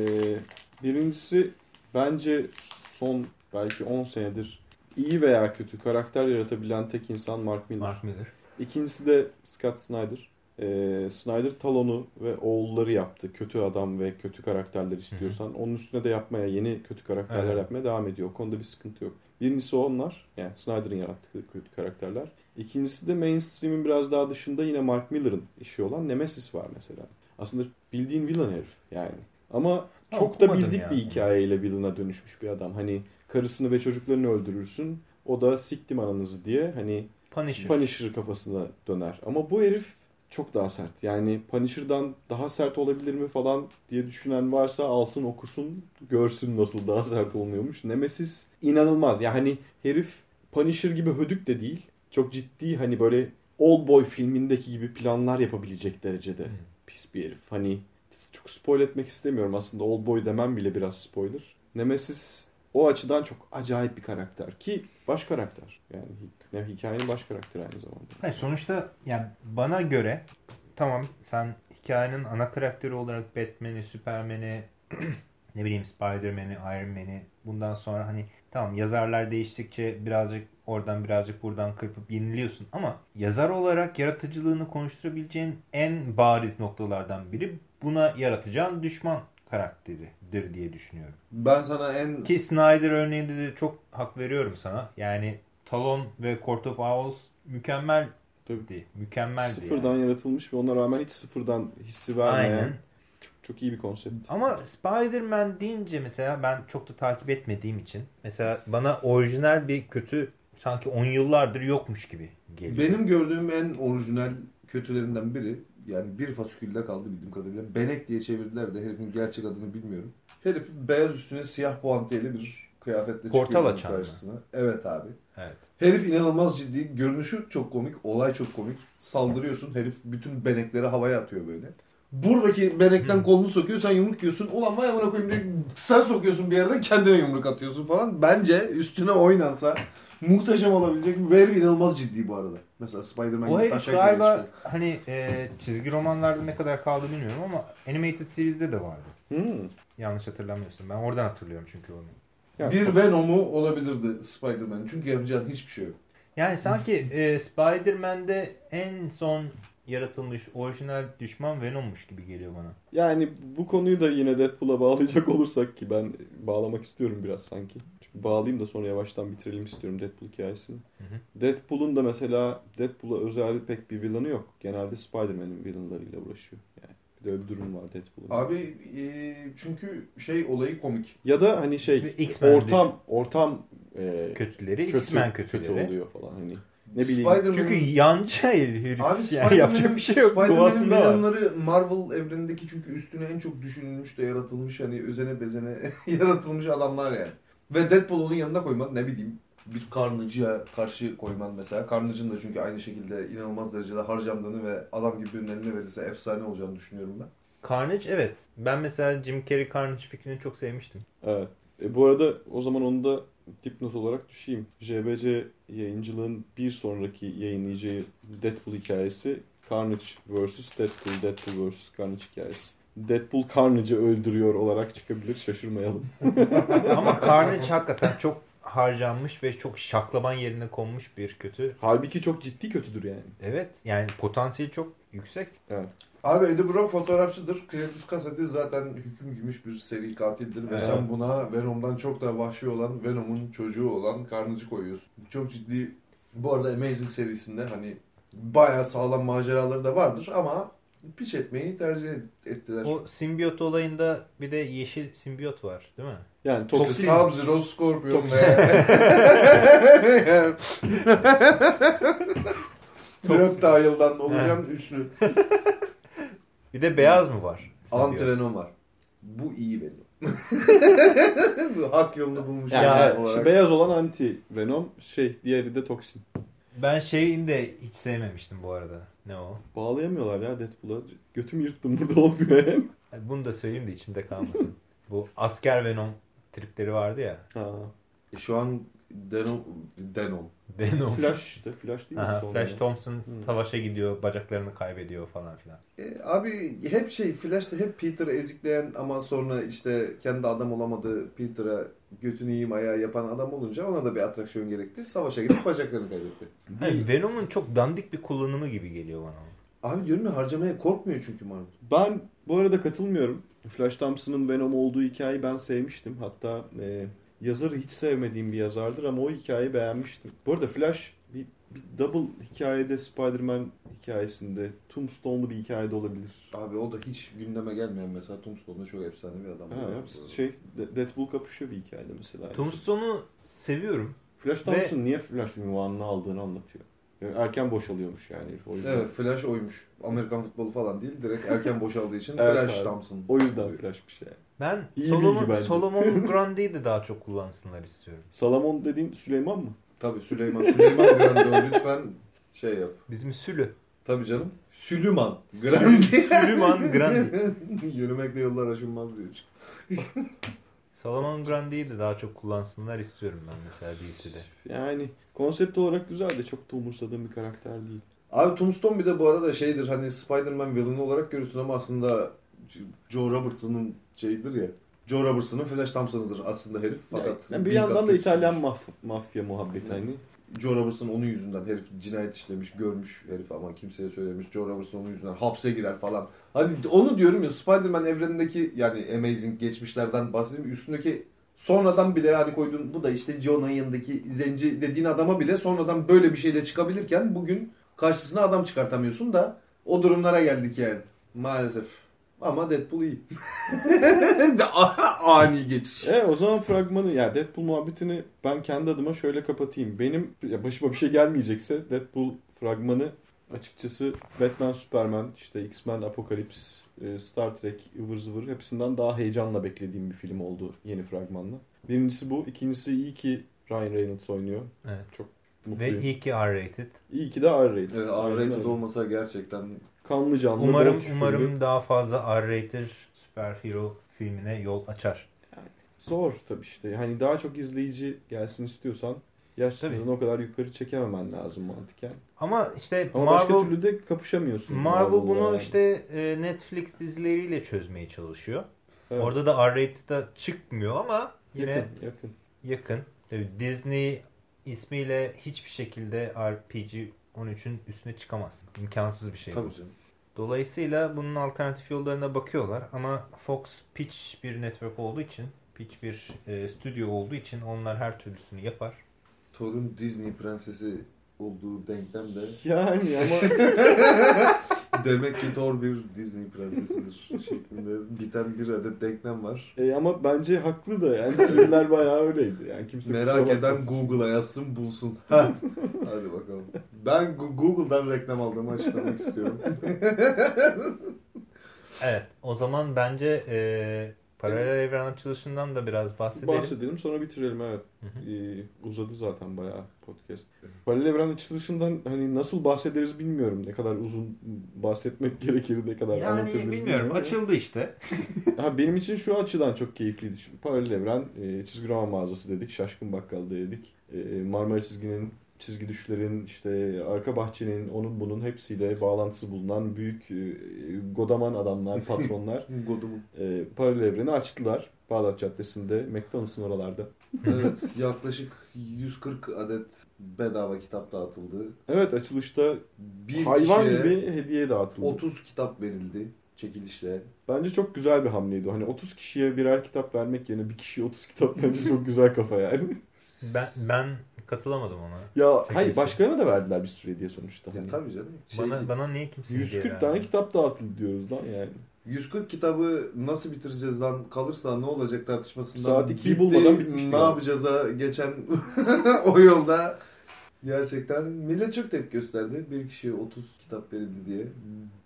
birincisi bence son belki 10 senedir iyi veya kötü karakter yaratabilen tek insan Mark Miller. Mark Miller. İkincisi de Scott Snyder. Ee, Snyder Talon'u ve oğulları yaptı. Kötü adam ve kötü karakterler istiyorsan. Onun üstüne de yapmaya, yeni kötü karakterler Evet. yapmaya devam ediyor. O konuda bir sıkıntı yok. Birincisi onlar. Yani Snyder'ın yarattığı kötü karakterler. İkincisi de mainstream'in biraz daha dışında yine Mark Miller'ın işi olan Nemesis var mesela. Aslında bildiğin villain herif yani. Ama çok da bildik ya. bir hikayeyle villain'a dönüşmüş bir adam. Hani karısını ve çocuklarını öldürürsün. O da siktim ananızı diye hani Punisher. Punisher kafasına döner. Ama bu herif çok daha sert. Yani Punisher'dan daha sert olabilir mi falan diye düşünen varsa alsın okusun görsün nasıl daha sert olmuyormuş. Nemesis inanılmaz. Yani herif Punisher gibi hödük de değil. Çok ciddi hani böyle Old Boy filmindeki gibi planlar yapabilecek derecede Hmm. pis bir herif. Hani çok spoil etmek istemiyorum aslında. Old Boy demem bile biraz spoiler. Nemesis o açıdan çok acayip bir karakter ki baş karakter. Yani yani hikayenin baş karakteri aynı zamanda. Hayır, sonuçta yani bana göre tamam sen hikayenin ana karakteri olarak Batman'i, Superman'i, ne bileyim Spider-Man'i, Iron Man'i bundan sonra hani tamam yazarlar değiştikçe birazcık oradan birazcık buradan kırpıp yeniliyorsun ama yazar olarak yaratıcılığını konuşturabileceğin en bariz noktalardan biri buna yaratacağın düşman karakteridir diye düşünüyorum. Ben sana en Ki Snyder örneğinde de çok hak veriyorum sana. Yani Talon ve Court of Owls mükemmeldi. Tabii. Mükemmeldi Sıfırdan yani. yaratılmış ve ona rağmen hiç sıfırdan hissi vermeyen Aynen. çok, çok iyi bir konsept. Ama Spider-Man deyince mesela ben çok da takip etmediğim için mesela bana orijinal bir kötü sanki 10 yıllardır yokmuş gibi geliyor. benim gördüğüm en orijinal kötülerinden biri yani bir fasikülde kaldı bildiğim kadarıyla. Benek diye çevirdiler de herifin gerçek adını bilmiyorum. Herif beyaz üstüne siyah puantiyeli bir kıyafetle Portal çıkıyor mı? karşısına. Evet abi. Evet. Herif inanılmaz ciddi. Görünüşü çok komik. Olay çok komik. Saldırıyorsun. Herif bütün benekleri havaya atıyor böyle. Buradaki benekten kolunu sokuyor. Sen yumruk yiyorsun. Ulan vay amına koyayım diye sen sokuyorsun bir yerden kendine yumruk atıyorsun falan. Bence üstüne oynansa muhteşem olabilecek bir herif inanılmaz ciddi bu arada. Mesela Spider-Man gibi taşak galiba geçti. hani e, çizgi romanlarda ne kadar kaldı bilmiyorum ama Animated Series'de de vardı. Hmm. Yanlış hatırlamıyorsun. Ben oradan hatırlıyorum çünkü onu. Yani Bir Venom'u olabilirdi Spider-Man. Çünkü yapacağın hiçbir şey yok. Yani sanki e, Spider-Man'de en son yaratılmış orijinal düşman Venom'muş gibi geliyor bana. Yani bu konuyu da yine Deadpool'a bağlayacak olursak ki ben bağlamak istiyorum biraz sanki. Bağlayayım da sonra yavaştan bitirelim istiyorum Deadpool hikayesini. Hı hı. Deadpool'un da mesela Deadpool'a özel pek bir villain'ı yok. Genelde Spider-Man'in villainlarıyla uğraşıyor. Yani bir de öyle bir durum var Deadpool'un. Abi e, çünkü şey olayı komik. Ya da hani şey ortam ortam e, Kötüleri kötü, X-Men kötü kötüleri. oluyor falan hani. Ne bileyim. Çünkü yancı herif. Abi yani Spider-Man'in yapacak bir şey yok. Spider-Man'in villainları Marvel evrenindeki çünkü üstüne en çok düşünülmüş de yaratılmış hani özene bezene yaratılmış adamlar yani. Ve Deadpool onun yanına koyman ne bileyim bir Carnage'a karşı koyman mesela. Carnage'ın da çünkü aynı şekilde inanılmaz derecede harcandığını ve adam gibi birinin eline verirse efsane olacağını düşünüyorum ben. Carnage evet. Ben mesela Jim Carrey Carnage fikrini çok sevmiştim. Evet. E, bu arada o zaman onu da dipnot olarak düşeyim. JBC yayıncılığın bir sonraki yayınlayacağı Deadpool hikayesi Carnage vs. Deadpool, Deadpool vs. Carnage hikayesi. Deadpool Carnage'ı öldürüyor olarak çıkabilir. Şaşırmayalım. Ama Carnage hakikaten çok harcanmış ve çok şaklaban yerine konmuş bir kötü. Halbuki çok ciddi kötüdür yani. Evet yani potansiyeli çok yüksek. Evet. Abi Eddie Brock fotoğrafçıdır. Cletus Kasady zaten hüküm giymiş bir seri katildir. Ve Evet. sen buna Venom'dan çok daha vahşi olan Venom'un çocuğu olan Carnage'ı koyuyorsun. Çok ciddi. Bu arada Amazing serisinde hani bayağı sağlam maceraları da vardır ama piç etmeyi tercih et- ettiler. O simbiyot olayında bir de yeşil simbiyot var değil mi? Yani toksin. Sub-Zero, Scorpion Toxin. ve... Reptile'dan oluşan üçlü. Bir de beyaz mı var? Antivenom var. Bu iyi Venom. Bu hak yolunu bulmuş. Yani Ya, evet, olarak. beyaz olan anti venom şey diğeri de toksin. Ben şeyini de hiç sevmemiştim bu arada. Ne o? Bağlayamıyorlar ya Deadpool'a. Götüm yırttım burada olmuyor hem. Hadi bunu da söyleyeyim de içimde kalmasın. bu asker Venom tripleri vardı ya. Ha. E, Şu an Denom, Denom. Venom. Flash işte. Flash değil mi? Aha, Sonra Flash ya? Thompson Hı. savaşa gidiyor, bacaklarını kaybediyor falan filan. E, abi hep şey Flash'ta hep Peter'ı ezikleyen ama sonra işte kendi adam olamadığı Peter'a götünü yiyeyim ayağı yapan adam olunca ona da bir atraksiyon gerekti. Savaşa gidip bacaklarını kaybetti. Hayır, Venom'un çok dandik bir kullanımı gibi geliyor bana. Abi diyorum ya harcamaya korkmuyor çünkü Marvel. Ben bu arada katılmıyorum. Flash Thompson'ın Venom olduğu hikayeyi ben sevmiştim. Hatta e, yazarı hiç sevmediğim bir yazardır ama o hikayeyi beğenmiştim. Bu arada Flash bir, double hikayede Spider-Man hikayesinde Tombstone'lu bir hikayede olabilir. Abi o da hiç gündeme gelmeyen mesela Tombstone'da çok efsane bir adam. Ha, şey De- Deadpool kapışıyor bir hikayede mesela. Tombstone'u seviyorum. Flash Thompson niye Flash ünvanını aldığını anlatıyor. Yani erken boşalıyormuş yani o yüzden. Evet Flash oymuş. Amerikan futbolu falan değil. Direkt erken boşaldığı için Evet Flash abi. Thompson. O yüzden Flash'mış yani. Ben İyi Solomon. Solomon Grundy'yi de daha çok kullansınlar istiyorum. Salamon dediğin Süleyman mı? Tabii Süleyman. Süleyman Grandö lütfen şey yap. Bizim Sülü. Tabii canım. Süleyman Grandi. Süleyman Grundy. Yürümekle yollar aşınmaz diyor. Solomon Grundy'yi de daha çok kullansınlar istiyorum ben mesela DC'de. Yani konsept olarak güzel de çok da umursadığım bir karakter değil. Abi Tombstone bir de bu arada şeydir hani Spider-Man villain'ı olarak görürsün ama aslında Joe Robertson'ın şeyidir ya. Joe Robertson'ın Flash Thompson'ıdır aslında herif. Fakat yani bir yandan da. İtalyan maf- mafya muhabbeti hani. Joe Robertson onun yüzünden herif cinayet işlemiş, görmüş herif ama kimseye söylemiş. Joe Robertson onun yüzünden hapse girer falan. Hani onu diyorum ya Spider-Man evrenindeki yani Amazing geçmişlerden bahsedeyim. Üstündeki sonradan bile hani koyduğun bu da işte John'un yanındaki zenci dediğin adama bile sonradan böyle bir şeyle çıkabilirken bugün karşısına adam çıkartamıyorsun da o durumlara geldik yani. Maalesef. Ama Deadpool iyi. Ani geçiş. E o zaman fragmanı ya Deadpool muhabbetini ben kendi adıma şöyle kapatayım. Benim ya başıma bir şey gelmeyecekse Deadpool fragmanı açıkçası Batman, Superman, işte X-Men, Apokalips, e, Star Trek, ıvır zıvır hepsinden daha heyecanla beklediğim bir film oldu yeni fragmanla. Birincisi bu. ikincisi iyi ki Ryan Reynolds oynuyor. Evet. Çok Ve mutluyum. iyi ki R-rated. İyi ki de R-rated. Evet, R-rated olmasa gerçekten Kanlı canlı. Umarım umarım daha fazla R-rated süperhero filmine yol açar. Zor tabii işte. Hani daha çok izleyici gelsin istiyorsan yaş sınırını o kadar yukarı çekememen lazım mantıken. Ama işte Ama Marvel başka türlü de kapışamıyorsun. Marvel bunu yani. işte e, Netflix dizileriyle çözmeye çalışıyor. Evet. Orada da R-rated'da çıkmıyor ama yine yakın, yakın. yakın. Tabii Disney ismiyle hiçbir şekilde RPG 13'ün üstüne çıkamazsın. İmkansız bir şey. bu. Tabii canım. Dolayısıyla bunun alternatif yollarına bakıyorlar ama Fox pitch bir network olduğu için, pitch bir e, stüdyo olduğu için onlar her türlüsünü yapar. Thor'un Disney prensesi olduğu denklem de Yani ama demek ki Thor bir Disney prensesidir şeklinde biten bir adet denklem var. e, ama bence haklı da yani filmler bayağı öyleydi. Yani kimse Merak eden. Google'a yazsın bulsun. Ha. Hadi bakalım. Ben Google'dan reklam aldığımı açıklamak istiyorum. Evet, o zaman bence e, paralel evren açılışından da biraz bahsedelim. Bahsedelim sonra bitirelim evet. Hı hı. Ee, uzadı zaten bayağı podcast. Paralel evren açılışından hani nasıl bahsederiz bilmiyorum. Ne kadar uzun bahsetmek gerekir, ne kadar anlatabiliriz bilmiyorum. ama. Açıldı işte. Ha, benim için şu açıdan çok keyifliydi. Şimdi paralel evren e, çizgi roman mağazası dedik. Şaşkın Bakkal dedik. E, Marmara çizginin çizgi düşlerin işte arka bahçenin onun bunun hepsiyle bağlantısı bulunan büyük e, godaman adamlar, patronlar Godumun. e, paralel evreni açtılar. Bağdat Caddesi'nde, McDonald's'ın oralarda. Evet yaklaşık 140 adet bedava kitap dağıtıldı. Evet açılışta Bir hayvan kişiye gibi hediye dağıtıldı. 30 kitap verildi çekilişle. Bence çok güzel bir hamleydi. Hani 30 kişiye birer kitap vermek yerine bir kişiye 30 kitap bence çok güzel kafa yani. Ben ben katılamadım ona. Ya Çekilişi. hayır başkalarına da verdiler bir sürü hediye sonuçta. Ya Hani tabii canım. Şey, Bana bana niye kimse hediye 140 vermedi? tane kitap dağıtıldı diyoruz lan yani. 140 kitabı nasıl bitireceğiz lan kalırsa ne olacak tartışmasından Saat ikiyi bitti, bulmadan bitmişti Ne yani. yapacağız'a geçen o yolda gerçekten millet çok tepki gösterdi. Bir kişiye 30 kitap verildi diye.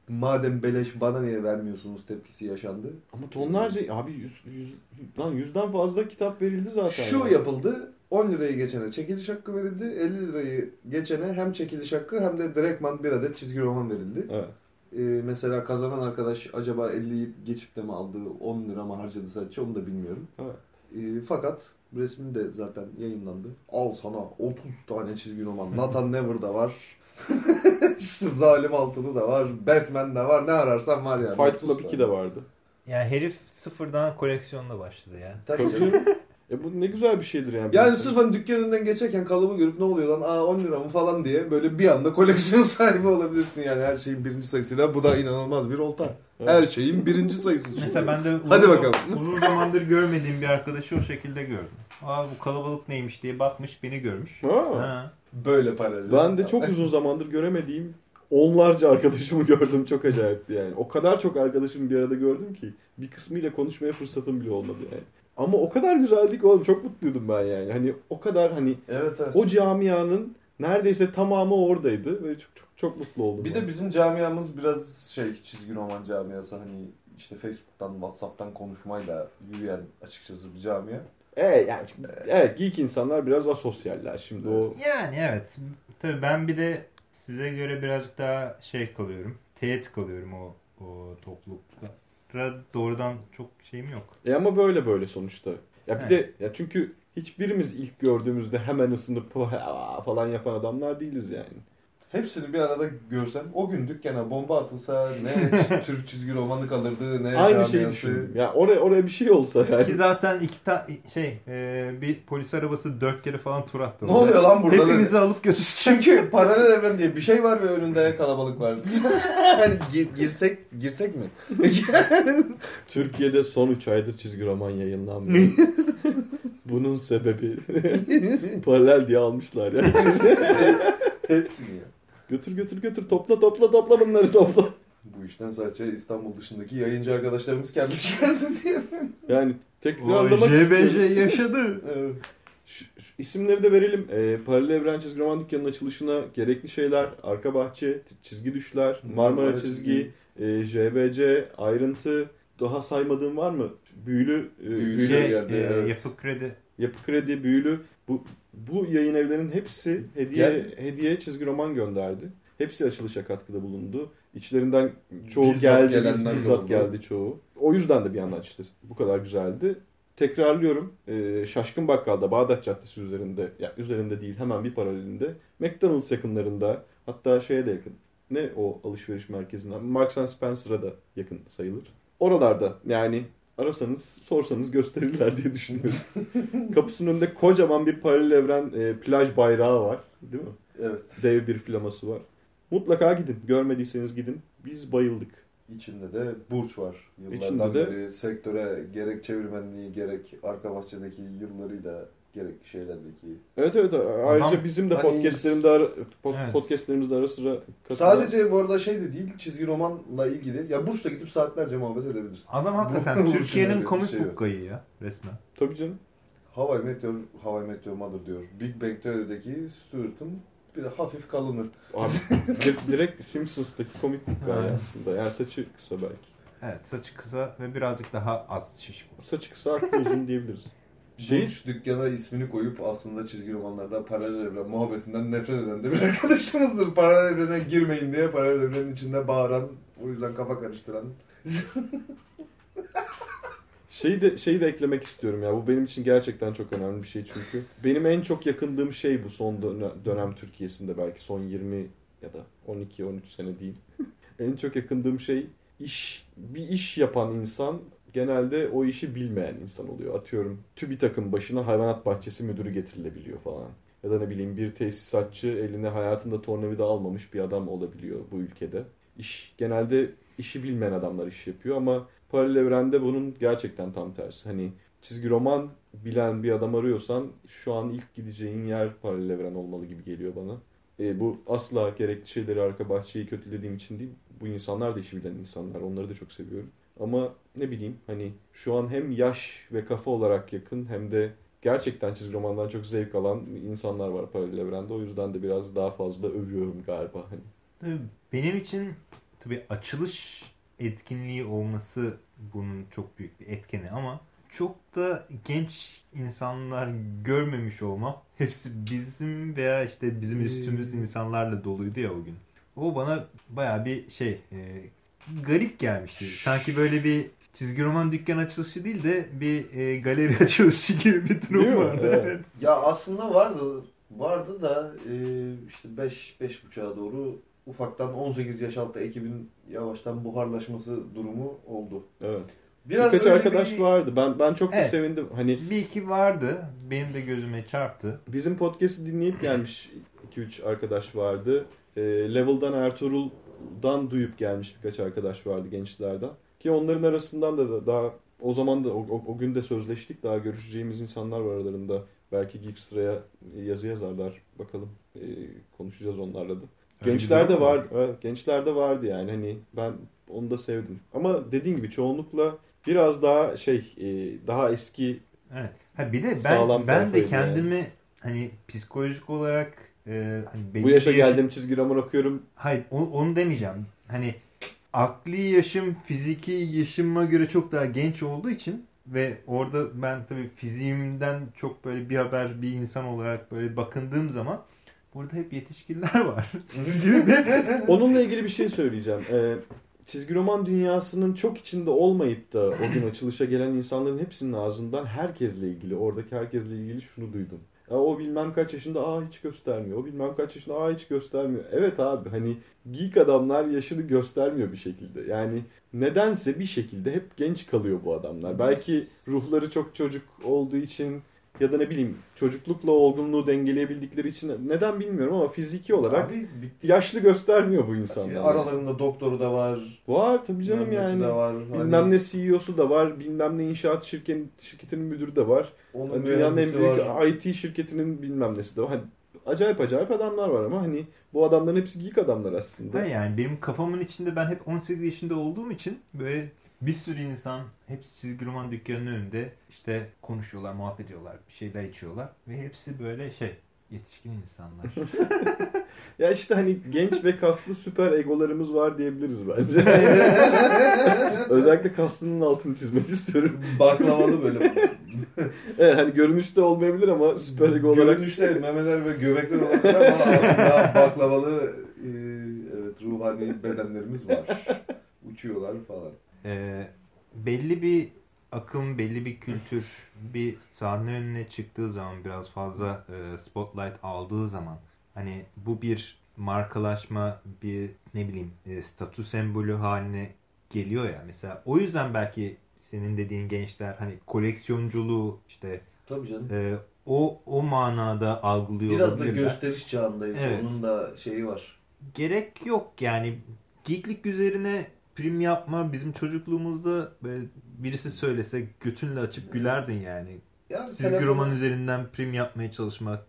Madem beleş bana niye vermiyorsunuz tepkisi yaşandı. Ama tonlarca abi 100, 100 lan 100'den fazla kitap verildi zaten. Şu yani. yapıldı. 10 lirayı geçene çekiliş hakkı verildi. 50 lirayı geçene hem çekiliş hakkı hem de direktman bir adet çizgi roman verildi. Evet. Ee, mesela kazanan arkadaş acaba 50'yi geçip de mi aldı 10 lira mı harcadı sadece onu da bilmiyorum. Evet. Ee, fakat resmi de zaten yayınlandı. Al sana 30 tane çizgi roman. Nathan Never'da var. işte Zalim Altılı da var. Batman de var. Ne ararsan var yani. Fight 30 Club tane. 2 de vardı. Yani herif sıfırdan koleksiyonla başladı ya. Tabii Tabii canım. E bu ne güzel bir şeydir yani. Yani sırf hani dükkan önünden geçerken kalıbı görüp ne oluyor lan aa 10 lira mı falan diye böyle bir anda koleksiyon sahibi olabilirsin yani her şeyin birinci sayısıyla bu da inanılmaz bir olta. Her şeyin birinci sayısı. çünkü. Mesela ben de uzun, Hadi bakalım. uzun zamandır görmediğim bir arkadaşı o şekilde gördüm. Aa bu kalabalık neymiş diye bakmış beni görmüş. Ha. Ha. Böyle paralel. Ben de çok uzun zamandır göremediğim onlarca arkadaşımı gördüm. Çok acayipti yani. O kadar çok arkadaşımı bir arada gördüm ki bir kısmıyla konuşmaya fırsatım bile olmadı yani. Ama o kadar güzeldi ki oğlum çok mutluydum ben yani. Hani o kadar hani Evet evet. o camianın neredeyse tamamı oradaydı ve çok çok çok mutlu oldum. Bir ben. de bizim camiamız biraz şey çizgi roman camiası hani işte Facebook'tan, Whatsapp'tan konuşmayla yürüyen açıkçası bir camia. Evet yani evet geek insanlar biraz asosyaller şimdi o Yani evet. Tabii ben bir de size göre birazcık daha şey kalıyorum. Teğet kalıyorum o, o topluluklara. Doğrudan çok şeyim yok. E ama böyle böyle sonuçta. Ya bir Evet. de ya çünkü hiçbirimiz ilk gördüğümüzde hemen ısınıp falan yapan adamlar değiliz yani. Hepsini bir arada görsem o gün dükkana bomba atılsa ne Türk çizgi romanı kalırdı ne Aynı şeyi düşündüm. Ya oraya oraya bir şey olsa Ki yani. zaten iki ta şey e, bir polis arabası dört kere falan tur attı. Ne oluyor lan burada? Hepimizi alıp götürdü. Çünkü paralel evren diye bir şey var ve önünde kalabalık var. hani gir- girsek girsek mi? Türkiye'de son 3 aydır çizgi roman yayınlanmıyor. Bunun sebebi paralel diye almışlar yani. Hepsini ya. Götür götür götür topla topla topla bunları topla. Bu işten sadece İstanbul dışındaki yayıncı arkadaşlarımız kendi çıkardı diye. Yani tekrarlamak istiyorum. JBJ yaşadı. Evet. Şu- şu İsimleri de verelim. Ee, Paralel Evren Çizgi Roman Dükkanı'nın açılışına gerekli şeyler, arka bahçe, çizgi düşler, Marmara Marmara çizgi, e, JBC, ayrıntı, daha saymadığım var mı? Büyülü, e, Büyülü. büyülü Şey, geldi, e, evet. yapı kredi. Yapı Kredi, Büyülü. Bu, bu yayın evlerinin hepsi hediye Geldi. hediye çizgi roman gönderdi. Hepsi açılışa katkıda bulundu. İçlerinden çoğu Bizzat geldi, biz- bizzat oldu. geldi çoğu. O yüzden de bir yandan işte bu kadar güzeldi. Tekrarlıyorum. Ee, Şaşkın Bakkal'da Bağdat Caddesi üzerinde, ya üzerinde değil hemen bir paralelinde. McDonald's yakınlarında hatta şeye de yakın. Ne o alışveriş merkezinden? Marks and Spencer'a da yakın sayılır. Oralarda yani arasanız sorsanız gösterirler diye düşünüyorum. Kapısının önünde kocaman bir paralel evren e, plaj bayrağı var. Değil mi? Evet. Dev bir flaması var. Mutlaka gidin. Görmediyseniz gidin. Biz bayıldık. İçinde de Burç var. Yıllardan İçinde de- beri sektöre gerek çevirmenliği gerek arka bahçedeki yıllarıyla gerek şeylerdeki. Evet evet. Ayrıca Adam- bizim de Hani- podcastlerimde ara, pod- Evet. podcastlerimizde ara sıra katılan- Sadece bu arada şey de değil çizgi romanla ilgili. Ya Burç'ta gidip saatlerce muhabbet edebilirsin. Adam hakikaten Türkiye'nin komik şey gayı ya resmen. Tabii canım. How I Met Your, How I Met Your Mother diyor. Big Bang Theory'deki Stuart'ın bir hafif kalını. Abi direkt, Simpsons'taki komik Evet. aslında. Yani saçı kısa belki. Evet saçı kısa ve birazcık daha az şişko. Saçı kısa aklı uzun diyebiliriz. Şey, Burç dükkana ismini koyup aslında çizgi romanlarda paralel evren muhabbetinden nefret eden de bir arkadaşımızdır. Paralel evrene girmeyin diye paralel evrenin içinde bağıran, o yüzden kafa karıştıran. Şeyi de, şeyi de eklemek istiyorum ya. Bu benim için gerçekten çok önemli bir şey çünkü. Benim en çok yakındığım şey bu son dönem, dönem Türkiye'sinde belki son 20 ya da 12-13 sene diyeyim. en çok yakındığım şey iş bir iş yapan insan genelde o işi bilmeyen insan oluyor. Atıyorum TÜBİTAK'ın başına hayvanat bahçesi müdürü getirilebiliyor falan. Ya da ne bileyim bir tesisatçı eline hayatında tornavida almamış bir adam olabiliyor bu ülkede. İş genelde işi bilmeyen adamlar iş yapıyor ama paralel evrende bunun gerçekten tam tersi. Hani çizgi roman bilen bir adam arıyorsan şu an ilk gideceğin yer paralel evren olmalı gibi geliyor bana. E, bu asla gerekli şeyleri arka bahçeyi kötülediğim için değil. Bu insanlar da işi bilen insanlar. Onları da çok seviyorum. Ama ne bileyim hani şu an hem yaş ve kafa olarak yakın hem de gerçekten çizgi romandan çok zevk alan insanlar var paralel evrende. O yüzden de biraz daha fazla övüyorum galiba. Hani. Benim için tabii açılış etkinliği olması bunun çok büyük bir etkeni ama çok da genç insanlar görmemiş olmam. Hepsi bizim veya işte bizim üstümüz insanlarla doluydu ya o gün. O bana baya bir şey e, garip gelmişti. Sanki böyle bir çizgi roman dükkan açılışı değil de bir e, galeri açılışı gibi bir durum Değil vardı. Evet. Ya aslında vardı vardı da e, işte 5 beş buçuğa doğru ufaktan 18 yaş altı ekibin yavaştan buharlaşması durumu oldu. Evet. Biraz Birkaç arkadaş bir- vardı. Ben ben çok da Evet. sevindim. Hani Bir iki vardı. Benim de gözüme çarptı. Bizim podcast'i dinleyip gelmiş 2-3 arkadaş vardı. E, Level'dan Ertuğrul'dan duyup gelmiş birkaç arkadaş vardı gençlerden. Ki onların arasından da, da daha o zaman da o, o, o gün de sözleştik. Daha görüşeceğimiz insanlar var aralarında. Belki Geekstra'ya yazı yazarlar. Bakalım e, konuşacağız onlarla da. Gençler de vardı. Evet, gençler de vardı yani. Hani ben onu da sevdim. Ama dediğin gibi çoğunlukla biraz daha şey e, daha eski Evet. Ha bir de ben ben de kendimi hani psikolojik olarak e, hani belli bu yaşa geldim çizgi roman okuyorum Hayır o- onu demeyeceğim. Hani akli yaşım fiziki yaşıma göre çok daha genç olduğu için ve orada ben tabii fiziğimden çok böyle bir haber bir insan olarak böyle bakındığım zaman burada hep yetişkinler var. Onunla ilgili bir şey söyleyeceğim. Ee, çizgi roman dünyasının çok içinde olmayıp da o gün açılışa gelen insanların hepsinin ağzından herkesle ilgili, oradaki herkesle ilgili şunu duydum. Ya o bilmem kaç yaşında aa hiç göstermiyor. O bilmem kaç yaşında aa hiç göstermiyor. Evet abi hani geek adamlar yaşını göstermiyor bir şekilde. Yani nedense bir şekilde hep genç kalıyor bu adamlar. Belki ruhları çok çocuk olduğu için ya da ne bileyim çocuklukla olgunluğu dengeleyebildikleri için neden bilmiyorum ama fiziki olarak Abi yaşlı göstermiyor bu insanlar. aralarında doktoru da var. Var tabii canım bilmem yani. de var. Bilmem Hani ne CEO'su da var. Bilmem ne inşaat şirket, şirketinin müdürü de var. onun Dünyanın en büyük var. IT şirketinin bilmem nesi de var. Hani acayip acayip adamlar var ama hani bu adamların hepsi geek adamlar aslında. Ha yani benim kafamın içinde ben hep 18 yaşında olduğum için böyle bir sürü insan hepsi çizgi roman dükkanının önünde işte konuşuyorlar, muhabbet ediyorlar, bir şeyler içiyorlar ve hepsi böyle şey yetişkin insanlar. Ya işte hani genç ve kaslı süper egolarımız var diyebiliriz bence. Özellikle kaslının altını çizmek istiyorum. Baklavalı böyle. Evet hani görünüşte olmayabilir ama süper ego olarak Görünüşte memeler ve göbekler olabilir ama aslında baklavalı e, evet ruhani bedenlerimiz var. Uçuyorlar falan. Ee, belli bir akım, belli bir kültür bir sahne önüne çıktığı zaman biraz fazla e, spotlight aldığı zaman hani bu bir markalaşma, bir ne bileyim e, statü sembolü haline geliyor ya. Mesela o yüzden belki senin dediğin gençler hani koleksiyonculuğu işte Tabii canım. e, o o manada algılıyor Biraz da gösteriş çağındayız. Evet. Onun da şeyi var. Gerek yok yani geeklik üzerine prim yapma bizim çocukluğumuzda böyle birisi söylese götünle açıp gülerdin yani. Yani Çizgi telefona, roman üzerinden prim yapmaya çalışmak,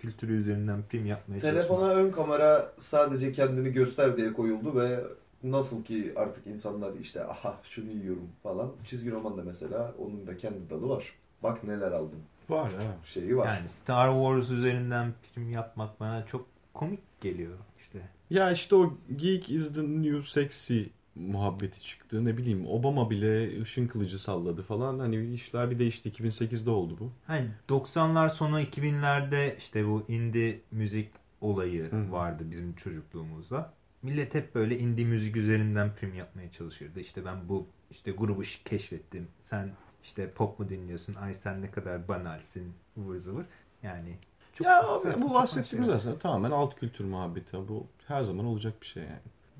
kültürü üzerinden prim yapmaya çalışmak. telefona ön kamera sadece kendini göster diye koyuldu ve nasıl ki artık insanlar işte aha şunu yiyorum falan. Çizgi roman da mesela onun da kendi dalı var. Bak neler aldım. Var ha. Şeyi var. Yani Star Wars üzerinden prim yapmak bana çok komik geliyor işte. Ya işte o geek is the new sexy muhabbeti çıktı. Ne bileyim Obama bile ışın kılıcı salladı falan. Hani işler bir değişti. 2008'de oldu bu. Hani 90'lar sonu 2000'lerde işte bu indie müzik olayı Hı. vardı bizim çocukluğumuzda. Millet hep böyle indie müzik üzerinden prim yapmaya çalışırdı. İşte ben bu işte grubu keşfettim. Sen işte pop mu dinliyorsun? Ay sen ne kadar banalsin. ıvır zıvır. Yani çok ya bu bahsettiğimiz şeyler. aslında tamamen alt kültür muhabbeti. Bu her zaman olacak bir şey yani.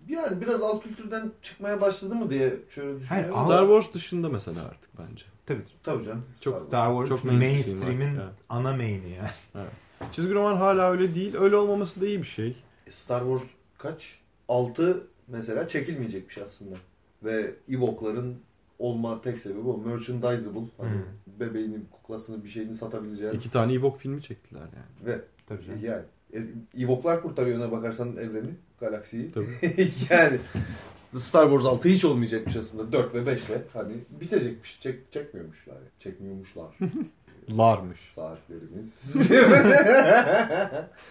Yani biraz alt kültürden çıkmaya başladı mı diye şöyle düşünüyorum. Hayır, Star Wars dışında mesela artık bence. Tabii. Tabii canım. Çok- Star Wars Çok mainstream mainstream'in artık, ana main'i yani. Çizgi roman hala öyle değil. Öyle olmaması da iyi bir şey. Star Wars kaç? 6 mesela çekilmeyecek bir şey aslında. Ve Ewok'ların olma tek sebebi o. Merchandisable. Hani Hmm. bebeğinin kuklasını bir şeyini satabileceğin. İki tane Ewok filmi çektiler yani. Ve Tabii canım. yani e, Ewok'lar kurtarıyor ona bakarsan evreni, galaksiyi. Tabii. yani Star Wars 6 hiç olmayacakmış aslında. 4 ve 5 ile hani bitecekmiş. Çek, çekmiyormuşlar. yani. Çekmiyormuşlar. Larmış. Saatlerimiz.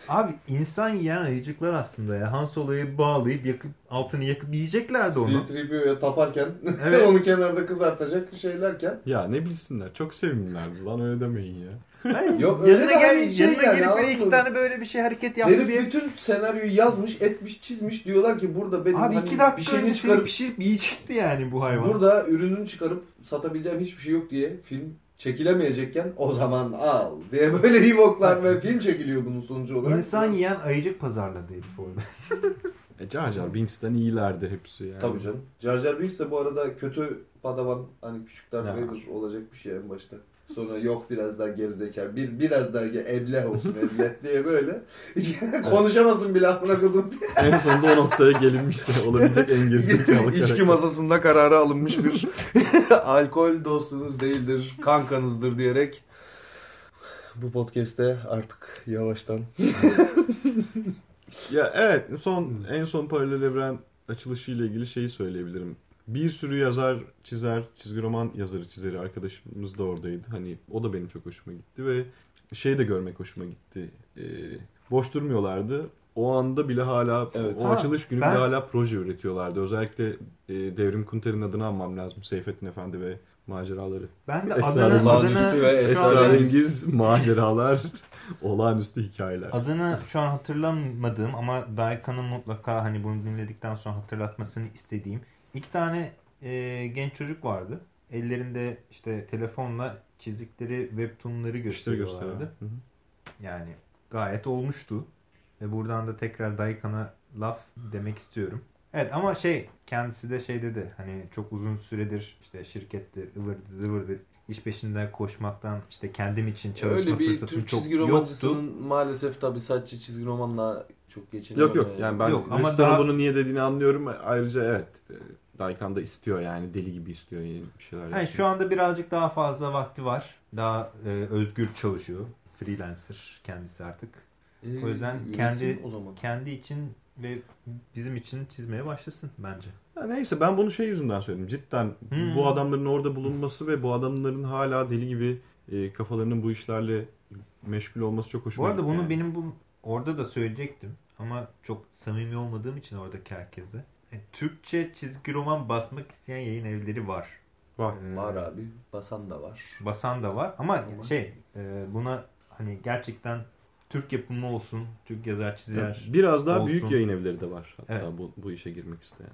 Abi insan yiyen ayıcıklar aslında ya. Han Solo'yu bağlayıp yakıp altını yakıp yiyeceklerdi onu. C-3PO'ya taparken Evet. onu kenarda kızartacak şeylerken Ya ne bilsinler. Çok sevimlilerdi lan öyle demeyin ya. Hayır, Yok, öyle yanına de gel, şey yanına yani, gelip böyle iki tane böyle bir şey hareket yaptı Herif diye. bütün senaryoyu yazmış, etmiş, çizmiş. Diyorlar ki burada benim Abi hani iki dakika bir şeyini çıkarıp pişirip yiyecekti yani bu hayvan. burada ürününü çıkarıp satabileceğim hiçbir şey yok diye film çekilemeyecekken o zaman al diye böyle Ewok'lar ve film çekiliyor bunun sonucu olarak. İnsan yiyen ayıcık pazarladı herif orada. E Jar Jar Binks'ten iyilerdi hepsi yani. Tabii canım. Jar Jar Binks de bu arada kötü padavan hani küçük Darth. Vader olacak bir şey en başta. Sonra yok biraz daha gerizekalı. Bir, biraz daha ebleh olsun ebleh diye böyle. Konuşamasın bile amına kodum diye. En sonunda o noktaya gelinmişti. Olabilecek en gerizekalı İçki masasında kararı alınmış bir alkol dostunuz değildir, kankanızdır diyerek bu podcast'te artık yavaştan Ya evet son en son paralel evren açılışı ile ilgili şeyi söyleyebilirim. Bir sürü yazar, çizer, çizgi roman yazarı, çizeri arkadaşımız da oradaydı. Hani o da benim çok hoşuma gitti ve şey de görmek hoşuma gitti. Ee, boş durmuyorlardı. O anda bile hala Evet. o Ha, açılış günü ben- bile hala proje üretiyorlardı. Özellikle e, Devrim Kunter'in adını anmam lazım. Seyfettin Efendi ve maceraları. Ben de adını, Olağanüstü ve Esrarengiz maceralar, olağanüstü hikayeler. adını şu an hatırlamadığım ama Daikan'ın mutlaka hani bunu dinledikten sonra hatırlatmasını istediğim iki tane e, genç çocuk vardı. Ellerinde işte telefonla çizdikleri webtoonları gösteriyorlardı. gösteriyor. Hı hı. Yani gayet olmuştu. Ve buradan da tekrar Daikan'a laf demek istiyorum. Evet ama şey kendisi de şey dedi hani çok uzun süredir işte şirkettir ıvırdı zıvırdı iş peşinden koşmaktan işte kendim için çalışma öyle bir fırsatım Türk çok çizgi yoktu. romancısının maalesef tabii sadece çizgi romanla çok geçinemiyor. Yok yok yani ben Yok, ama daha- bunu niye dediğini anlıyorum. Ayrıca evet Daikan da istiyor yani deli gibi istiyor yeni bir şeyler. Yani şu anda birazcık daha fazla vakti var. Daha e, özgür çalışıyor. Freelancer kendisi artık. Ee, O yüzden kendi kendi için ve bizim için çizmeye başlasın bence. Ya neyse ben bunu şey yüzünden söyledim. Cidden Hmm. bu adamların orada bulunması ve bu adamların hala deli gibi e, kafalarının bu işlerle meşgul olması çok hoşuma Bu arada gitti bunu yani. benim bu orada da söyleyecektim ama çok samimi olmadığım için oradaki herkese. E, Türkçe çizgi roman basmak isteyen yayın evleri var. Var. E, Var abi. Basan da var. Basan da var ama Ama- şey e, buna hani gerçekten Türk yapımı olsun, Türk yazar çizer. Biraz daha olsun. büyük yayın evleri de var. Hatta Evet. bu, bu işe girmek isteyen.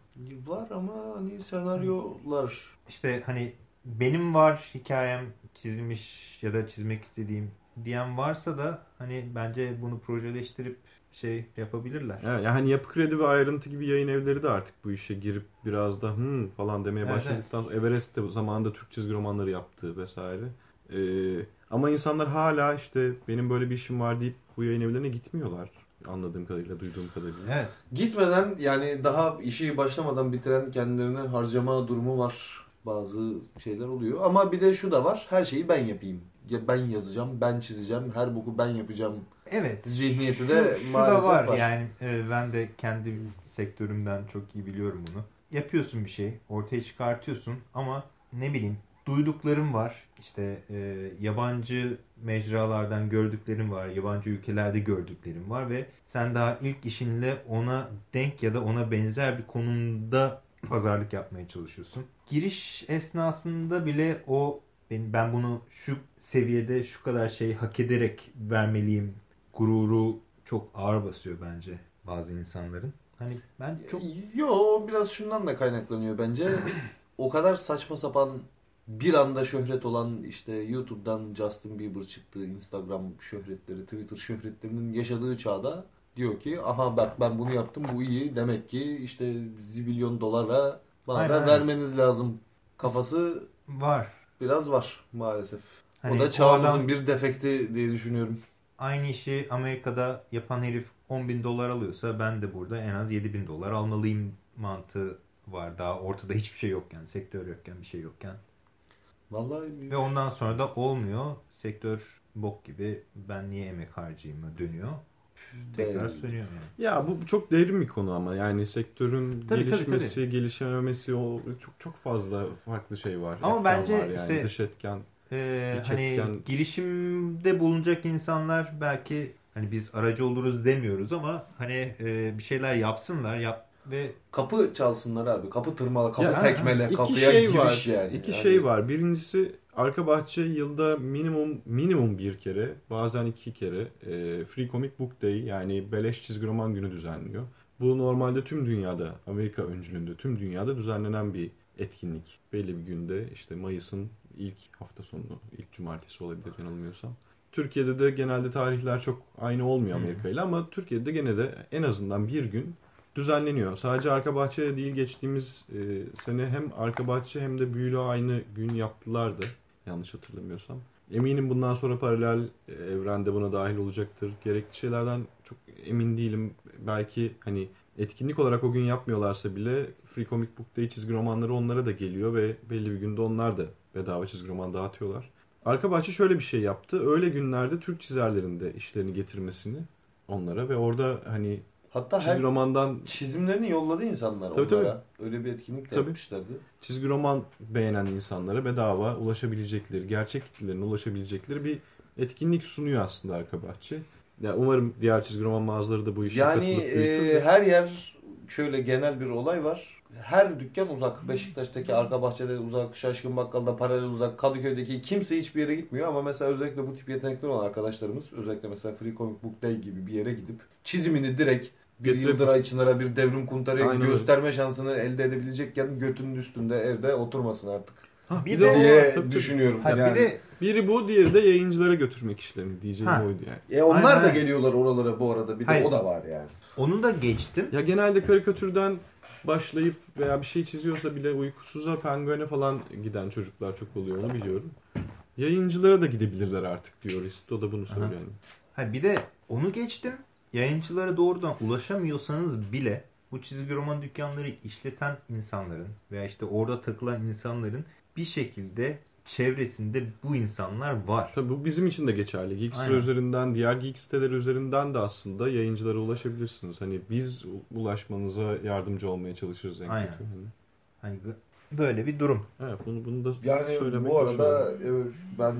Var ama hani senaryolar İşte hani benim var hikayem çizilmiş ya da çizmek istediğim diyen varsa da hani bence bunu projeleştirip şey yapabilirler. Evet, yani Yapı Kredi ve ayrıntı gibi yayın evleri de artık bu işe girip biraz da hmm falan demeye Evet, başladıktan sonra Everest de zamanında Türk çizgi romanları yaptı vesaire. Ee, ama insanlar hala işte benim böyle bir işim var deyip bu yayın evlerine gitmiyorlar. Anladığım kadarıyla, duyduğum kadarıyla. Evet. Gitmeden yani daha işi başlamadan bitiren kendilerine harcama durumu var. Bazı şeyler oluyor. Ama bir de şu da var. Her şeyi ben yapayım. Ya ben yazacağım, ben çizeceğim, her boku ben yapacağım. Evet. Zihniyeti de şu maalesef da var. var. Yani e, ben de kendi sektörümden çok iyi biliyorum bunu. Yapıyorsun bir şey, ortaya çıkartıyorsun ama ne bileyim duyduklarım var. İşte e, yabancı mecralardan gördüklerim var. Yabancı ülkelerde gördüklerim var ve sen daha ilk işinle ona denk ya da ona benzer bir konumda pazarlık yapmaya çalışıyorsun. Giriş esnasında bile o ben, ben bunu şu seviyede şu kadar şey hak ederek vermeliyim gururu çok ağır basıyor bence bazı insanların. Hani ben çok Yo biraz şundan da kaynaklanıyor bence. o kadar saçma sapan bir anda şöhret olan işte YouTube'dan Justin Bieber çıktı, Instagram şöhretleri, Twitter şöhretlerinin yaşadığı çağda diyor ki aha bak ben bunu yaptım bu iyi demek ki işte zibilyon dolara bana Aynen, vermeniz lazım kafası var. Biraz var maalesef. Hani o da o çağımızın adam- bir defekti diye düşünüyorum. Aynı işi Amerika'da yapan herif 10 bin dolar alıyorsa ben de burada en az 7 bin dolar almalıyım mantığı var. Daha ortada hiçbir şey yokken, sektör yokken, bir şey yokken. Vallahi Ve ondan sonra da olmuyor. Sektör bok gibi ben niye emek harcayayım dönüyor. Tekrar sönüyor yani. Ya bu çok derin bir konu ama yani sektörün Tabii, tabii, gelişmesi, gelişememesi o çok çok fazla farklı şey var. Ama Etken bence var yani. işte- dış etken. İç hani etken- girişimde bulunacak insanlar belki hani biz aracı oluruz demiyoruz ama hani e, bir şeyler yapsınlar yap ve kapı çalsınlar abi. Kapı tırmala, kapı Ya, tekmele, İki kapıya şey giriş var. yani. İki Yani şey var. Birincisi arka bahçe yılda minimum minimum bir kere, bazen iki kere e, Free Comic Book Day yani beleş çizgi roman günü düzenliyor. Bu normalde tüm dünyada, Amerika öncülüğünde tüm dünyada düzenlenen bir etkinlik. Belli bir günde işte Mayıs'ın ilk hafta sonu, ilk cumartesi olabilir yanılmıyorsam. Türkiye'de de genelde tarihler çok aynı olmuyor Amerika ile ama Türkiye'de gene de en azından bir gün düzenleniyor. Sadece arka bahçe değil geçtiğimiz e, sene hem arka bahçe hem de büyülü aynı gün yaptılardı. Yanlış hatırlamıyorsam. Eminim bundan sonra paralel e, evrende buna dahil olacaktır. Gerekli şeylerden çok emin değilim. Belki hani etkinlik olarak o gün yapmıyorlarsa bile Free Comic Book Day çizgi romanları onlara da geliyor ve belli bir günde onlar da bedava çizgi roman dağıtıyorlar. Arka bahçe şöyle bir şey yaptı. Öyle günlerde Türk çizerlerin de işlerini getirmesini onlara ve orada hani Hatta çizgi her romandan çizimlerini yolladı insanlar Tabii, onlara. Öyle bir etkinlik de Tabii. yapmışlardı. çizgi roman beğenen insanlara bedava ulaşabilecekleri, gerçek kitlelerine ulaşabilecekleri bir etkinlik sunuyor aslında arka bahçe. Ya umarım diğer çizgi roman mağazaları da bu işe Yani katılıp büyütür e, her yer şöyle genel bir olay var. Her dükkan uzak. Beşiktaş'taki arka bahçede uzak, Şaşkın Bakkal'da paralel uzak, Kadıköy'deki kimse hiçbir yere gitmiyor ama mesela özellikle bu tip yetenekli olan arkadaşlarımız özellikle mesela Free Comic Book Day gibi bir yere gidip çizimini direkt bir Getirip- Yıldıray Çınar'a bir devrim kuntarı Aynen öyle. gösterme şansını elde edebilecekken götünün üstünde evde oturmasın artık Ha, Bir bir de- diye düşünüyorum. Ha, yani. bir de Biri bu, diğeri de yayıncılara götürmek işlerini diyeceğim Ha. oydu yani. E onlar Aynen, da geliyorlar oralara bu arada. Bir de Hayır. o da var yani. onu da geçtim. Ya genelde karikatürden başlayıp veya bir şey çiziyorsa bile uykusuza, penguene falan giden çocuklar çok oluyor onu biliyorum. Yayıncılara da gidebilirler artık diyor Risto da bunu söylüyor. yani. Ha bir de onu geçtim. Yayıncılara doğrudan ulaşamıyorsanız bile bu çizgi roman dükkanları işleten insanların veya işte orada takılan insanların bir şekilde çevresinde bu insanlar var. Tabii bu bizim için de geçerli. Geekstra Aynen. üzerinden, diğer geek siteleri üzerinden de aslında yayıncılara ulaşabilirsiniz. Hani biz ulaşmanıza yardımcı olmaya çalışırız en Aynen. kötü. Hani. Hani böyle bir durum. Evet bunu, bunu da Yani söylemek bu arada evet, ben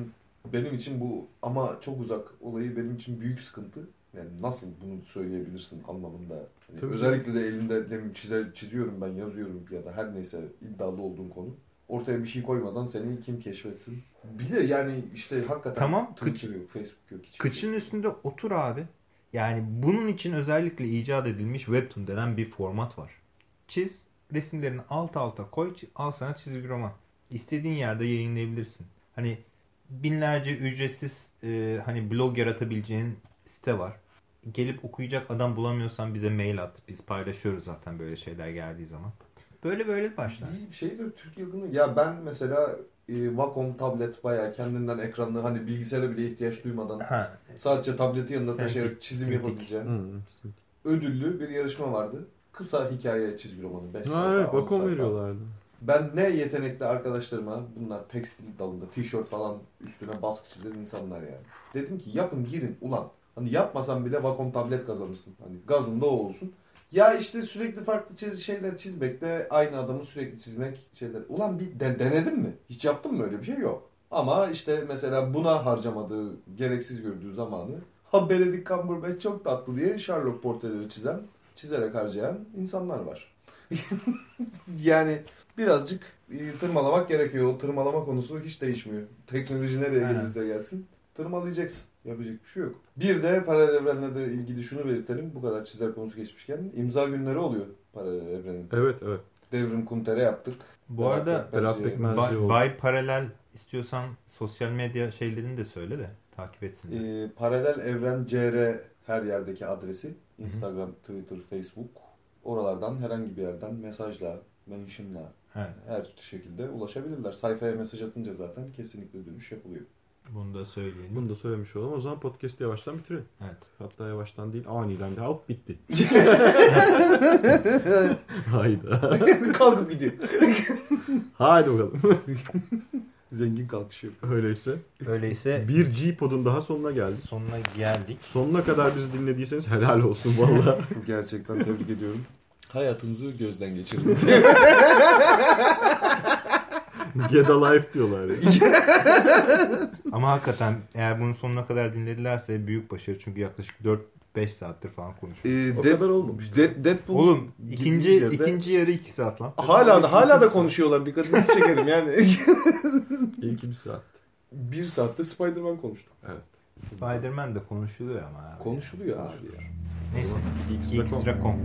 benim için bu ama çok uzak olayı benim için büyük sıkıntı. Yani nasıl bunu söyleyebilirsin anlamında. Yani Tabii. özellikle de elinde demin çize, çiziyorum ben yazıyorum ya da her neyse iddialı olduğun konu. Ortaya bir şey koymadan seni kim keşfetsin? Bir de yani işte hakikaten Tamam, Twitter yok, Facebook yok. hiçbir Kıçın şey üstünde otur abi. Yani bunun için özellikle icat edilmiş Webtoon denen bir format var. Çiz, resimlerini alt alta koy, al sana çizgi roman. İstediğin yerde yayınlayabilirsin. Hani binlerce ücretsiz e, hani blog yaratabileceğin site var. gelip okuyacak adam bulamıyorsan bize mail at. Biz paylaşıyoruz zaten böyle şeyler geldiği zaman. Böyle böyle başlarsın. Bir şeydir Türk yılgını. Ya ben mesela e, Wacom tablet bayağı kendinden ekranlı hani bilgisayara bile ihtiyaç duymadan Ha, sadece tableti yanında taşıyarak çizim yapabileceğin Hı. ödüllü bir yarışma vardı. Kısa hikaye çizgi romanı. 5 Ha evet Bakom veriyorlardı. Ben ne yetenekli arkadaşlarıma bunlar tekstil dalında tişört falan üstüne baskı çizen insanlar yani. Dedim ki yapın girin ulan. Hani yapmasan bile Wacom tablet kazanırsın. Hani gazında o olsun. Ya işte sürekli farklı çiz- şeyler çizmekte aynı adamı sürekli çizmek şeyler. Ulan bir de- denedin mi? Hiç yaptın mı öyle bir şey yok. Ama işte mesela buna harcamadığı, gereksiz gördüğü zamanı ha Benedict Cumberbatch çok tatlı diye Sherlock portreleri çizen, çizerek harcayan insanlar var. yani birazcık e, tırmalamak gerekiyor. O tırmalama konusu hiç değişmiyor. Teknoloji nereye gelirse gelsin tırmalayacaksın. Yapacak bir şey yok. Bir de paralel evrenle de ilgili şunu belirtelim. Bu kadar çizer konusu geçmişken imza günleri oluyor paralel evrenin. Evet evet. Devrim Kunter'e yaptık. Bu Berat arada Berat Pekmez- Bay, oldu. Bay Paralel istiyorsan sosyal medya şeylerini de söyle de takip etsinler. Ee, paralel evren CR her yerdeki adresi. Instagram, Twitter, Facebook. Oralardan herhangi bir yerden mesajla, mentionla Evet. her şekilde ulaşabilirler. Sayfaya mesaj atınca zaten kesinlikle dönüş yapılıyor. Bunu da söyleyelim. Bunu da söylemiş olalım. O zaman podcast'i yavaştan bitirelim. Evet. Hatta yavaştan değil aniden de hop bitti. Hayda. Kalkıp gidiyor. Haydi bakalım. Zengin kalkışı. Öyleyse Öyleyse bir G-Pod'un daha sonuna geldik. sonuna geldik. Sonuna kadar bizi dinlediyseniz helal olsun valla. Gerçekten tebrik ediyorum. Hayatınızı gözden geçirin. Get Alive diyorlar. Ama hakikaten eğer bunun sonuna kadar dinledilerse büyük başarı. Çünkü yaklaşık 4-5 saattir falan konuşuyoruz. Ee, O Dead- kadar olmamış. Dead- Deadpool Oğlum ikinci yerde- ikinci yarı 2 saat lan. hala da hala da konuşuyorlar. Dikkatinizi çekerim yani. İlk bir saat. bir saatte Spider-Man konuştuk. Evet. Spider-Man de konuşuluyor ama. abi. Konuşuluyor abi ya. Neyse. Geeks.com. Geeks.com.